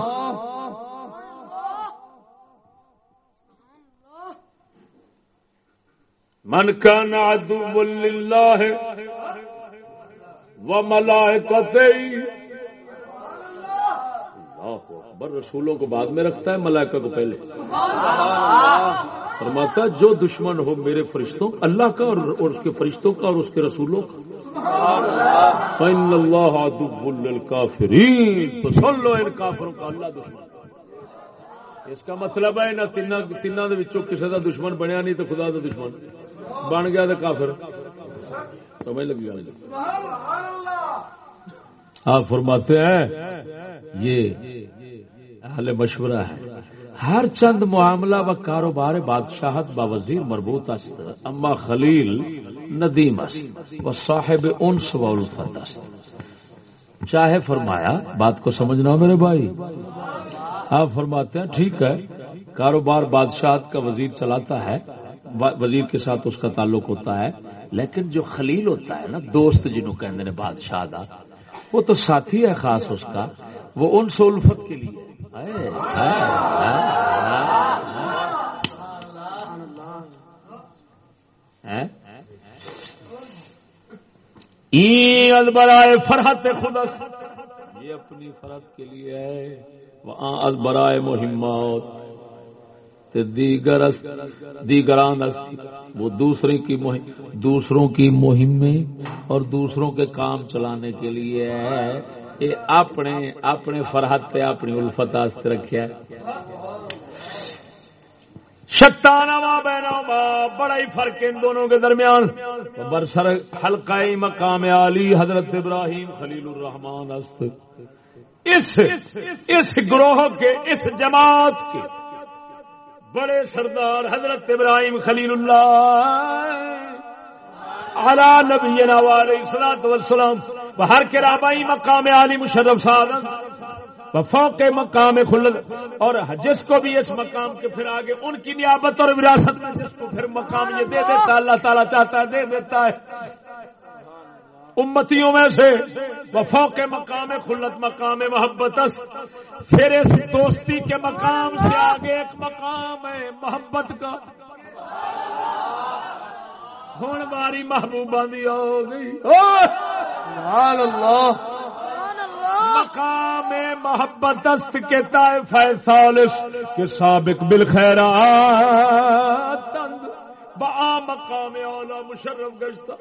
من كان عدو لله وملائكته اللہ۔ اکبر رسولوں کو بعد میں رکھتا ہے، ملائکہ کو پہلے۔ فرماتا جو دشمن ہو میرے فرشتوں، اللہ کا اور اس کے فرشتوں کا اور اس کے رسولوں کا۔ فَإِنَّ اللَّهَ ان کافروں کا اللہ دشمن۔ اس کا مطلب ہے نہ تین کسی کا دشمن بنیا نہیں تو خدا کا دشمن۔ بن گیا تو کافر۔ سمجھ لگی آپ فرماتے ہیں، یہ اہل مشورہ ہے۔ ہر چند معاملہ و کاروبار بادشاہت با وزیر مربوط است، اما خلیل ندیم است و صاحب انس و الفت است۔ چاہے فرمایا، بات کو سمجھنا میرے بھائی۔ آپ فرماتے ہیں، ٹھیک ہے، کاروبار بادشاہت کا وزیر چلاتا ہے وزیر کے ساتھ اس کا تعلق ہوتا ہے، لیکن جو خلیل ہوتا ہے نا، دوست جنہوں کہنے نے بادشاہ دا، وہ تو ساتھی ہے خاص اس کا، وہ ان سے الفت کے لیے۔ برائے فرحت خدا یہ اپنی فرحت کے لیے ہے وہ برائے مہمات دیگر دیگران وہ دوسرے کی دوسروں کی مہم میں اور دوسروں کے کام چلانے کے لیے ہے اپنے اپنے فرحت پہ اپنی الفت رکھا شتانہ بہنا بڑا ہی فرق ان دونوں کے درمیان۔ برسر ہلکا مقام علی حضرت ابراہیم خلیل الرحمان اس اس گروہ کے، اس جماعت کے بڑے سردار حضرت ابراہیم خلیل اللہ۔ اعلی نبی علیہ الصلوۃ والسلام بہر کے رابعی مقام علی مشرف سعادت فوق مقام خلد اور جس کو بھی اس مقام کے پھر آگے ان کی نیابت اور وراثت میں جس کو پھر مقام یہ دے دیتا اللہ تعالیٰ چاہتا ہے، دے دیتا ہے۔ امتیوں میں سے وفا کے مقام خلت مقام محبت پھر اس دوستی کے مقام سے آگے ایک مقام ہے محبت کا۔ ہوں باری محبوبہ دی ہو گئی مقام محبت است کے طائف سالس کے سابق بالخیرات با مقام اولا مشرف گشتہ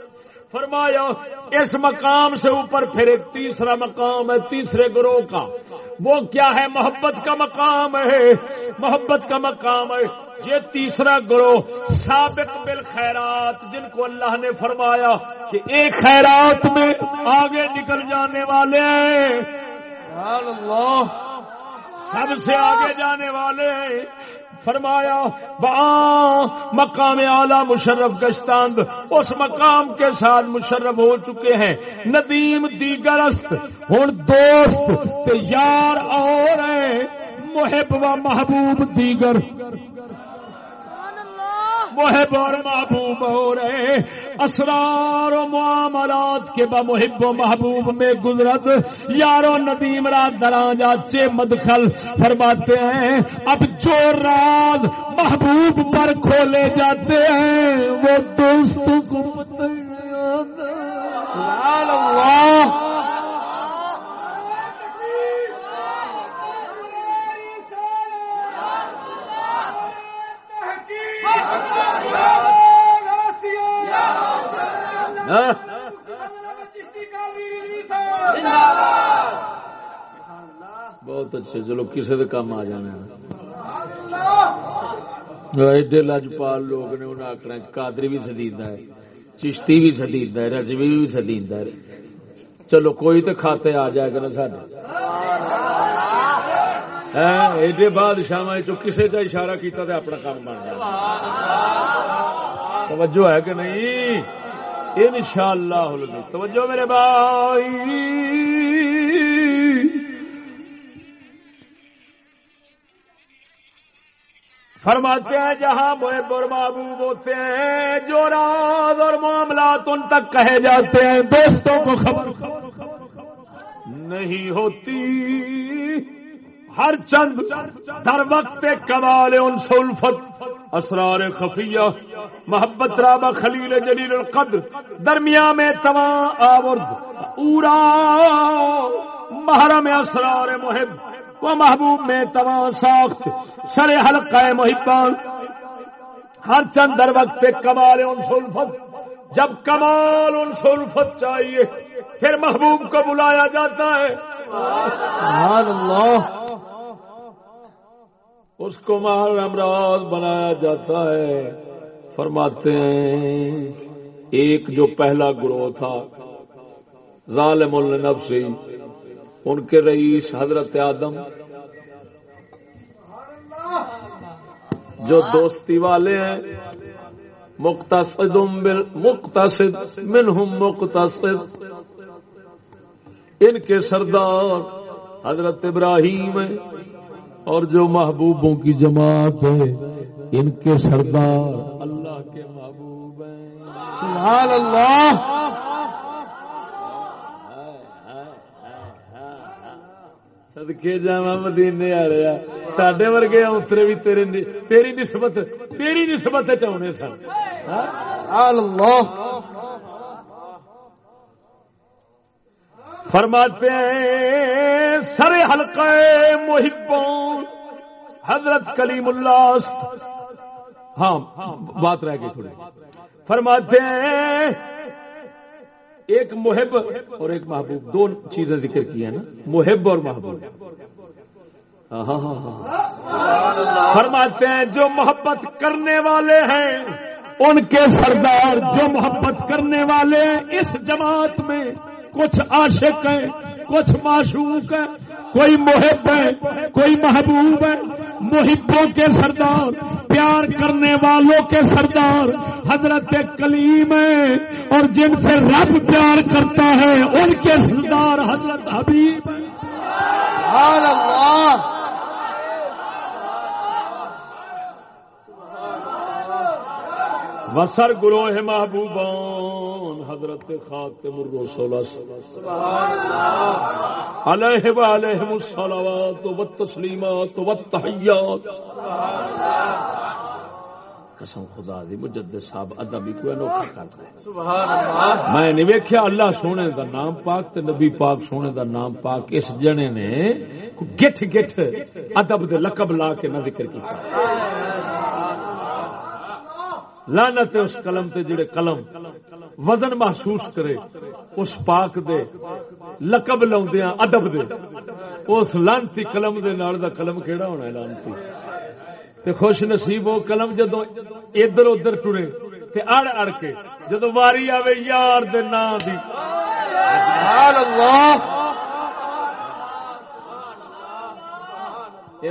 فرمایا اس مقام سے اوپر پھر ایک تیسرا مقام ہے تیسرے گروہ کا وہ کیا ہے محبت کا مقام ہے محبت کا مقام ہے یہ تیسرا گروہ سابق بالخیرات جن کو اللہ نے فرمایا کہ ایک خیرات میں آگے نکل جانے والے ہیں سب سے آگے جانے والے ہیں فرمایا با مقام اعلی مشرف گشتاند اس مقام کے ساتھ مشرف ہو چکے ہیں۔ ندیم دیگرست ہوں دوست یار اور ہیں۔ محب و محبوب دیگر۔ محب اور محبوب ہو رہے اسرار و معاملات کے با محب و محبوب میں گزرت یارو ندیم رات دران جاچے مدخل فرماتے ہیں۔ اب جو راز محبوب پر کھولے جاتے ہیں، وہ دوستوں کو پتہ اللہ۔ بہت اچھے چلو کسی کام آ جانا ایڈے لجپال لوگ نے انہیں آخنا کادری بھی سدیدا ہے، چشتی بھی سدیدا ہے، رجوی بھی سدیدا ہے۔ چلو کوئی تو کھاتے آ جائے گا نا سارے ہاں، ایڈے بعد شام کسی کا اشارہ کیتا تو اپنا کام بن جائے توجہ ہے کہ نہیں؟ ان شاء اللہ توجہ میرے بھائی۔ فرماتے ہیں، جہاں محب اور محبوب ہوتے ہیں، جو راز اور معاملات ان تک کہے جاتے ہیں، دوستوں کو خبر نہیں ہوتی۔ ہر چند در وقت کمال ان سلفت، اسرار خفیہ، محبت رابع خلیل جلیل القدر، درمیان میں تمام آورد، اورا محرم اسرار محب وہ محبوب میں تمام ساخت سر حلقہ محبان۔ ہر چند در وقت کمال ان سلفت، جب کمال ان سلفت چاہیے، پھر محبوب کو بلایا جاتا ہے۔ اللہ۔ اس کو مال امراض بنایا جاتا ہے۔ فرماتے ہیں، ایک جو پہلا گروہ تھا، ظالم النفسی ان کے رئیس حضرت آدم، جو دوستی والے ہیں مختصد مختصد منہم مختصد ان کے سردار حضرت ابراہیم ہے اور جو محبوبوں کی جماعت ہے، ان کے سردار اللہ کے محبوب ہیں۔ سبحان اللہ! سدکے جا مدینے آ رہا سڈے ورگے اترے بھی تیرے تیری نسبت تیری نسبت چاہنے سن۔ فرماتے ہیں سر حلقہ محبوں حضرت کلیم اللہ ہاں بات رہ گئی تھوڑی۔ فرماتے ہیں ایک محب اور ایک محبوب دو چیزیں ذکر کی ہیں نا۔ محب اور محبوب۔ ہاں، ہاں، ہاں،, ہاں۔ فرماتے ہیں جو محبت کرنے والے ہیں ان کے سردار جو محبت کرنے والے ہیں اس جماعت میں کچھ عاشق ہیں، کچھ معشوق ہیں، کوئی محب ہے کوئی محبوب ہے محبوں کے سردار، پیار کرنے والوں کے سردار، حضرت کلیم ہے اور جن سے رب پیار کرتا ہے، ان کے سردار حضرت حبیب اللہ۔ وسر گروہ محبوبان، حضرت خاتم الرسول علیہ وعلیہم الصلوات والتسلیمات والتحیات. قسم خدا دی، مجدد صاحب ادب کوئی انوکھا کرتا ہے میں نہیں ویکھیا، اللہ سونے دا نام پاک تے نبی پاک سونے دا نام پاک اس جنے نے گٹھ گٹھ ادب دے لقب لا کے نہ ذکر کیتا۔ لانت اس قلم تے جڑے قلم وزن محسوس کرے، اس پاک دے لقب لاؤندیا ادب دے۔ اس لانتی قلم دے نال دا قلم کیڑا ہونا ہے لانتی تے خوش نصیب وہ قلم جدو ادھر ادھر ٹرے، تے اڑ اڑ کے جدو واری آوے، یار دے نام دی۔ سبحان اللہ!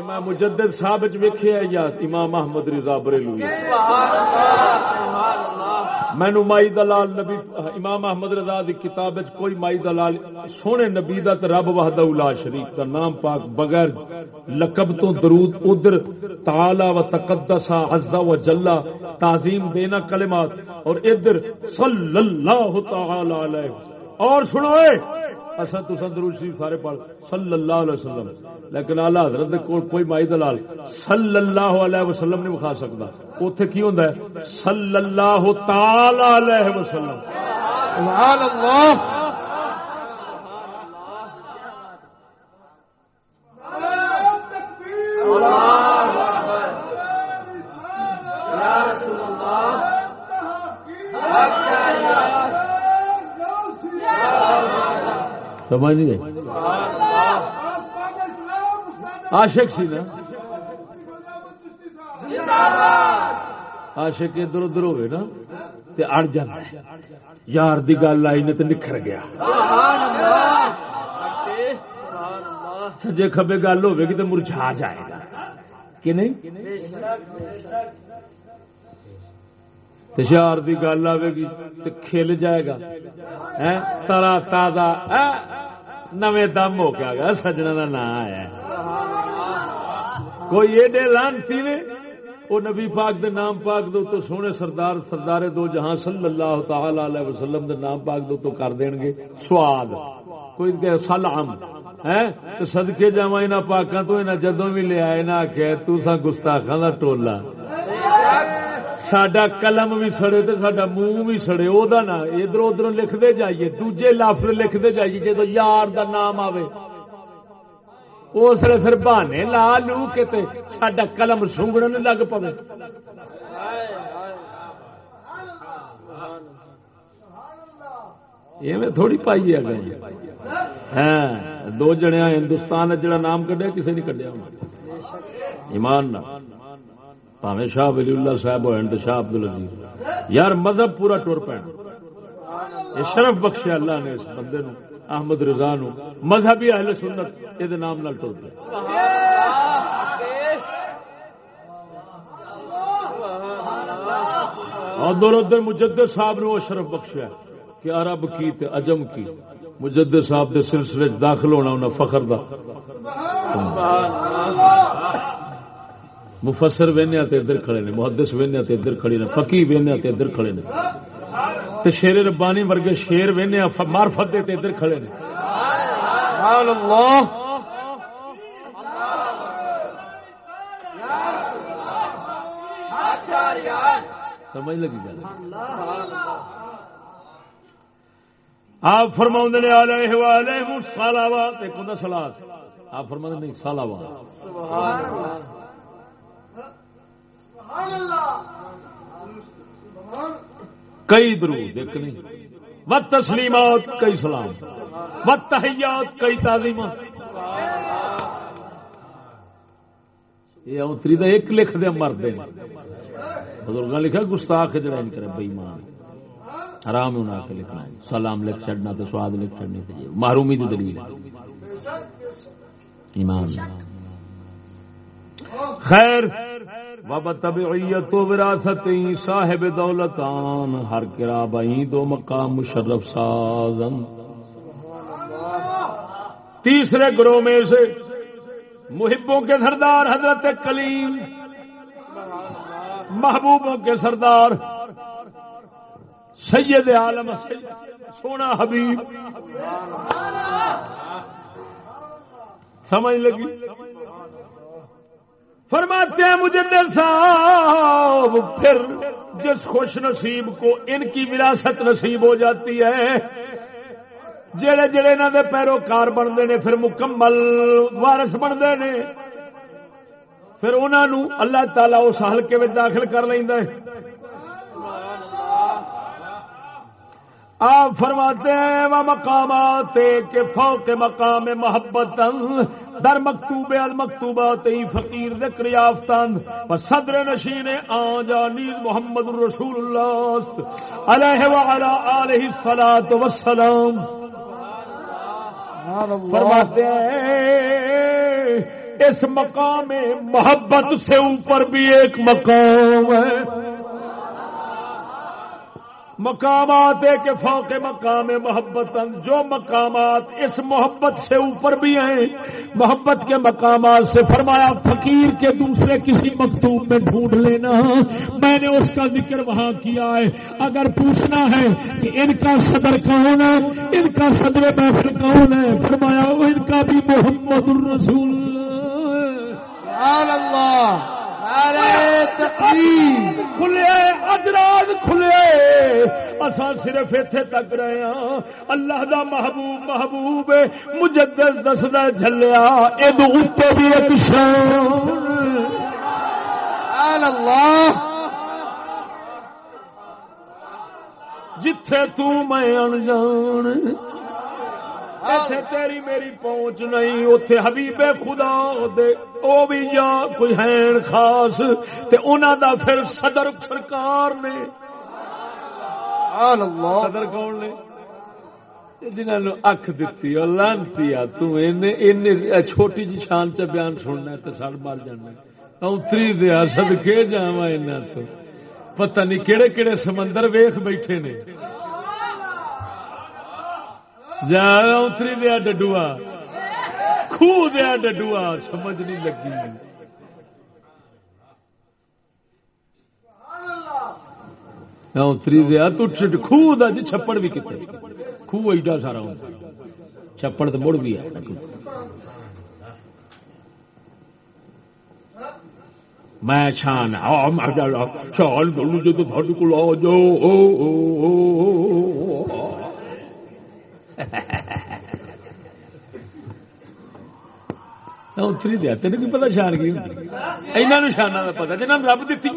میں مجدد صاحب ویخیا یا امام محمد رضا بریلو مینو مائی دلال نبی، امام محمد رضا دی کتاب کوئی مائی دلال، سونے نبی دا رب وحدہ الا شریف دا نام پاک بغیر لقب تو درود، ادھر تعالی و تقدسا عزا و جلا تعظیم دینا کلمات اور ادھر صلی اللہ تعالی علیہ۔ اور سنو اصل تو درود شریف سارے پڑھ صلی اللہ علیہ وسلم۔ لیکن آلہ حضرت کو کوئی مائی دلال صلی اللہ علیہ وسلم نہیں بخا سکتا۔ اتنے کی ہوں صلی اللہ تعالی علیہ وسلم۔ سبحان اللہ۔ سمجھ نہیں گئی عاشق سی نا؟ عاشق ادھر ادھر ہوئے نا، تے اڑ جانا یار دی گل آئی نے تو نکھر گیا۔ سجے کبے گل ہوے گی تو مرجھا جائے گا۔ کہ نہیں؟ یار دی گل آئے گی تو کھل جائے گا۔ ترا تازہ۔ نویں دم ہو کے آ گیا سجنا کا نام آیا کوئی ایڈے لانتی نے؟ وہ نبی پاک دے نام پاک دو تو سونے سردار سردار دو جہاں صلی اللہ تعالی علیہ وسلم دے نام پاک دو تو کر دین گے۔ سواد۔ کوئی کہ سلام ہے تو صدقے جاواں پاکاں تو انہاں جدوں بھی لے آئے نہ کہ تو سا گستاخاں دا ٹولا سڈا قلم بھی سڑے تو سڈا منہ بھی سڑے وہ نا، ادھر ادھر لکھتے جائیے، دوجے لفظ لکھتے جائیے جدو یار دا نام آوے۔ اس لیے پھر بہانے لا لو کے سڈا قلم سونگڑ لگ پوے۔ پے تھوڑی پائی ہے گئی ہاں دو جنے ہندوستان جڑا نام کڈیا کسی نے کڈیا۔ ایمان پاوے شاہ ولی اللہ صاحب ہوئے تو شاہ عبد العزیز یار مذہب پورا ٹور پہ شرف بخشیا اللہ نے اس بندے نو، احمد رضا نو۔ مذہبی اہل سنت یہ نام نال ٹر پہ ادھر ادھر مجدد صاحب نے وہ شرف بخشیا کہ عرب کی تے عجم کی۔ مجدد صاحب دے سلسلے داخل ہونا انہیں فخر دا۔ مفسر وہنیا تے ادھر کھڑے نے محدث وہنیا تے ادھر کھڑے نے فقی وہنیا تے ادھر کھڑے نے۔ تے شیر ربانی ورگے شیر وہنیا معرفت دے تے ادھر کھڑے نے۔ سبحان اللہ۔ سمجھ لگی گل؟ آپ فرما نے علیہ وآلہ سالاوات ایک سلاد آپ فرما نہیں سالاوات کئی درود ایک نہیں و تسلیمات، کئی سلام۔ و تحیات، کئی تعظیمات۔ یہ اتری تو ایک لکھ دے مرد بزرگ لکھا، گستاخ جڑا نہیں کرے بےمان حرام ہونا کے لکھنا۔ سلام لکھ چڑنا تو سواد لکھ چڑنے محرومی کی دلیل ایمان۔ خیر۔ بابا طبعیت و وراثت صاحب دولتان، ہر کرا بہی دو مقام مشرف سازن۔ تیسرے گروہ میں سے محبوں کے سردار حضرت کلیم، محبوبوں کے سردار سید عالم، سونا حبیب۔ سمجھ لگی؟ فرماتے ہیں مجھے صاحب پھر جس خوش نصیب کو ان کی وراثت نصیب ہو جاتی ہے جڑے جڑے انہوں دے پیروکار بنتے نے، پھر مکمل وارس بنتے نے۔ پھر انہوں اللہ تعالی اس ہلکے میں داخل کر لینا ہے۔ آپ فرماتے ہیں وہ مقامات کے فوق مقام محبت، در مکتوب المکتوبات فقیر ذکر یافتند و صدر نشین آجا نیز محمد رسول اللہ۔ علیہ وعلا آلہ الصلاة والسلام۔ فرماتے ہیں، اس مقام محبت سے اوپر بھی ایک مقام ہے۔ مقامات کے فوق مقام محبت جو مقامات اس محبت سے اوپر بھی ہیں، محبت کے مقامات سے فرمایا، فقیر کے دوسرے کسی مکتوب میں ڈھونڈ لینا۔ میں نے اس کا ذکر وہاں کیا ہے۔ اگر پوچھنا ہے کہ ان کا صدر کون ہے؟ ان کا صدر محفل کون ہے؟ فرمایا ان کا بھی محمد الرسول۔ اللہ۔ کھلے اجراج کھلے اصا صرف اتے تک رہے ہاں اللہ دا محبوب محبوب مجدد دسدا جلیا یہ بھی ایک اللہ۔ جتھے تو میں انجان تیری میری پہنچ نہیں اتے حبیب خدا دے او بھی یا کوئی ہے خاص تے انہاں دا پھر صدر سرکار نے۔ سبحان اللہ۔ صدر کون نے؟ جنہوں اکھ دیتی اور لانتی آ تین چھوٹی جی شان چ بیان سننا تو سڑ مر جانا اتری دیا سدکے جا تو۔ پتہ نہیں کہڑے کہڑے سمندر ویخ بیٹھے نے۔ جا اتری دیا ڈڈوا خوہ دیا ڈڈوا سمجھ نہیں لگی۔ اتری دیا تو خوہ دا جی چھپڑ بھی کتنے۔ خوہ ایڈا سارا ہوں۔ چھپڑ تو مڑ بھی ہے۔ میں چھان چھان کروں جب تھوڑے کو آ جاؤ۔ اتری دیا تین کی پتا شان کی یہاں شانہ کا پتا جنہوں رب دیتی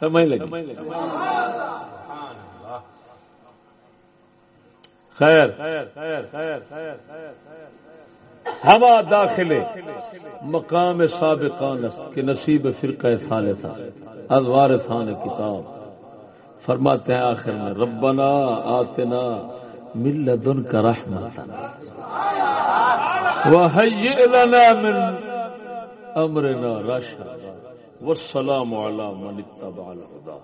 سمجھ لگی خیر ہوا داخلے مقام سابقان کے نصیب فرقہ ثالثہ ادوار تھان کتاب فرماتے ہیں آخر میں، ربنا آتنا من لدن کا رحمت وحیئ لنا من امرنا رشد والسلام علی من اتبع الهدى۔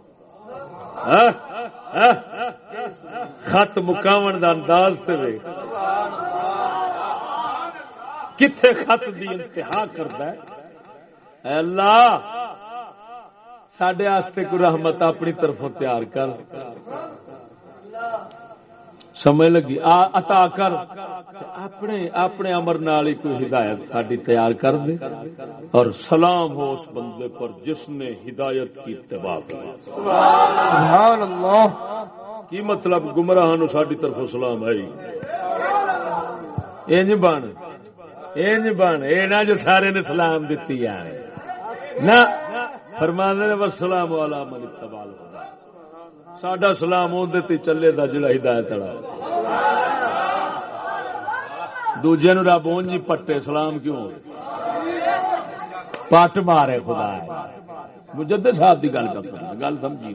خط مکاون دا انداز تے ویکھ۔ کتنے خط دی انتہا کرتا ہے؟ اے اللہ! سڈے کو رحمت اپنی طرفوں تیار کر سمجھ لگی عطا کر اپنے اپنے امر نال ہی کوئی ہدایت ساری تیار کر دے اور سلام ہو اس بندے پر جس نے ہدایت کی اتباع کی سبحان اللہ کی مطلب گمراہ نو ساری طرف سلام ہے انج بن انج بن اے نہ جو سارے نے سلام دیتی ہے نہ فرمانے نے سلام والا من اتباع ساڈا سلام اندر چلے دا جڑا ہدایت والا۔ دوجے نو رب اونج ہی پٹے، سلام کیوں؟ پٹ مارے خدا مجدد صاحب کی گل کر گل سمجھی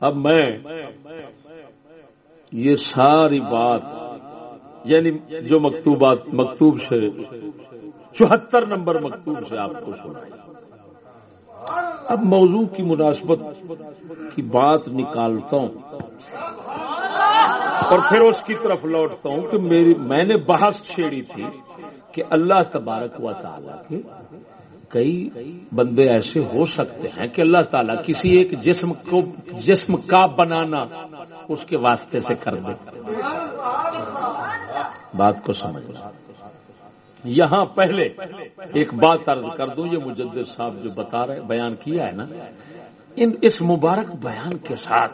اب میں یہ ساری بات یعنی جو مکتوبات، مکتوب سے چوہتر نمبر مکتوب سے آپ کو سنائی۔ اب موضوع کی مناسبت کی بات نکالتا ہوں اور پھر اس کی طرف لوٹتا ہوں کہ میری میں نے بحث چھیڑی تھی کہ اللہ تبارک و تعالیٰ کے کئی بندے ایسے ہو سکتے ہیں کہ اللہ تعالیٰ کسی ایک جسم کو جسم کا بنانا اس کے واسطے سے کر دے۔ بات کو سمجھ یہاں پہلے ایک بات عرض کر دوں، یہ مجدد صاحب جو بتا رہے، بیان کیا ہے نا، ان اس مبارک بیان کے ساتھ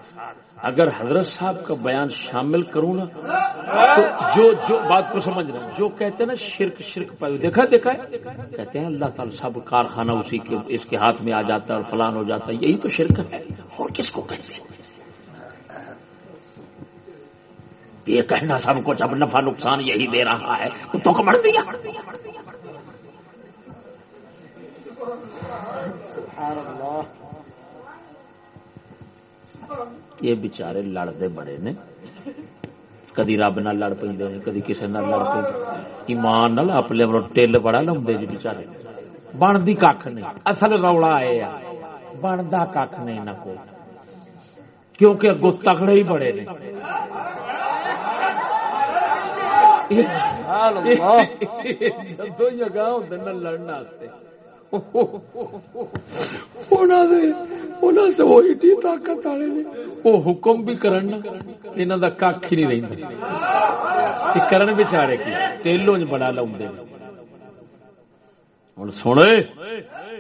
اگر حضرت صاحب کا بیان شامل کروں نا، تو جو جو بات کو سمجھ رہے ہیں، جو کہتے ہیں نا، شرک شرک پہ دیکھا دیکھا ہے؟ کہتے ہیں اللہ تعالی سب کارخانہ اسی کے، اس کے ہاتھ میں آ جاتا ہے اور فلان ہو جاتا ہے، یہی تو شرک ہے۔ اور کس کو کہتے ہیں؟ یہ کہنا سب کچھ اب نفع نقصان یہی دے رہا ہے، تو کمڑ دیا۔ یہ بچارے لڑتے بڑے نے۔ کدی رب نہ لڑ پہ کدی کسی نہ لڑ پہ ایمان نال اپنے ٹل بڑا لمبے جی بچارے بنتی کھ نہیں، اصل رولا آئے بنتا کھ نہیں نہ کوئی، کیونکہ اگو تگڑے ہی بڑے نے۔ جدو جگہ ہوتے نا لڑنے طاقت والے وہ حکم بھی کرن انہوں کا کھ ہی نہیں رہتا کرن بچارے کی تیلوں بڑا لاؤں ہوں سنے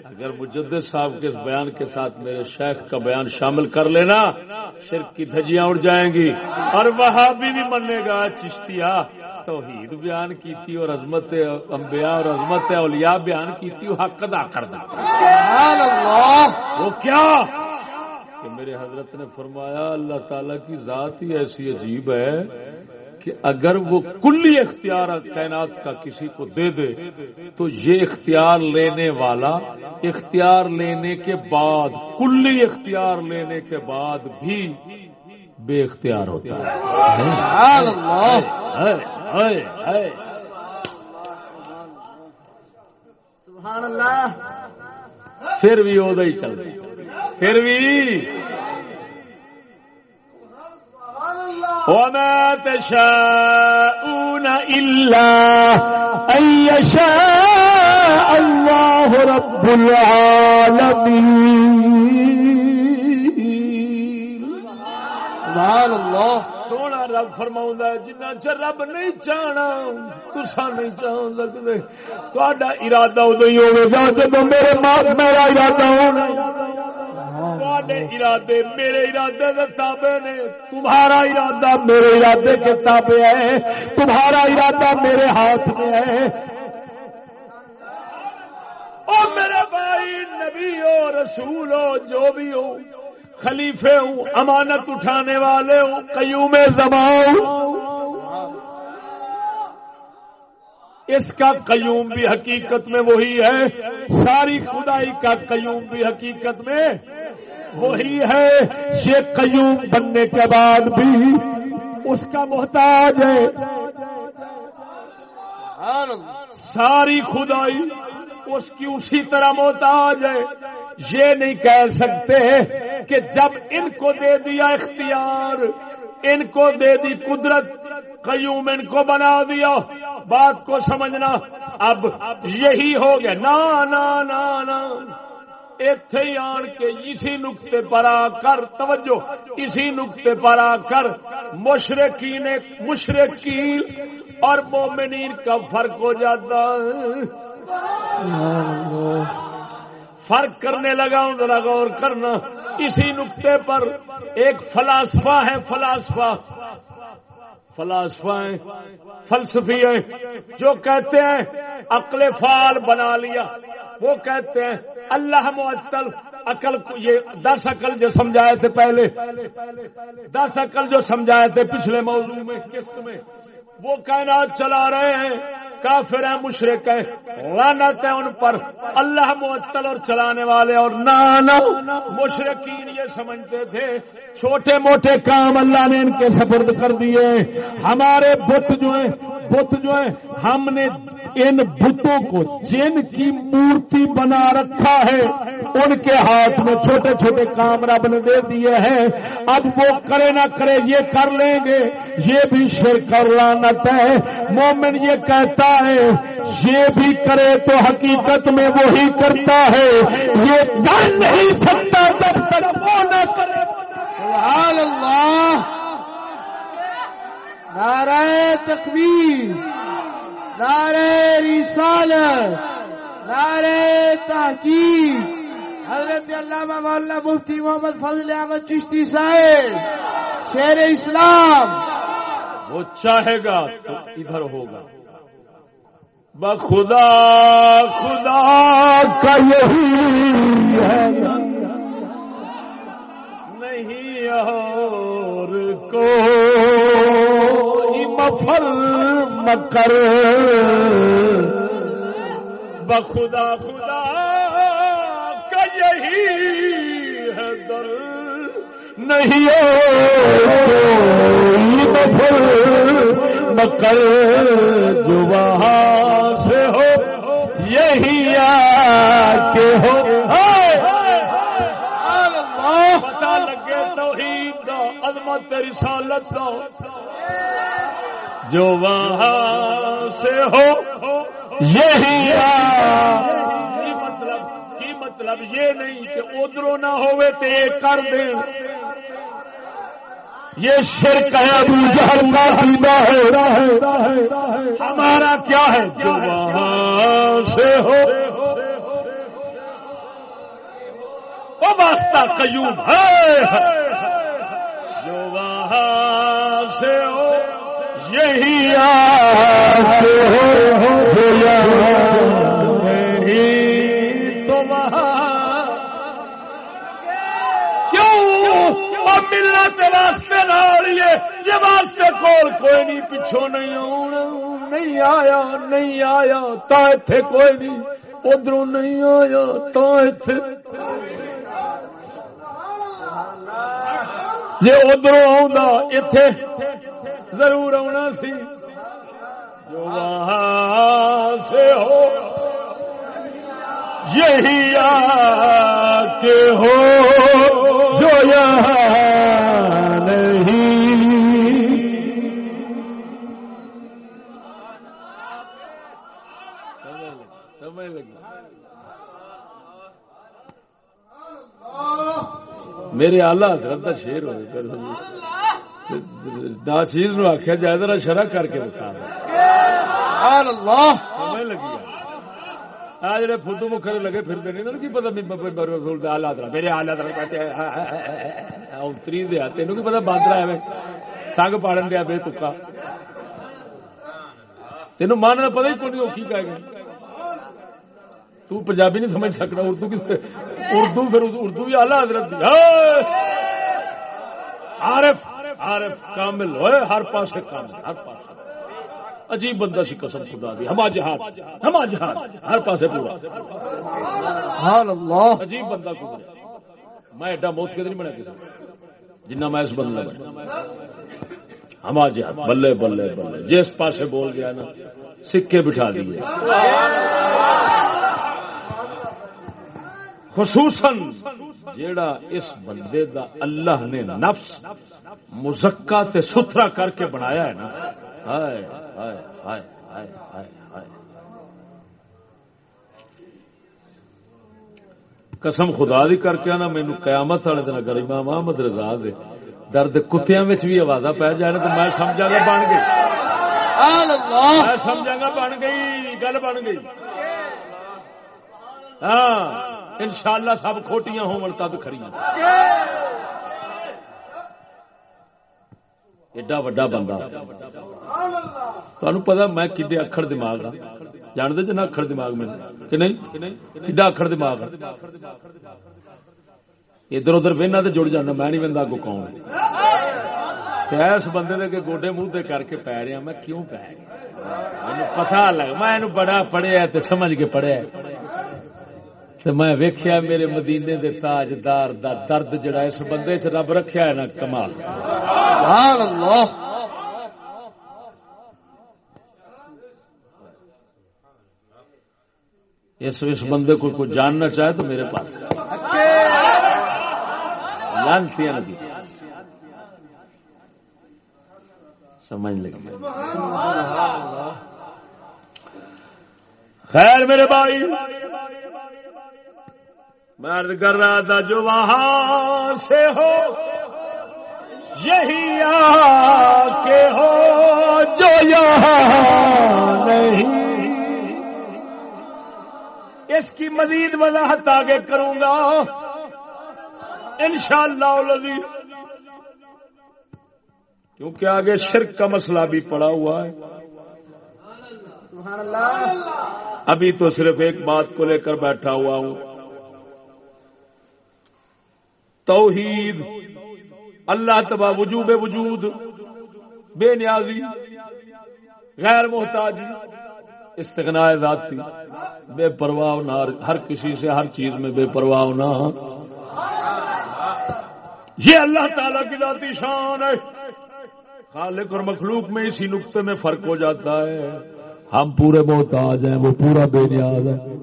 اگر مجدد صاحب کے بیان کے ساتھ میرے شیخ کا بیان شامل کر لینا شرک کی دھجیاں اڑ جائیں گی اور وہاں بھی نہیں منے گا چشتیا توحید بیان کی تھی اور عظمت انبیاء اور عظمت اولیاء بیان کی تھی وہ حق ادا کر دا وہ کیا؟ کہ میرے حضرت نے فرمایا اللہ تعالی کی ذات ہی ایسی عجیب ہے کہ اگر وہ کلی اختیار کائنات کا کسی کو دے دے تو یہ اختیار لینے والا اختیار لینے کے بعد کلی اختیار لینے کے بعد بھی بے اختیار ہوتا ہے۔ پھر بھی وہ چل پھر بھی۔ وما تشاءون إلا أن يشاء الله رب العالمين۔ سبحان اللہ. سونا رب فرماؤں جنہ چر رب نہیں چاہنا تسا نہیں چاہ سکتے تا ارادہ ادو ہی ہوگا جب میرے ماں میرا ارادہ ہونا ارادے میرے ارادے کے تابے نے۔ تمہارا ارادہ میرے ارادے کے تابے ہے۔ تمہارا ارادہ میرے ہاتھ میں ہے۔ او میرے بھائی، نبی ہو رسول ہو جو بھی ہو خلیفے ہوں، امانت اٹھانے والے ہوں، قیوم زمان اس کا قیوم بھی حقیقت میں وہی ہے۔ ساری خدائی کا قیوم بھی حقیقت میں وہی ہے۔ یہ قیوم بننے کے بعد بھی اس کا محتاج ہے۔ ساری خدائی اس کی اسی طرح محتاج ہے۔ یہ نہیں کہہ سکتے کہ جب ان کو دے دیا اختیار، ان کو دے دی قدرت، قیوم ان کو بنا دیا۔ بات کو سمجھنا اب یہی ہو گیا۔ نا نا اتے ہی آن کے اسی نقطے پر آ کر، توجہ، اسی نقطے پر آ کر مشرقین مشرقین اور مومنین کا فرق ہو جاتا۔ فرق کرنے لگا ہوں ذرا غور کرنا۔ اسی نقطے پر ایک فلاسفہ ہے، فلاسفہ۔ فلاسفہ ہیں، فلسفی ہیں، جو کہتے ہیں، عقل فال بنا لیا۔ وہ کہتے ہیں، اللہ معطل، عقل کو یہ دس عقل جو سمجھائے تھے پہلے۔ دس عقل جو سمجھائے تھے پچھلے موضوع میں، قسط میں۔ وہ کائنات چلا رہے ہیں۔ کافر ہیں مشرق ہیں۔ لانت ہے ان پر۔ اللہ معطل اور چلانے والے اور نانا مشرقین یہ سمجھتے تھے، چھوٹے موٹے کام اللہ نے ان کے سپرد کر دیے۔ ہمارے بت جو ہیں، بت جو ہیں، ہم نے ان بتوں کو جن کی مورتی بنا رکھا ہے، ان کے ہاتھ میں چھوٹے چھوٹے کام رب نے دے دیے ہیں۔ اب وہ کرے نہ کرے یہ کر لیں گے۔ یہ بھی شیر کر لانت ہے۔ مومن یہ کہتا ہے، یہ بھی کرے تو حقیقت میں وہی کرتا ہے۔ یہ جان نہیں سکتا جب تک وہ نہ کرے۔ اللہ۔ نعرہ تکبیر۔ نعرے رسالت۔ نعرے تحقیق۔ حضرت علامہ مولانا مفتی محمد فضل احمد چشتی صاحب شیر اسلام۔ وہ چاہے گا تو ادھر ہوگا۔ بخدا خدا کا یہی ہے۔ نہیں اور کو مفل مکر۔ بخدا خدا کا یہی ہے در۔ نہیں مفل مکر جو وہاں سے ہو، یہی آ کے ہو پتا لگے تو عظمت رسالت کا۔ جو وہاں سے ہو یہی مطلب۔ مطلب یہ نہیں کہ ادھر نہ ہوئے تو یہ کر دیں۔ یہ شرک ہے، ابو جہل کا عقیدہ ہے۔ ہمارا کیا ہے؟ جو وہاں سے ہو۔ وہ واسطہ قیوم ہے۔ جو وہاں سے ہو، یہی تو وہاں کیوں ملنا واسطے یہ واسطے کول کوئی نہیں، پچھوں نہیں آنا نہیں آیا نہیں آیا، تا اتے کوئی نہیں۔ ادھر نہیں آیا، تا اتے جی ادھر آتے ضرور آنا سی۔ جو وہاں سے ہو۔ یہی آ کے ہو جو یہاں نہیں۔ میرے آلہ حضرت کا شیر ہوئے ناچیز نو آخیا جائے ذرا شرح کر کے بتا لگی آ جڑے فدو مکھر لگے پھرتے نہیں کی پتا رسول آلہ میرے آلہ کہتے اتری دیا تینوں کی پتا باندر ہے سنگ پاڑن دیا بے تکا تینوں ماننا پتا ہی کون کی کہہ گئے تو پنجابی نہیں سمجھ سکنا اردو کس اردو پھر اردو بھی آلہ حضرت عارف عارف کامل ہوئے ہر پاسے کامل ہر پاس عجیب بندہ سی قسم خدا دی۔ ہما جہاد۔ ہما جہاد۔ ہر پاسے پورا۔ سبحان اللہ۔ عجیب بندہ گزرا میں ایڈا موت کے نہیں بنا کسی جنہ میں اس بندہ بنا ہما جہاد۔ بلے بلے بلے۔ جس پاسے بول گیا نا سکے بٹھا دیے۔ خصوصاً جیڑا اس بندے دا اللہ نے نفس مزکا تے ستھرا کر کے بنایا ہے نا۔ ہائے ہائے ہائے ہائے ہائے۔ ہائے قسم خدا دی کر کے نا مینو قیامت والے دن اگر امام احمد رضا دے درد کتیاں بھی آواز پی جائے تو میں سمجھا گا بن گئی۔ میں سمجھا گا بن گئی گل بن گئی۔ ہاں انشاءاللہ سب کھوٹیاں ہون تد کھڑی ایڈا وڈا بندہ۔ تمہیں پتا میں کدے اکھڑ دماغ ہاں جانتے جنا اکھڑ دماغ میں کہ نہیں کدا اکھڑ دماغ ادھر ادھر وہنا تو جڑ جانا میں نہیں بندہ کو کون اس بندے کے گوڈے منہ کر کے پی رہا میں کیوں پی رہا پتا لگ میں بڑا پڑھیا سمجھ کے پڑھیا تو میں ویکھیا میرے مدینے دے تاجدار دا درد جڑا اس بندے چ رب رکھیا ہے نا کمال سبحان اللہ اس اس بندے کو کوئی جاننا چاہے تو میرے پاس لانتی ندی سمجھ لگی۔ خیر میرے بھائی مرد کر رہا تھا جو وہاں سے ہو، یہی آ کے ہو، جو یہاں نہیں۔ اس کی مزید وضاحت آگے کروں گا۔ انشاءاللہ شاء کیونکہ آگے شرک کا مسئلہ بھی پڑا ہوا ہے۔ ابھی تو صرف ایک بات کو لے کر بیٹھا ہوا ہوں۔ توحید۔ اللہ تبا وجوب وجود۔ بے نیازی۔ غیر محتاج استغنا ذاتی بے پرواہ نہ، ہر کسی سے ہر چیز میں بے پرواہ نہ۔ یہ اللہ تعالی کی ذاتی شان ہے۔ خالق اور مخلوق میں اسی نقطے میں فرق ہو جاتا ہے۔ ہم پورے محتاج ہیں، وہ پورا بے نیاز ہے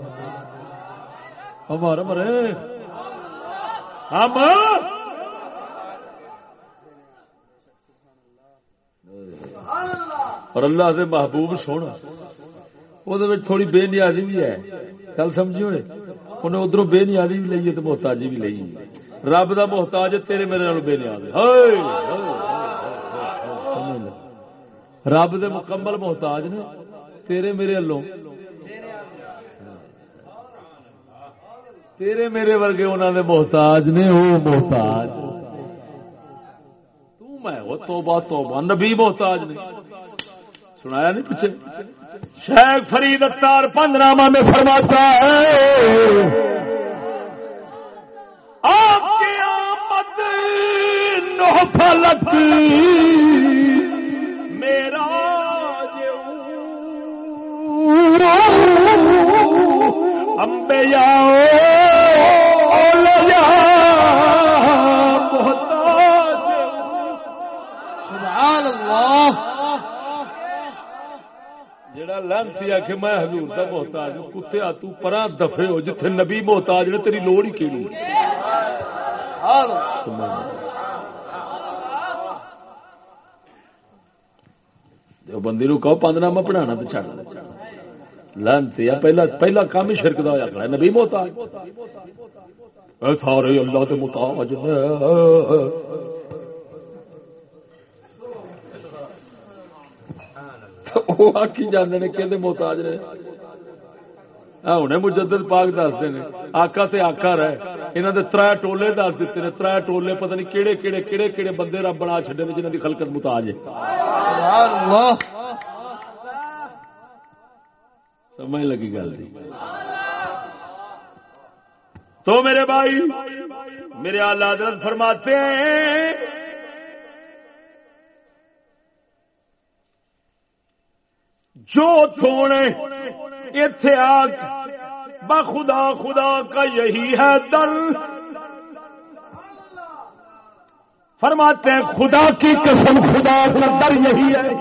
ہمارا مرے ہم۔ اور اللہ سے محبوب سونا۔ وہ تھوڑی بے نیازی بھی ہے کل سمجھی ہوئے انہیں ادھر بے نیازی بھی لئیے تو محتاجی بھی لئی رب کا محتاج تیرے میرے بے نیاز رب دے مکمل محتاج نے تیرے میرے والوں تیرے میرے ورگے انہوں نے محتاج نے وہ محتاج توبہ توبہ نبی محتاج نے سنایا نہیں پیچھے شیخ فرید اتار پندرامہ میں فرماتا ہے۔ آپ کی آمد فلک میرا امبیا سبحان اللہ۔ جڑا لانتی آ کہ میں حضور دا محتاج ہوں، کتے آ تو پرا دفے ہو جتھے نبی محتاج نے تیری لوڑ ہی کیڑی جو بندی نو کہو پندنامہ پڑھانا تو چھڑ لانتی پہلا پہلا کام ہی شرک دا ہویا کھڑا ہے، نبی محتاج۔ اے سارے اللہ دے محتاج نے۔ وہ جانے نے کہ محتاج نے۔ ہوں مجدد پاک دستے نے۔ آکا تے آکا رہ انہوں نے تر ٹولے دس دیتے نے۔ تر ٹولے پتہ نہیں کہڑے کہڑے کہڑے کہڑے بندے رب بنا چڈے نے جنہوں کی خلقت محتاج ہے۔ سبحان اللہ۔ سمجھ لگی گل تو میرے بھائی میرے آلہ حضرت فرماتے ہیں جو تھوڑے اتے آگ بخدا خدا کا یہی ہے در فرماتے ہیں، خدا کی قسم، خدا کا در یہی ہے۔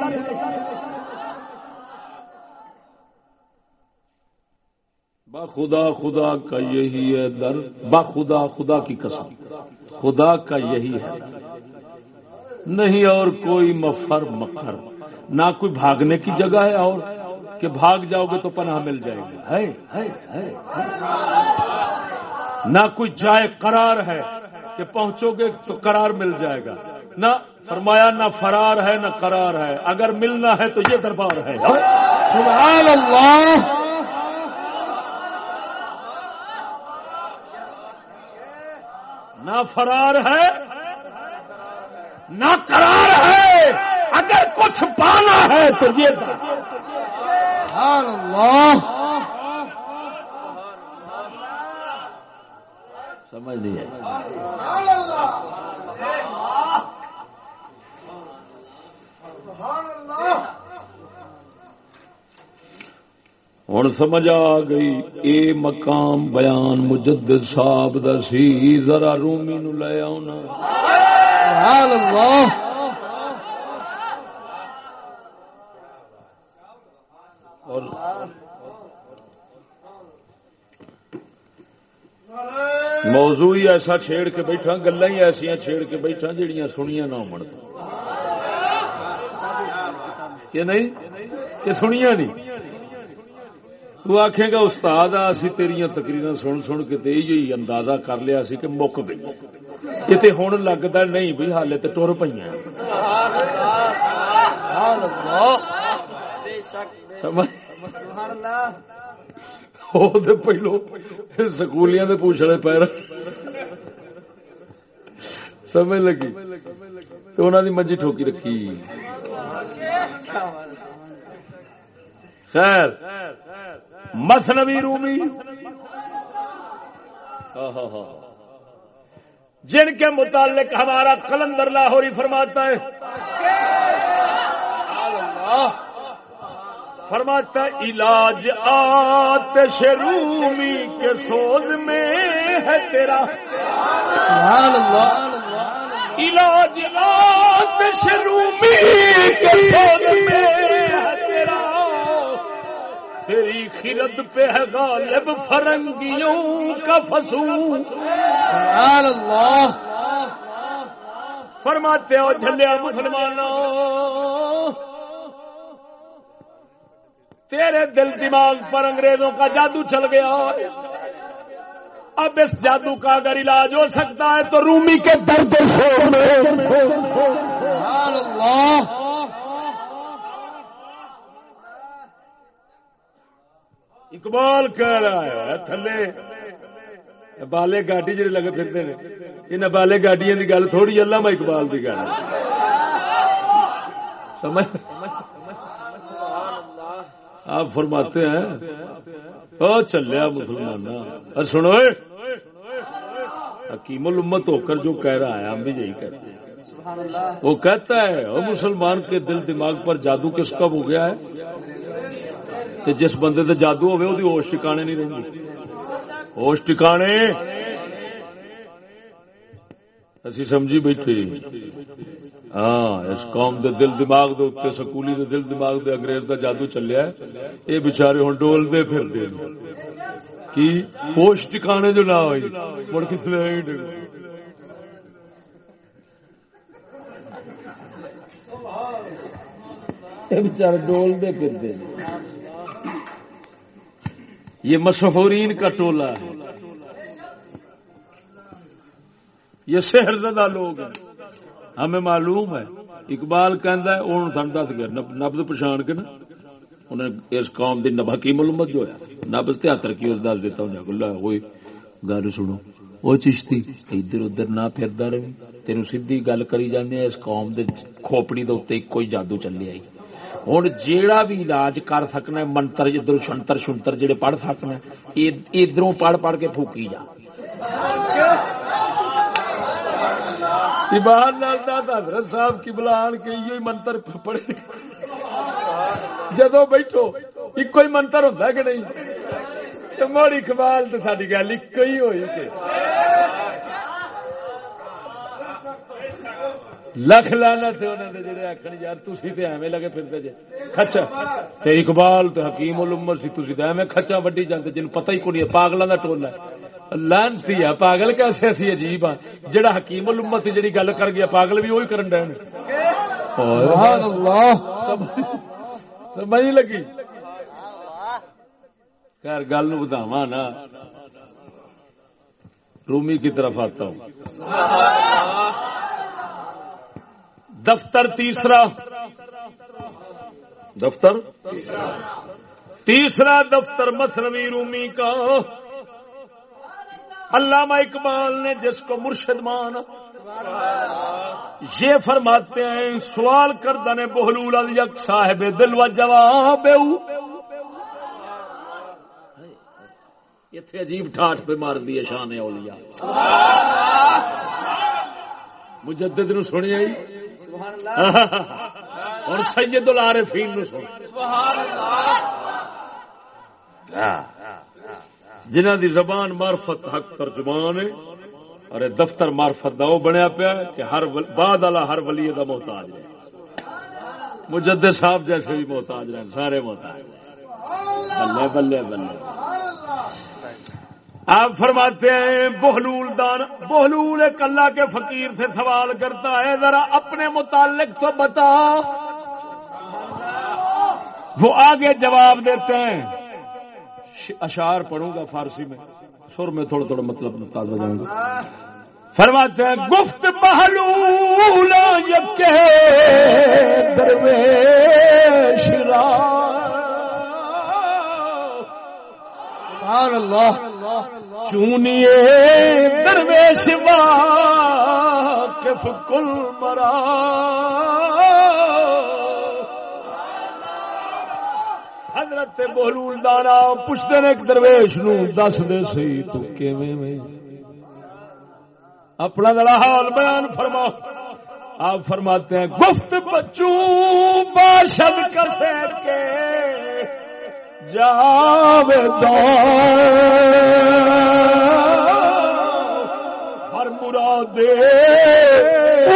بخدا خدا کا یہی ہے در بخدا خدا کی قسم۔ خدا کا یہی ہے۔ نہیں اور کوئی مفر مکر۔ نہ کوئی بھاگنے کی جگہ ہے اور کہ بھاگ جاؤ گے تو پناہ مل جائے گی۔ نہ کوئی جائے قرار ہے کہ پہنچو گے تو قرار مل جائے گا۔ نہ فرمایا نہ فرار ہے نہ قرار ہے۔ اگر ملنا ہے تو یہ دربار ہے۔ سبحان اللہ۔ نہ فرار ہے نہ قرار ہے۔ اگر کچھ پانا ہے تو یہ اللہ۔ سمجھ لیے ہوں سمجھ آ گئی اے مقام بیان مجدد صاحب دا سی ذرا رومی نو لے آنا سبحان اللہ۔ موضوع ہی ایسا چھیڑ کے بیٹھا گلا ہی ایسا چھیڑ کے بیٹھا جہیا سنیا نہ کہ نہیں؟ کہ سنیا نہیں۔ تو آخے گا استاد اسی تیریا تقریر سن سن کے تے اندازہ کر لیا سی کہ مک گئی۔ یہ تے ہوں لگتا نہیں بھی حالے تے ٹر پہ سبحان اللہ۔ پہلو سکولیاں دے پوچھنے پیر۔ سمجھ لگی؟ تو انہوں نے منجی ٹھوکی رکھی۔ خیر۔ مسنوی رومی۔ ہاں، ہاں، ہاں۔ جن کے متعلق ہمارا کلندر لاہوری فرماتا ہے۔ اللہ۔ فرماتا علاج آتش رومی کے سوز میں ہے تیرا۔ سبحان اللہ علاج آتش رومی کے سوز میں ہے تیرا۔ تیری خرد پہ ہے غالب فرنگیوں کا فسون۔ سبحان اللہ فرماتے ہو جھلیا مسلمانوں تیرے دل دماغ پر انگریزوں کا جادو چل گیا اب اس جادو کا اگر علاج ہو سکتا ہے تو رومی کے درد شور میں۔ اقبال کہہ رہا ہے تھلے بالے گاڈی جڑے لگے پھرتے ہیں ان بالے گاڈیاں دی گل تھوڑی اللہ میں اقبال دی گل سمجھ؟ آپ فرماتے ہیں او چلیا مسلمان سنو حکیم الامت ہو کر جو کہہ رہا ہے، ہم بھی یہی کہتے ہیں۔ وہ کہتا ہے وہ مسلمان کے دل دماغ پر جادو کس کب ہو گیا ہے؟ کہ جس بندے سے جادو ہوئے وہ ہوش ٹکانے نہیں رہی ہوش ٹکانے۔ اسی سمجھی بیٹھے ہاں اس قوم دے دل دماغ دے اتنے سکولی دے دل دماغ دے انگریز دا جادو چلیا ہے۔ یہ بچارے ہوں ڈول دے پھر دے کی؟ ہوش ٹکانے جو نہ ہوئی۔ مڑ کتنے بچارے ڈول دے پھر دے یہ مشہورین کا ٹولہ ہے۔ یہ شہر زدہ لوگ ہیں۔ ہمیں معلوم ہے، اقبال کہندا ہے انہوں سن دس گیا نبز پچھان کے نا انہیں اس قوم دی نب حکیم علمت جو ہے نبز تہتر کی اس دس دیتا انہیں اللہ ہوئی گل سنو وہ چشتی، ادھر ادھر نہ پھردا رہی تینوں سیدھی گل کری جانے اس قوم دے کھوپڑی دے اوتے کوئی جادو چلے آئی۔ ہوں جیڑا بھی علاج کر سکنا منتر ادھر شنتر شنتر جڑے پڑھ سکنا ادھروں پڑھ پڑھ کے پھوکی جا۔ حضرت صاحب کی بلان کے یہ منتر پڑھے جدو بیٹھو ایک ہی منتر ہوتا کہ نہیں؟ موڑی اقبال تو ساری گل ایک ہی ہوئی کہ لکھ لانا تھے انہوں نے جڑے آخر یار تھی تو ایویں لگے پھرتے جی کچا تے اقبال تے حکیم العمر سی تھی تو ایویں کچا وڈی جاتے جن پتہ ہی کونی پاگلوں کا ٹولا لانتی ہے پاگل کیسے اسی عجیب ہاں جڑا حکیم الامت جڑی گل کر گیا پاگل بھی وہی کرن ڈے سمجھ لگی۔ خیر گل بتاوا نا۔ رومی کی طرف آتا ہوں۔ دفتر تیسرا۔ دفتر؟ تیسرا دفتر مسروی رومی کا۔ علامہ اقبال نے جس کو مرشد مان، یہ فرماتے ہیں، سوال کردہ نے بہلول یک صاحب دل و جواب اتنے عجیب ٹھاٹ پہ مار دی شان اولیاء۔ مجدد نو سنی آئی؟ اور سید العارفین نو سن سبحان ہاں۔ اللہ جنہ دی زبان مارفت حق ترجمان ہے، اور دفتر مارفت دا وہ بنیا پیا کہ ہر بعد والا ہر ولی دا محتاج ہے مجدد صاحب جیسے بھی محتاج رہے، سارے محتاج بلے بلے بلے۔ آپ فرماتے ہیں، بہلول دان بہلول ایک اللہ کے فقیر سے سوال کرتا ہے، ذرا اپنے متعلق تو بتا۔ وہ آگے جواب دیتے ہیں۔ اشار پڑھوں گا فارسی میں، سر میں تھوڑا تھوڑا مطلب تازہ جائیں گا۔ فرماتے ہیں، گفت بہلول درویش اللہ۔ چونیے درویش واقف کل مرا۔ حضرت بہلول دانا پوچھتے نے ایک درویش نو، دس دے سی، تو میں؟ اپنا ذرا حال بیان فرما۔ آپ فرماتے ہیں، گفت بچوں، باشد کر سیر کے جاوید ہر مراد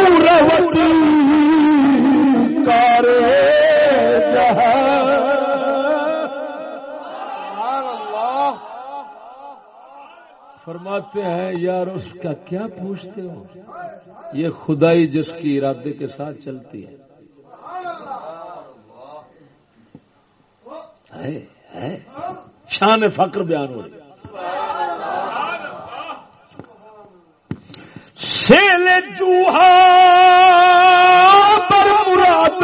پورا کارے۔ فرماتے ہیں یار اس کا کیا پوچھتے ہو؟ یہ خدائی جس کی ارادے کے ساتھ چلتی ہے۔ شان فقر بیان ہو رہی سیل چوہا پر مراد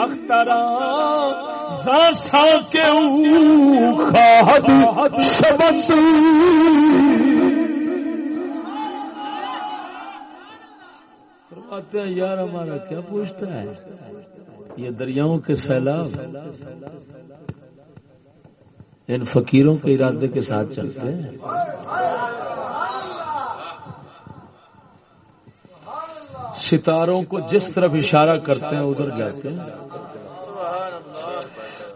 اخترا کے فرماتے ہیں، یار ہمارا کیا پوچھتا ہے؟ یہ دریاؤں کے سیلاب۔ ان فقیروں کے ارادے کے ساتھ چلتے ہیں۔ ستاروں کو جس طرف اشارہ کرتے ہیں، ادھر جاتے ہیں۔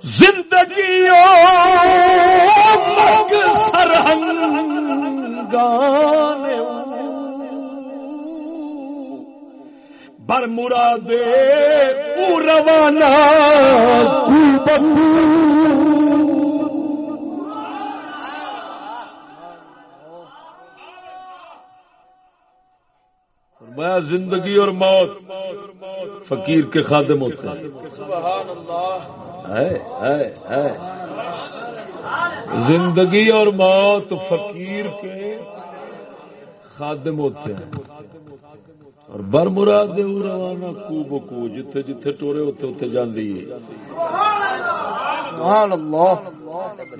زندگی سرہنگ بر مراد پوروانا میں زندگی اور موت فقیر کے خادم ہوتے ہیں زندگی اور موت فقیر کے خادم ہوتے ہیں۔ اور بر مراد روانہ کو بکو جتھے جتھے ٹورے ہوتے ہوتے جاندی ہے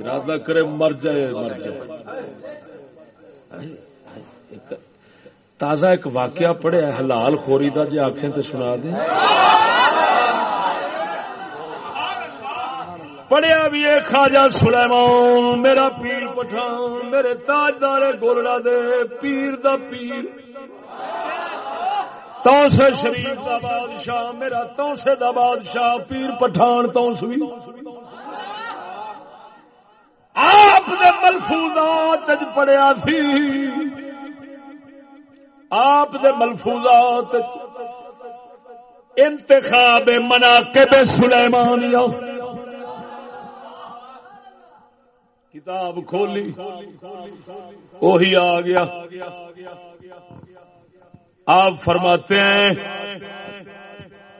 ارادہ کرے مر جائے مر جائے۔ تازہ ایک واقعہ پڑھیا حلال خوری دا جی آخیں تو سنا دیں۔ پڑھیا بھی ہے خواجہ سلیمان، میرا پیر پٹھان، میرے تاجدار گولڑا دے پیر دا پیر۔ توس شریف دا بادشاہ، میرا توسے دا بادشاہ، پیر پٹھان توسوی آپ نے ملفوظات پڑھیا سی۔ آپ دے ملفوظات انتخاب مناقب سلیمانیہ۔ کتاب کھولی وہی آ گیا۔ آپ فرماتے ہیں،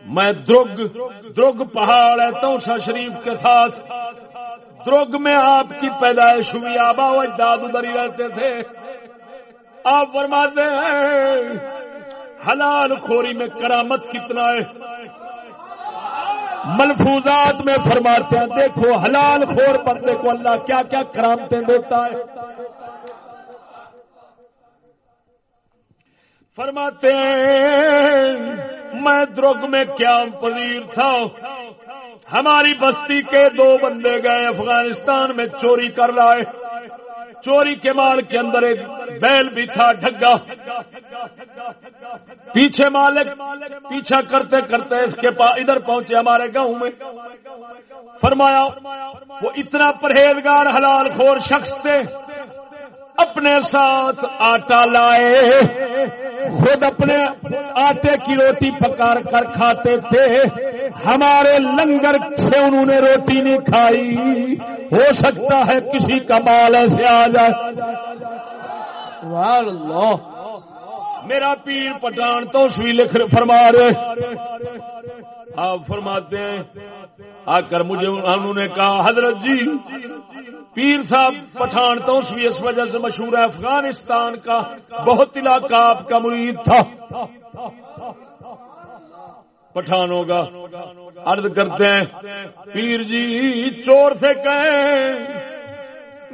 میں درگ درگ پہاڑ ہے توسا شریف کے ساتھ۔ درگ میں آپ کی پیدائش ہوئی، آبا و اجداد ادھر ہی رہتے تھے۔ آپ فرماتے ہیں، حلال خوری میں کرامت کتنا ہے؟ ملفوظات میں فرماتے ہیں، دیکھو، حلال خور بندے کو اللہ کیا کیا کرامتیں دیتا ہے۔ فرماتے ہیں، میں درگ میں کیا پذیر تھا۔ ہماری بستی کے دو بندے گئے، افغانستان میں چوری کر رہا ہے چوری کے مال کے اندر ایک بیل بھی تھا، ڈھگا۔ پیچھے مالک، پیچھا کرتے کرتے اس کے پاس ادھر پہنچے ہمارے گاؤں میں۔ فرمایا، وہ اتنا پرہیزگار، حلال خور شخص تھے۔ اپنے ساتھ آٹا لائے۔ خود اپنے آٹے کی روٹی پکا کر کھاتے تھے۔ ہمارے لنگر سے انہوں نے روٹی نہیں کھائی۔ ہو سکتا ہے کسی کا مال ایسے آ جائے۔ میرا پیر پٹان تو سوی لکھ فرما رہے۔ آپ فرماتے ہیں آ کر مجھے انہوں نے کہا، حضرت جی پیر صاحب پٹھان تو اس بھی اس وجہ سے مشہور ہے، افغانستان کا بہت علاقہ آپ کا مرید تھا۔ پٹھان ہوگا، عرض کرتے ہیں، پیر جی چور سے کہیں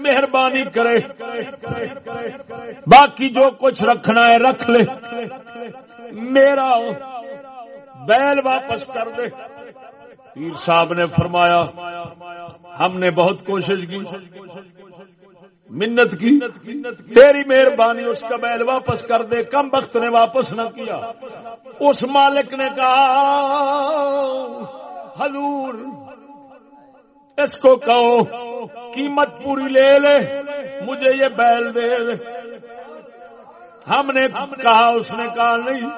مہربانی کرے، باقی جو کچھ رکھنا ہے رکھ لے، میرا بیل واپس کر دے۔ پیر صاحب نے فرمایا، ہم نے بہت کوشش کی، منت کی، تیری مہربانی اس کا بیل واپس کر دے، کم وقت نے واپس نہ کیا۔ اس مالک نے کہا، حضور، اس کو کہو، قیمت پوری لے لے، مجھے یہ بیل دے دے۔ ہم نے کہا، اس نے کہا، نہیں،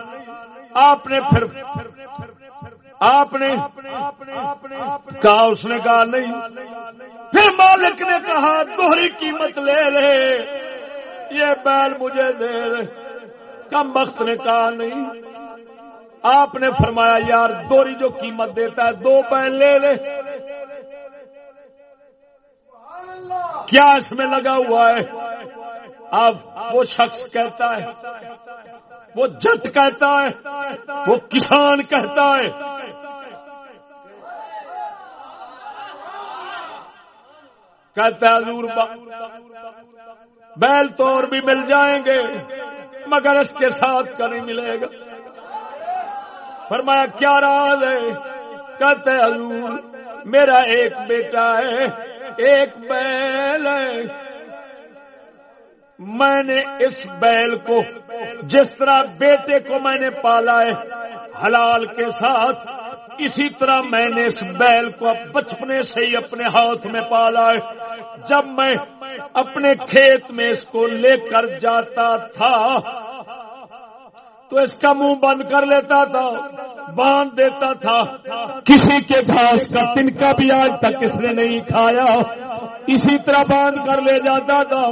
آپ نے پھر آپ نے کہا اس نے کہا نہیں۔ پھر مالک نے کہا، دوہری قیمت لے لے۔ یہ بیل مجھے دے دے۔ کم وقت نے کہا نہیں۔ آپ نے فرمایا، یار دوری جو قیمت دیتا ہے، دو بیل لے لے۔ کیا اس میں لگا ہوا ہے؟ اب وہ شخص کہتا ہے، وہ جٹ کہتا ہے، وہ کسان کہتا ہے۔ کہتا ہے حضور بیل تو اور بھی مل جائیں گے، مگر اس کے ساتھ کا نہیں ملے گا۔ فرمایا، کیا راز ہے؟ کہتے حضور، میرا ایک بیٹا ہے، ایک بیل ہے۔ میں نے اس بیل کو، جس طرح بیٹے کو میں نے پالا ہے، حلال کے ساتھ اسی طرح میں نے اس بیل کو بچپنے سے ہی اپنے ہاتھ میں پالا ہے۔ جب میں اپنے کھیت میں اس کو لے کر جاتا تھا، تو اس کا منہ بند کر لیتا تھا، باندھ دیتا تھا۔ کسی کے گھاس کا تنکا بھی آج تک اس نے نہیں کھایا۔ اسی طرح باندھ کر لے جاتا تھا،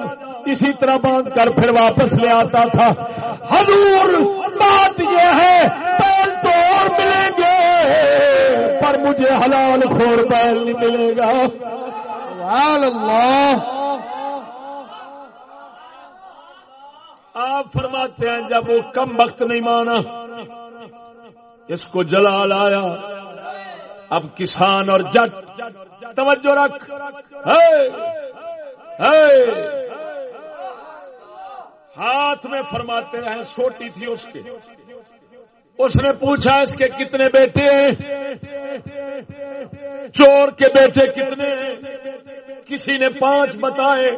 اسی طرح باندھ کر پھر واپس لے آتا تھا۔ حضور، بات یہ ہے اور ملیں گے پر مجھے حلال خور بیل نہیں ملے گا۔ سبحان اللہ۔ آپ فرماتے ہیں جب وہ کم وقت نہیں مانا اس کو جلال آیا۔ اب کسان اور جٹ توجہ رکھ۔ ہاتھ میں فرماتے ہیں سوٹی تھی اس کے۔ اس نے پوچھا اس کے کتنے بیٹے ہیں؟ چور کے بیٹے کتنے ہیں؟ کسی نے پانچ بتائے۔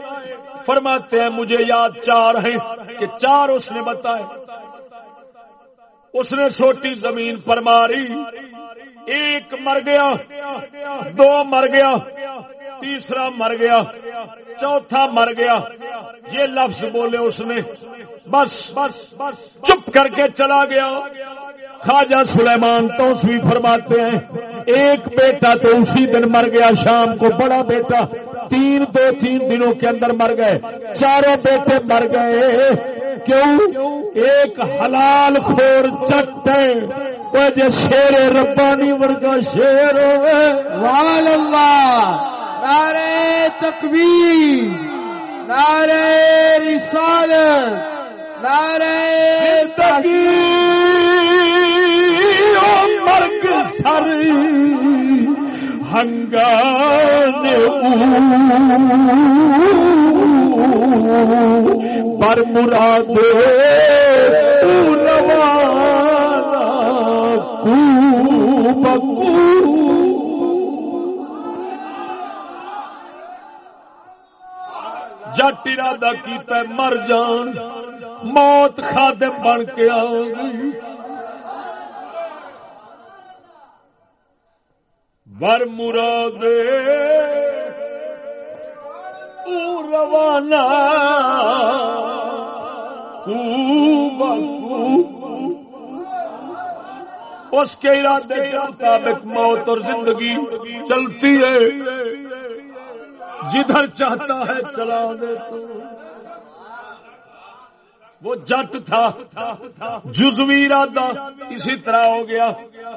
فرماتے ہیں، مجھے یاد چار ہیں کہ چار اس نے بتائے۔ اس نے چھوٹی زمین پر ماری۔ ایک مر گیا، دو مر گیا۔ تیسرا مر گیا، چوتھا مر گیا۔ یہ لفظ بولے اس نے۔ بس بس بس چپ کر کے چلا گیا۔ خواجہ سلیمان تو بھی فرماتے ہیں، ایک بیٹا تو اسی دن مر گیا، شام کو بڑا بیٹا۔ تین، دو، تین دنوں کے اندر مر گئے۔ چاروں بیٹے مر گئے۔ کیوں؟ ایک حلال خور چٹ ہے۔ شیر ربانی ورگا شیر ہوئے۔ سبحان اللہ۔ نعرہ تکبیر نعرہ رسالت نعرہ تکبیر مرگ سر ہنگان پر مراد روانہ کو بکو۔ جٹ ارادہ کیتا ہے، مر جان۔ موت خادم بن کے آ گئی۔ بر مراد روانہ۔ اس کے ارادے کے مطابق موت اور زندگی چلتی ہے۔ جدھر چاہتا ہے چلا دے تو۔ وہ جٹ تھا، جزوی ارادہ اسی طرح ہو گیا۔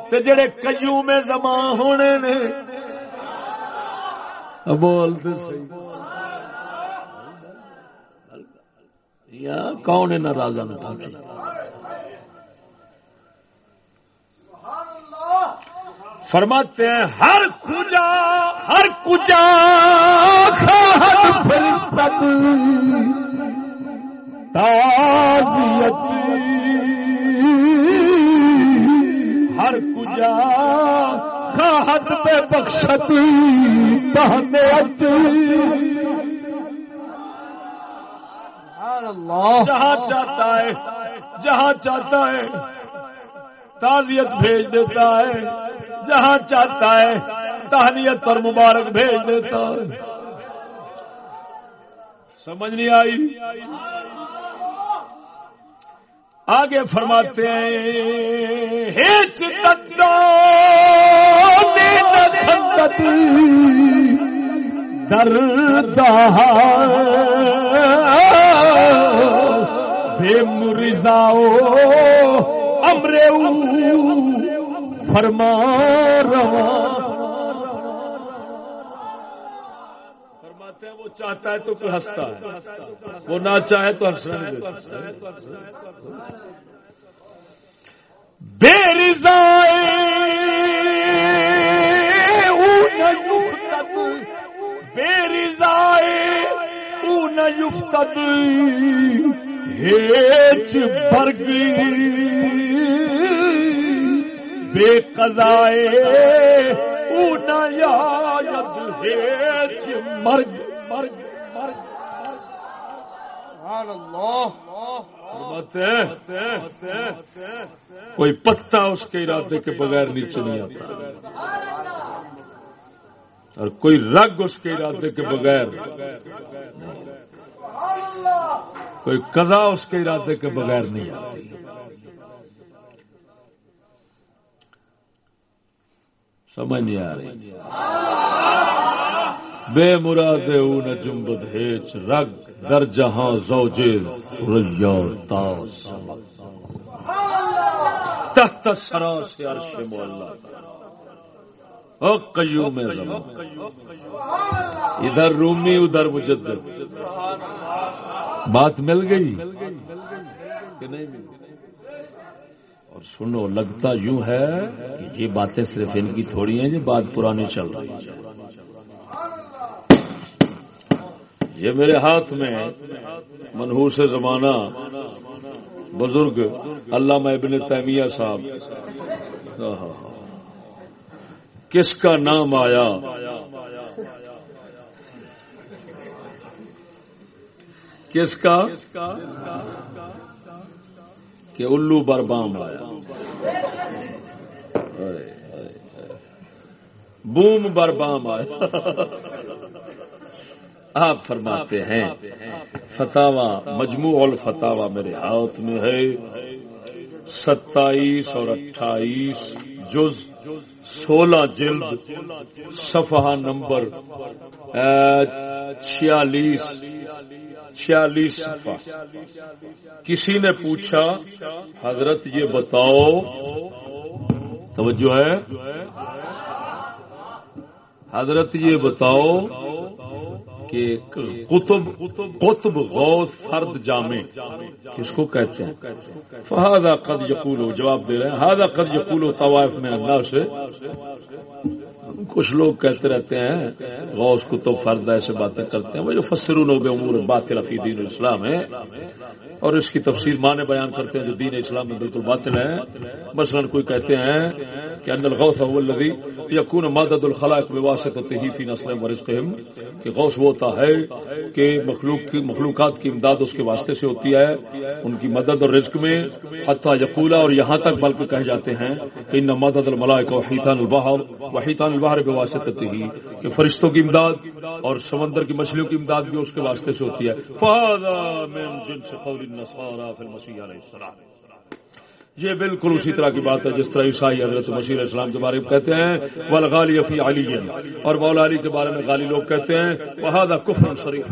تے جڑے کجو میں زماں ہونے نے بولتے یا کون ہے ناراض فرماتے ہیں ہر کجا ہر کجا ہر کجا خاحت پہ بخشت۔ تہنیت جہاں چاہتا ہے جہاں چاہتا ہے تعزیت بھیج دیتا ہے۔ جہاں چاہتا ہے، تہنیت اور مبارک بھیج دیتا ہے۔ سمجھ نہیں آئی؟ آگے فرماتے ہیں درد بے مرزاؤ امرے فرما فرماتے ہیں وہ چاہتا ہے تو کوئی ہنستا ہے۔ وہ نہ چاہے تو ہنسنا بے رضائے بے رضائے اون یفتد ہیچ برگی۔ بے قضائے اون یاد مرگ مرگ مرگ کوئی پتا اس کے ارادے کے بغیر نیچے نہیں آتا۔ اور کوئی رگ اس کے ارادے کے بغیر کوئی قضا اس کے ارادے کے بغیر نہیں آتی سمجھ نہیں آ رہی۔ بے مراد اون جمبد ہیچ رگ، در جہاں زوجے ریا تاس تحت سرا سے عرش مولا۔ او قیوم زمان۔ ادھر رومی، ادھر مجدد۔ بات مل گئی۔ کہ نہیں مل گئی؟ سنو، لگتا یوں ہے کہ یہ باتیں صرف ان کی تھوڑی ہیں یہ بات پرانی چل رہی ہے یہ میرے ہاتھ میں منہور سے زمانہ بزرگ علامہ ابن تیمیہ صاحب۔ کس کا نام آیا؟ کس کا؟ کہ الو بربام آیا۔ بوم بربام آیا آپ فرماتے ہیں فتوا مجموع الفتاوا میرے ہاتھ میں ہے۔ ستائیس اور اٹھائیس جز، سولہ جلد، صفحہ نمبر چھیالیس۔ چھیالیس صفحہ کسی نے پوچھا، حضرت یہ بتاؤ۔ توجہ ہے۔ حضرت یہ بتاؤ کہ قطب قطب غوث فرد جامع کس کو کہتے ہیں؟ فہذا قد یقول، جواب دے رہے ہیں۔ ہاضا قد یقول طوائف میں اللہ سے کچھ لوگ کہتے رہتے ہیں، غوث کتب فرد ایسے باتیں کرتے ہیں، وہ جو فسرون و امور باطل فی دین الاسلام ہے اور اس کی تفصیل معنی بیان کرتے ہیں جو دین اسلام میں بالکل باطل ہے۔ مثلا کوئی کہتے ہیں کہ ان الغوث هو الذي يكون مدد الخلائق بواسطته في نسل ورزقهم کہ غوث وہ ہوتا ہے کہ مخلوق کی مخلوقات کی امداد اس کے واسطے سے ہوتی ہے، ان کی مدد اور رزق میں۔ حتی یقولا اور یہاں تک بلکہ کہہ جاتے ہیں کہ ان مدد الملائکہ وحیتان البحر وحیتان البحر بواسطته کہ فرشتوں کی امداد اور سمندر کی مچھلیوں کی امداد بھی اس کے واسطے سے ہوتی ہے۔ فهذا من جنس قول النصارى في المسيح عليه السلام. یہ بالکل اسی طرح کی بات ہے جس طرح عیسائی حضرت مشیر اسلام کے بارے میں کہتے ہیں والغالی فی علی اور مولا علی کے بارے میں غالی لوگ کہتے ہیں وہادا کفر شریف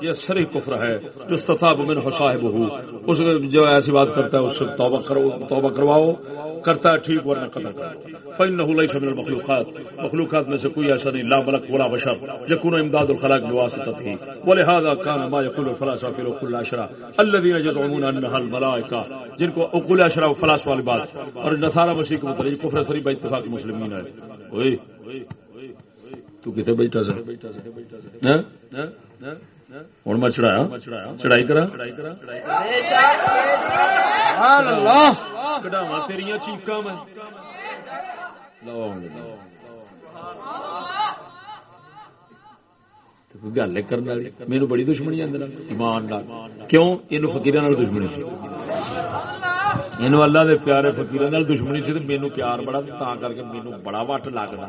یہ سری کفر ہے، جو تصاب من صاحب ہو۔ اس جو ایسی بات کرتا ہے، اس سے توبہ کرو، توبہ کرواؤ۔ کرتا ہے ٹھیک، ورنہ قتل کرو۔ فن نہ شمل مخلوقات مخلوقات میں سے کوئی ایسا نہیں، لا ملک ولا بشر۔ یکون امداد الخلاق بواسطت ہی ولہذا کان ما یقول الفلاسفہ لو کل اشرا الذين يزعمون انها الملائکہ، جن کو اقول اشرا فلاس والی بات۔ اور نصارى مسیح کو مطلب کفر سری با اتفاق مسلمین ہے۔ اوئے تو کتے بیٹھا سر ہوں۔ میں چڑھایا۔ چڑھائی کرا۔ کٹاوا تیریا چیقا میں۔ گل کرنے والی؟ میرے بڑی دشمنی اندر۔ ایمان کیوں؟ یہ فکیر دشمنی سی۔ اللہ دے پیارے فکیر دشمنی سی مینو پیار بڑا تا کر کے مینو بڑا وٹ لگتا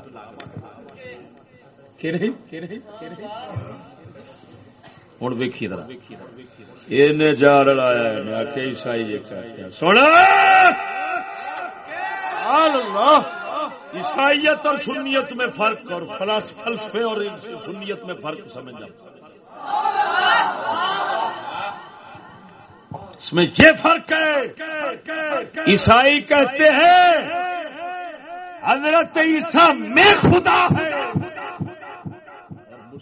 ہوں ویکھی ذرا یہ جا لڑایا کہ عیسائی سونا عیسائیت اور سنیت میں فرق اور فلسفے اور سنیت میں فرق سمجھ جاؤ۔ اس میں یہ فرق ہے عیسائی کہتے ہیں حضرت عیسیٰ میں خدا ہے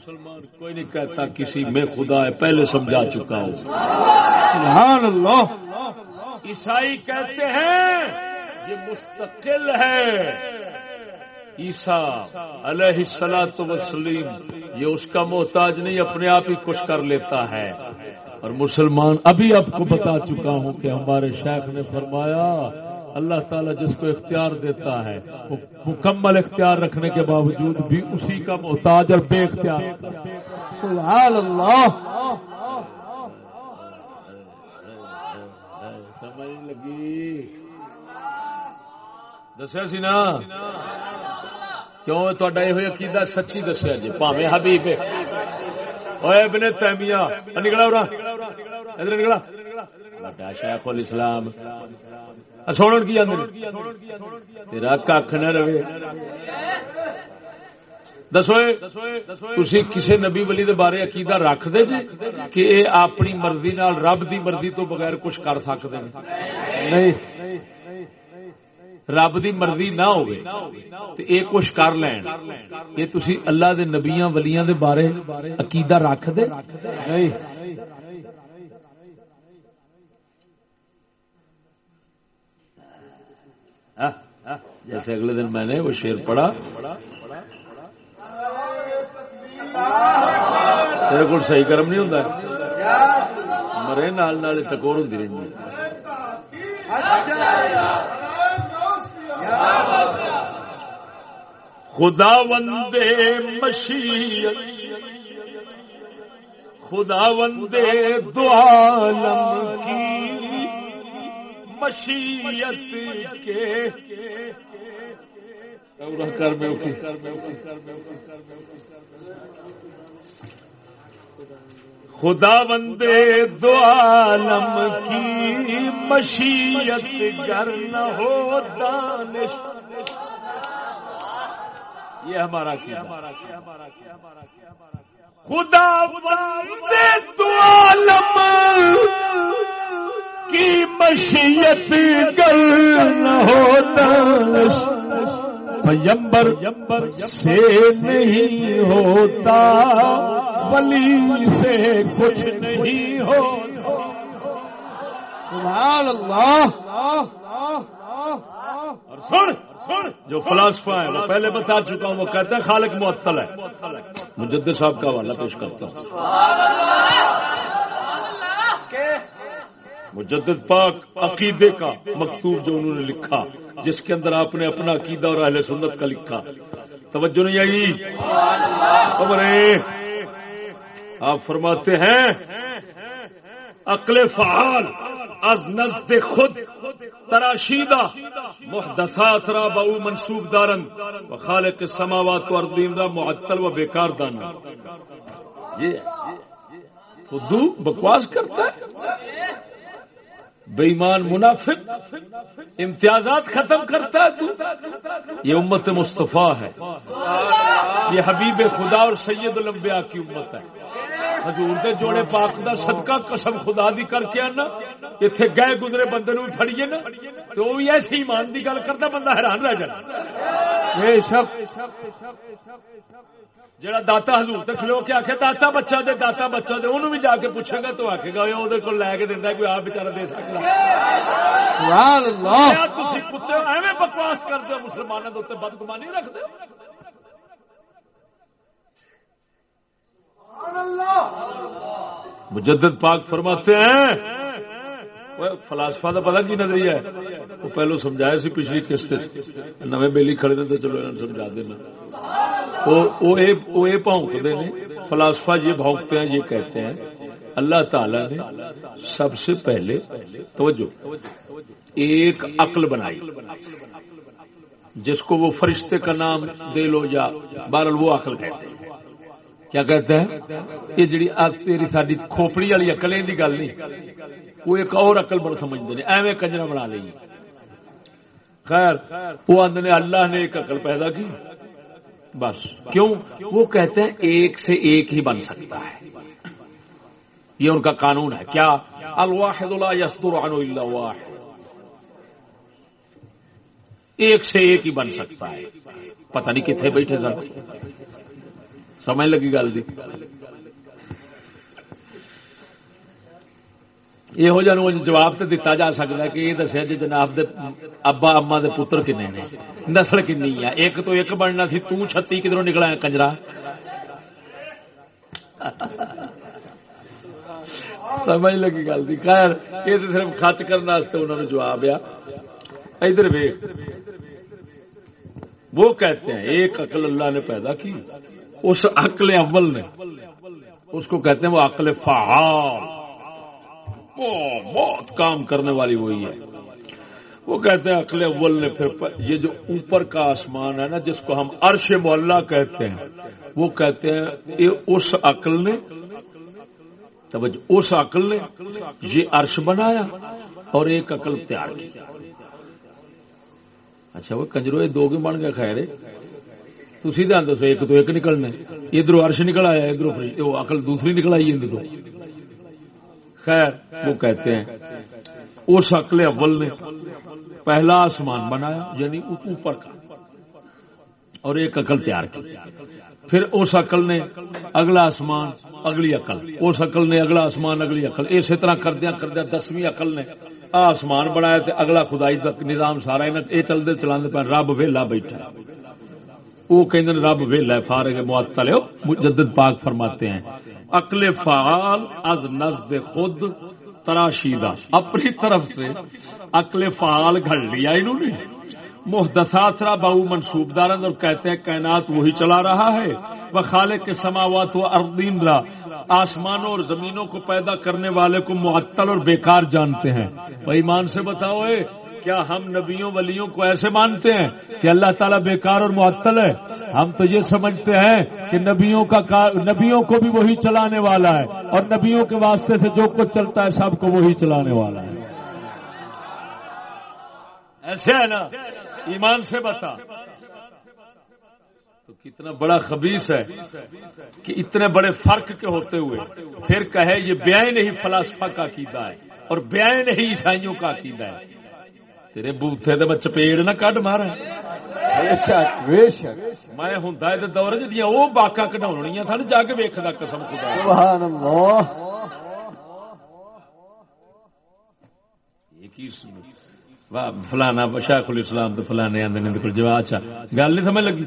مسلمان کوئی نہیں کہتا کسی میں خدا ہے پہلے سمجھا چکا ہوں۔ سبحان اللہ۔ عیسائی کہتے ہیں یہ مستقل ہے۔ عیسا علیہ السلاۃ وسلیم یہ اس کا محتاج نہیں اپنے آپ ہی کچھ کر لیتا ہے۔ اور مسلمان ابھی آپ کو بتا چکا ہوں کہ ہمارے شیخ نے فرمایا اللہ تعالیٰ جس کو اختیار دیتا ہے وہ مکمل اختیار رکھنے کے باوجود بھی اسی کا محتاج اور بے اختیار سبحان اللہ سمجھ لگی دسیا سی نا کیوں تا یہ عقیدہ سچی دسیا جی پاوے حبیب ابن تیمیہ نکلا ادھر نکلا بڑا شیخ الاسلام سوڑ کی آدھے تیرا کھ نہ رہے۔ دسو تھی کسی نبی ولی دے بارے عقیدہ رکھ دے جی کہ اے اپنی مرضی نال رب دی مرضی تو بغیر کچھ کر سکتے نہیں۔ رب دی مرضی نہ ہو کچھ کر لین۔ یہ تسی اللہ دے نبیاں ولیاں دے بارے عقیدہ رکھ دے نہیں۔ جیسے اگلے دن میں نے وہ شیر پڑھا۔ تیرے کو صحیح کرم نہیں ہوتا مرے نال نال ٹکور ہوتی رہی خدا وندے مشیت خدا وندے دعالم کی۔ مشیت کے کر میں خدا بندے دو عالم کی مشیت گر نہ ہو دانش۔ یہ ہمارا کیا خدا بندے دو عالم۔ کی مشیت گر نہ ہو دانش پیمبر سے نہیں ہوتا ولی سے کچھ نہیں ہو سبحان اللہ۔ اور سن جو فلاسفہ ہے وہ پہلے بتا چکا ہوں وہ کہتے ہیں خالق معطل ہے۔ مجدد صاحب کا حوالہ پیش کرتا ہوں۔ مجدد پاک عقیدے کا مکتوب جو انہوں نے لکھا، جس کے اندر آپ نے اپنا عقیدہ اور اہل سنت کا لکھا۔ توجہ نہیں آئی؟ خبر آپ فرماتے ہیں، عقل فعال، از نزد خود، تراشیدہ، محدثات را باو منصوب دارن، و خالق سماوات و اردین را معطل و بیکار دانا یہ خودو بکواس کرتا ہے؟ بےمان منافق امتیازات ختم کرتا ہے تو یہ امت مصطفیٰ ہے۔ یہ حبیب خدا اور سید الانبیاء کی امت ہے۔ حضور دے جوڑے پاک دا صدقہ قسم خدا دی کر کے آنا۔ اتنے گئے گزرے بندے نو پھڑیے نا۔ تو وہ بھی ایسی ایمان دی گل کرتا بندہ حیران رہ جانا جڑا داتا حضور تے کھلو کے آخے داتا بچہ دے داتا بچہ دے انہوں بھی جا کے پوچھے گا تو آخے گا وہ کو لے کے دینا کوئی آپ بچارا دے سکتا تھی کتے ایویں بکواس کرتے ہو مسلمانوں کے اتنے بدگمانی رکھتے مجدد پاک فرماتے ہیں فلاسفا کا پتا کی نظریہ ہے؟ وہ پہلو سمجھایا سی پچھلی قسط نویں بیلی کھڑے نے تو چلو سمجھا دینا۔ وہ بھونکتے ہیں فلاسفہ یہ بھونکتے ہیں، یہ کہتے ہیں، اللہ تعالی نے سب سے پہلے توجہ، ایک عقل بنائی، جس کو وہ فرشتے کا نام دے لو یا بہرحال وہ عقل کہتے ہیں۔ کیا کہتے ہیں؟ یہ جڑی تیری ساری کھوپڑی والی اکلیں کی گل نہیں۔ وہ ایک اور اقل بڑا سمجھتے ہیں ایویں کنجرا بنا لی خیر، وہ آدھے اللہ نے ایک عقل پیدا کی۔ بس۔ کیوں؟ وہ کہتے ہیں ایک سے ایک ہی بن سکتا ہے۔ یہ ان کا قانون ہے۔ کیا؟ الواحد لا يصدر عنه الا واحد۔ ایک سے ایک ہی بن سکتا ہے۔ پتہ نہیں کتنے بیٹھے سر سمجھ لگی گل جی؟ جی یہ جواب تو دتا جا سکتا ہے کہ یہ دسیا جی جناب دے ابا اما دے پتر کنے نے نسل کنی ہے ایک تو ایک بننا سی تتی کدھر نکلا کنجرا سمجھ لگی گل خیر یہ تو صرف خرچ کرنے انہوں نے جواب آ ادھر ویک وہ کہتے ہیں ایک عقل اللہ نے پیدا کی اس عقل اول نے اس کو کہتے ہیں وہ عقل فعال وہ بہت کام کرنے والی وہی ہے۔ وہ کہتے ہیں عقل اول نے پھر یہ جو اوپر کا آسمان ہے نا، جس کو ہم عرش مولا کہتے ہیں، وہ کہتے ہیں، یہ اس عقل نے، توجہ، اس عقل نے یہ عرش بنایا اور ایک عقل تیار کی۔ اچھا وہ کنجرو، یہ دو بن گیا خیر تھی دس ایک تو ایک نکلنا ادھر عرش نکل آیا ادھر عقل دوسری نکل آئی اندر خیر، وہ کہتے ہیں، اس عقل اول نے پہلا آسمان بنایا یعنی اوپر کا، اور ایک عقل تیار کی۔ پھر اس عقل نے اگلا آسمان، اگلی عقل۔ اس عقل نے اگلا آسمان، اگلی عقل۔ اسی طرح کردیا کردیا دسویں عقل نے آسمان بنایا تے اگلا خدائی کا نظام سارا یہ چلتے چلا پہ رب ویلا بیٹھا وہ کہ رب ویلا فارغ معطل مجدد پاک فرماتے ہیں۔ عقل فعال از نزد خود تراشیدہ۔ اپنی طرف سے عقل فعال گھڑ لیا انہوں نے۔ محدثات را باؤ منصوب دارند اور کہتے ہیں کائنات وہی چلا رہا ہے۔ وہ خالق کے سماوات و اردین را آسمانوں اور زمینوں کو پیدا کرنے والے کو معطل اور بیکار جانتے ہیں۔ وہ ایمان سے بتاؤ اے کیا ہم نبیوں ولیوں کو ایسے مانتے ہیں کہ اللہ تعالیٰ بیکار اور معطل ہے؟ ہم تو یہ سمجھتے ہیں کہ نبیوں کا نبیوں کو بھی وہی چلانے والا ہے اور نبیوں کے واسطے سے جو کچھ چلتا ہے سب کو وہی چلانے والا ہے۔ ایسے ہے نا؟ ایمان سے بتا۔ تو کتنا بڑا خبیص ہے کہ اتنے بڑے فرق کے ہوتے ہوئے پھر کہے یہ بیائی نہیں فلاسفہ کا عقیدہ ہے اور بیائی نہیں عیسائیوں کا عقیدہ ہے۔ تیرے بوتھے دے میں چپیڑ نہ کٹ مارا میں ہوں دور جدیا وہ باقا کٹاؤنیا سن جا کے قسم خدا فلانا شیخ الاسلام تو فلانے آدھے بالکل جب اچھا گل نہیں سمجھ لگی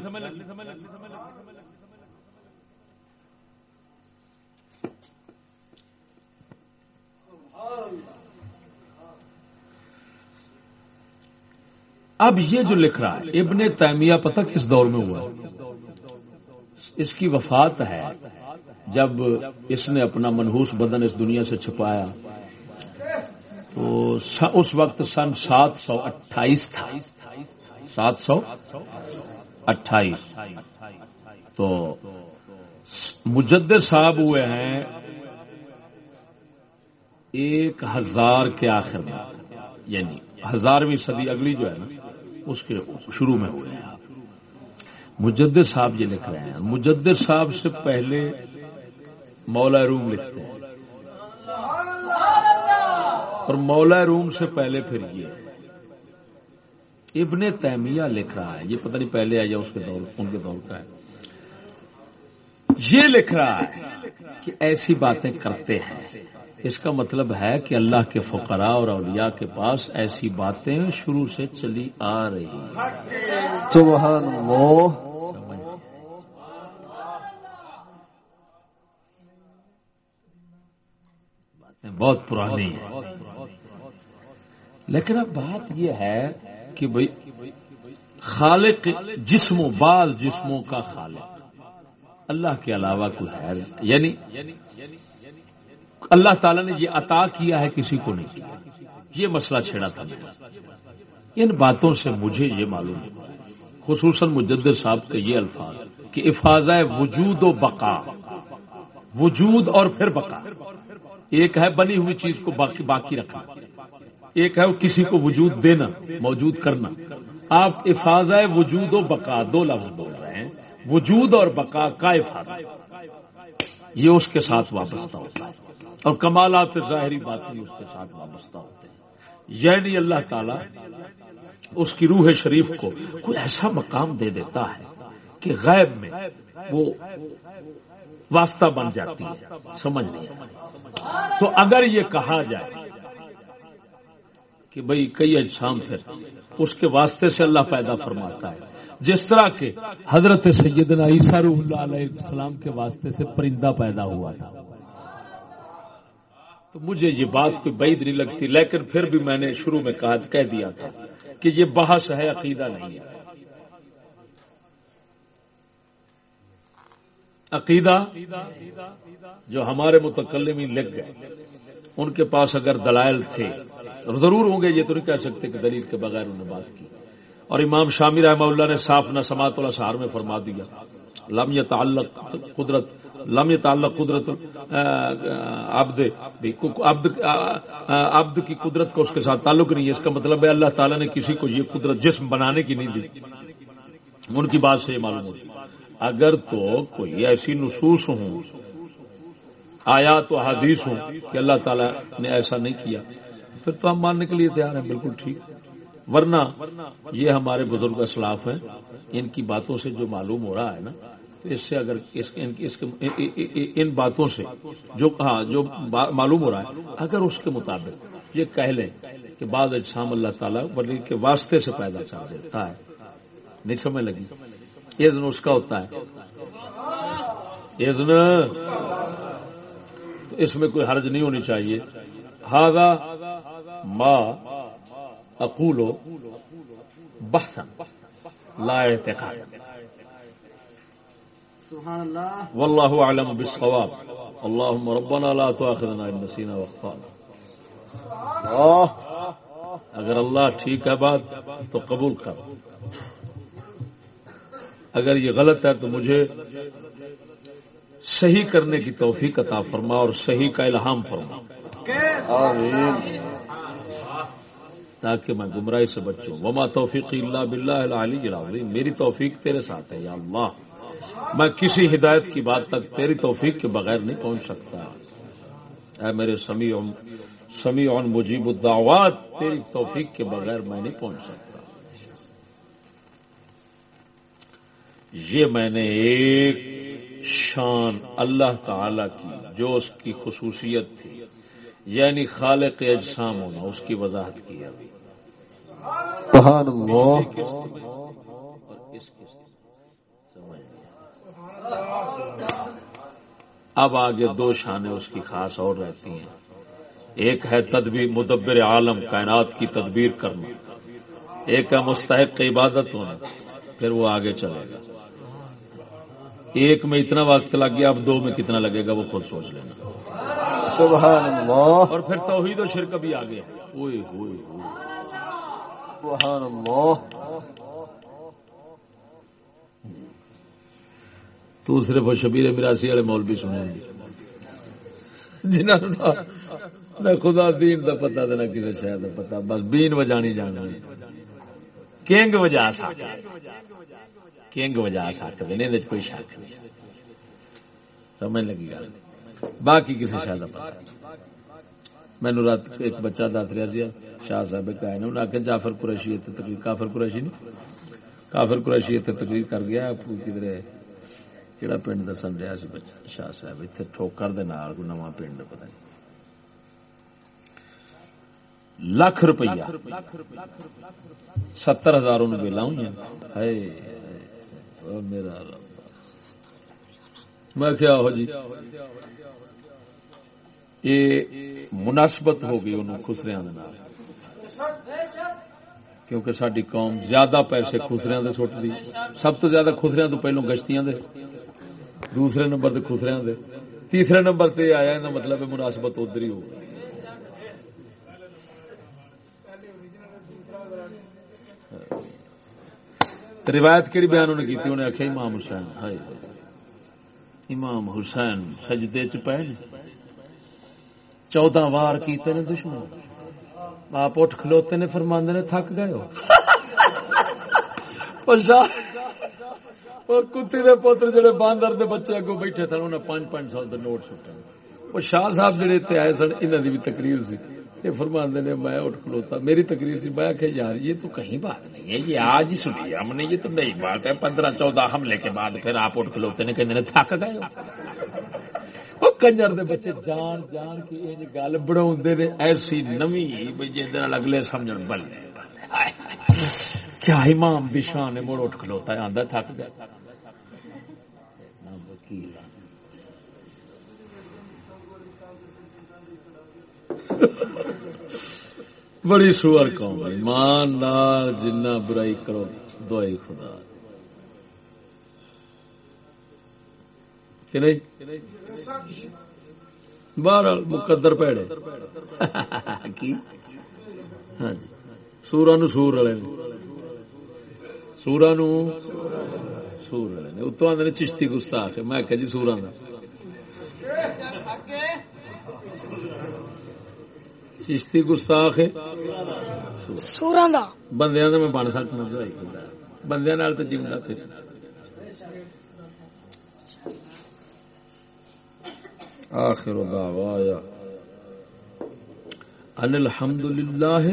اب یہ جو لکھ رہا ہے، ابن تیمیہ پتہ کس دور میں ہوا ہے؟ اس کی وفات ہے جب اس نے اپنا منہوس بدن اس دنیا سے چھپایا۔ تو اس وقت سن سات سو اٹھائیس تھا۔ سات سو اٹھائیس۔ تو مجد صاحب ہوئے ہیں ایک ہزار کے آخر میں یعنی ہزارویں صدی اگلی جو ہے نا اس کے شروع میں ہوئے ہیں۔ مجد صاحب یہ لکھ رہے ہیں۔ مجد صاحب سے پہلے مولا روم لکھتے ہیں۔ اور مولا روم سے پہلے پھر یہ۔ ابن تیمیہ لکھ رہا ہے۔ یہ پتہ نہیں پہلے آیا اس کے دور، ان کے دور کا ہے۔ یہ لکھ رہا ہے کہ ایسی باتیں کرتے ہیں۔ اس کا مطلب ہے کہ اللہ کے فقراء اور اولیاء کے پاس ایسی باتیں شروع سے چلی آ رہی سبحان اللہ باتیں بہت پرانی ہیں۔ لیکن اب بات یہ ہے کہ بھائی خالق جسم و بعض جسموں کا خالق۔ اللہ کے علاوہ کوئی ہے یعنی اللہ تعالی نے یہ عطا کیا ہے کسی کو نہیں۔ کیا یہ مسئلہ چھیڑا تھا۔ ان باتوں سے مجھے یہ معلوم ہے، خصوصاً مجد صاحب کے یہ الفاظ کہ افاظ وجود و بقا، وجود اور پھر بقا۔ ایک ہے بنی ہوئی چیز کو باقی باقی رکھنا، ایک ہے کسی کو وجود دینا، موجود کرنا۔ آپ افاظ وجود و بقا دو لفظ بول رہے ہیں، وجود اور بقا کا افاظ یہ اس کے ساتھ وابستہ ہوتا ہے۔ اور کمالات ظاہری بات اس کے ساتھ وابستہ ہوتے ہیں۔ یعنی اللہ تعالی اس کی روح شریف کو کوئی ایسا مقام دے دیتا ہے کہ غیب میں وہ واسطہ بن جاتی ہے۔ سمجھ نہیں تو اگر یہ کہا جائے کہ بھئی کئی اجسام پھر اس کے واسطے سے اللہ پیدا فرماتا ہے۔ جس طرح کے حضرت سیدنا عیسیٰ روح اللہ علیہ السلام کے واسطے سے پرندہ پیدا ہوا تھا۔ تو مجھے یہ بات کوئی بعید نہیں لگتی، لیکن پھر بھی میں نے شروع میں کہہ دیا تھا کہ یہ بحث ہے، عقیدہ نہیں ہے۔ عقیدہ جو ہمارے متکلمین لکھ گئے، ان کے پاس اگر دلائل تھے ضرور ہوں گے، یہ تو نہیں کہہ سکتے کہ دلیل کے بغیر انہوں نے بات کی۔ اور امام شامی رحمہ اللہ نے صاف نہ سماعت اللہ سہار میں فرما دیا، لم تعلق قدرت لم تعلق قدرت عبد کی قدرت کو اس کے ساتھ تعلق نہیں ہے۔ اس کا مطلب ہے اللہ تعالیٰ نے کسی کو یہ قدرت جسم بنانے کی نہیں دی۔ ان کی بات سے یہ معلوم ہوتی اگر تو کوئی ایسی نصوص ہوں آیا تو حدیث ہوں کہ اللہ تعالیٰ نے ایسا نہیں کیا، پھر تو ہم ماننے کے لیے تیار ہیں۔ بالکل ٹھیک۔ ورنہ یہ ہمارے بزرگ اسلاف ہیں، ان کی باتوں سے جو معلوم ہو رہا ہے نا اس سے اگر ان باتوں سے جو ہاں جو معلوم ہو رہا ہے، اگر اس کے مطابق یہ کہہ لیں کہ بعض اجسام اللہ تعالیٰ ولی کے واسطے سے پیدا کر دیتا ہے، نہیں سمجھ لگی؟ یہ دن اس کا ہوتا ہے۔ یہ دن اس میں کوئی حرج نہیں ہونی چاہیے۔ ہاگا ماں اقولو بحثا، لا اعتقاد۔ واللہ اعلم بالصواب۔ اللهم ربنا لا تؤاخذنا ان نسينا واخطانا اگر اللہ ٹھیک ہے بات تو قبول کر۔ اگر یہ غلط ہے تو مجھے صحیح کرنے کی توفیق عطا فرما اور صحیح کا الہام فرما۔ تاکہ میں گمراہی سے بچوں۔ وما توفیق اللہ بلّہ العلی میری توفیق تیرے ساتھ ہے یا اللہ۔ میں کسی ہدایت کی بات تک تیری توفیق کے بغیر نہیں پہنچ سکتا۔ اے میرے سمیع سمیع مجیب الدعوات تیری توفیق کے بغیر میں نہیں پہنچ سکتا۔ یہ میں نے ایک شان اللہ تعالی کی جو اس کی خصوصیت تھی یعنی خالق اجسام ہونا اس کی وضاحت کی ابھی اب آگے دو شانیں اس کی خاص اور رہتی ہیں۔ ایک ہے تدبیر مدبر عالم کائنات کی تدبیر کرنا۔ ایک ہے مستحق عبادت ہونا پھر وہ آگے چلے گا۔ ایک میں اتنا وقت لگ گیا اب دو میں کتنا لگے گا وہ خود سوچ لینا۔ سبحان اللہ۔ اور پھر توحید و شرک بھی آ گیا سبحان اللہ۔ تو صرف وہ شبیر مراسی والے مولوی سنے جنہوں نے خدا دین دا پتا دینا کسی شہر کا پتا بس بین وجانی جانا۔ کنگ وجا سکتے کنگ وجا سکتے ہیں کوئی شک نہیں۔ سمجھ لگی گل۔ باقی کسی شاہ کا پتا مینو رات ایک بچہ دس رہا سی شاہ صاحب آئے نے انہیں آخیا جعفر قریشی تقریر، کافر قریشی نہیں۔ کافر قریشی تقریر کر گیا کدھر کہڑا پنڈ دسن رہا سی بچہ شاہ صاحب اتنے ٹھوکر دے نال کوئی نواں پنڈ پتا نہیں لاکھ روپیہ ستر ہزار انہوں ویلا ہوئی میرا میں کیا ہو جی یہ مناسبت ہو گئی انہوں خسریا کیونکہ ساری قوم زیادہ پیسے خسریا دے سٹ دی سب تو زیادہ خسریا تو پہلو گشتیاں دے دوسرے نمبر خسریا دے۔ تیسرے نمبر تے آیا مطلب مناسبت ادھر ہی ہو۔ روایت کہڑی بیان انہیں کی انہیں آخیا امام حسین ہائے۔ امام حسین سجدے چ پے چودہ وار کیتے نے دشمن۔ آپ اٹھ کھلوتے نے فرماندے نے تھک گئے ہو۔ اور کتی دے پوتر جڑے باندر دے بچے اگوں بیٹھے سن انہیں پانچ پانچ سال دے نوٹ سٹے وہ شاہ صاحب جڑے اتنے آئے سن انہوں دی بھی تقریر سی۔ یہ فرماندے نے، میں اٹھ کھلوتا، میری تقریر تھی میں کہ یار، یہ تو کہیں بات نہیں ہے، یہ آج ہی سنی ہم نے، یہ تو نئی بات ہے۔ پندرہ چودہ حملے کے بعد پھر آپ اٹھ کھلوتے نے کہ تھک گئے وہ کنجر دے بچے جان جان کی یہ گل بنا نے، ایسی نمی جس اگلے سمجھ بل کیا امام بشان نے مڑ اٹھ کھلوتا ہے آدھا تھک گیا۔ بڑی سور قوم ایمان نال جنہ برائی کرو دعائی خدا۔ کہ نہیں؟ مقدر پیڑے۔ ہاں جی۔ سورا نو سور والے سورا نو سور نے اتوں آدھے چشتی گستاخ میں کہ جی سورا کا چشتی گستاخ بندیاں دا میں بن سکنا نال تو جیوندا پھر آخر دعوایا۔ ان الحمد للہ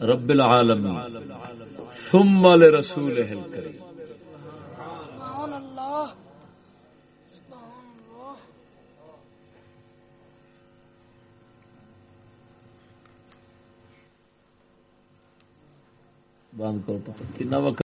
رب العالمین۔ ثم لرسولہ الکریم۔ بند کرو پتہ وقت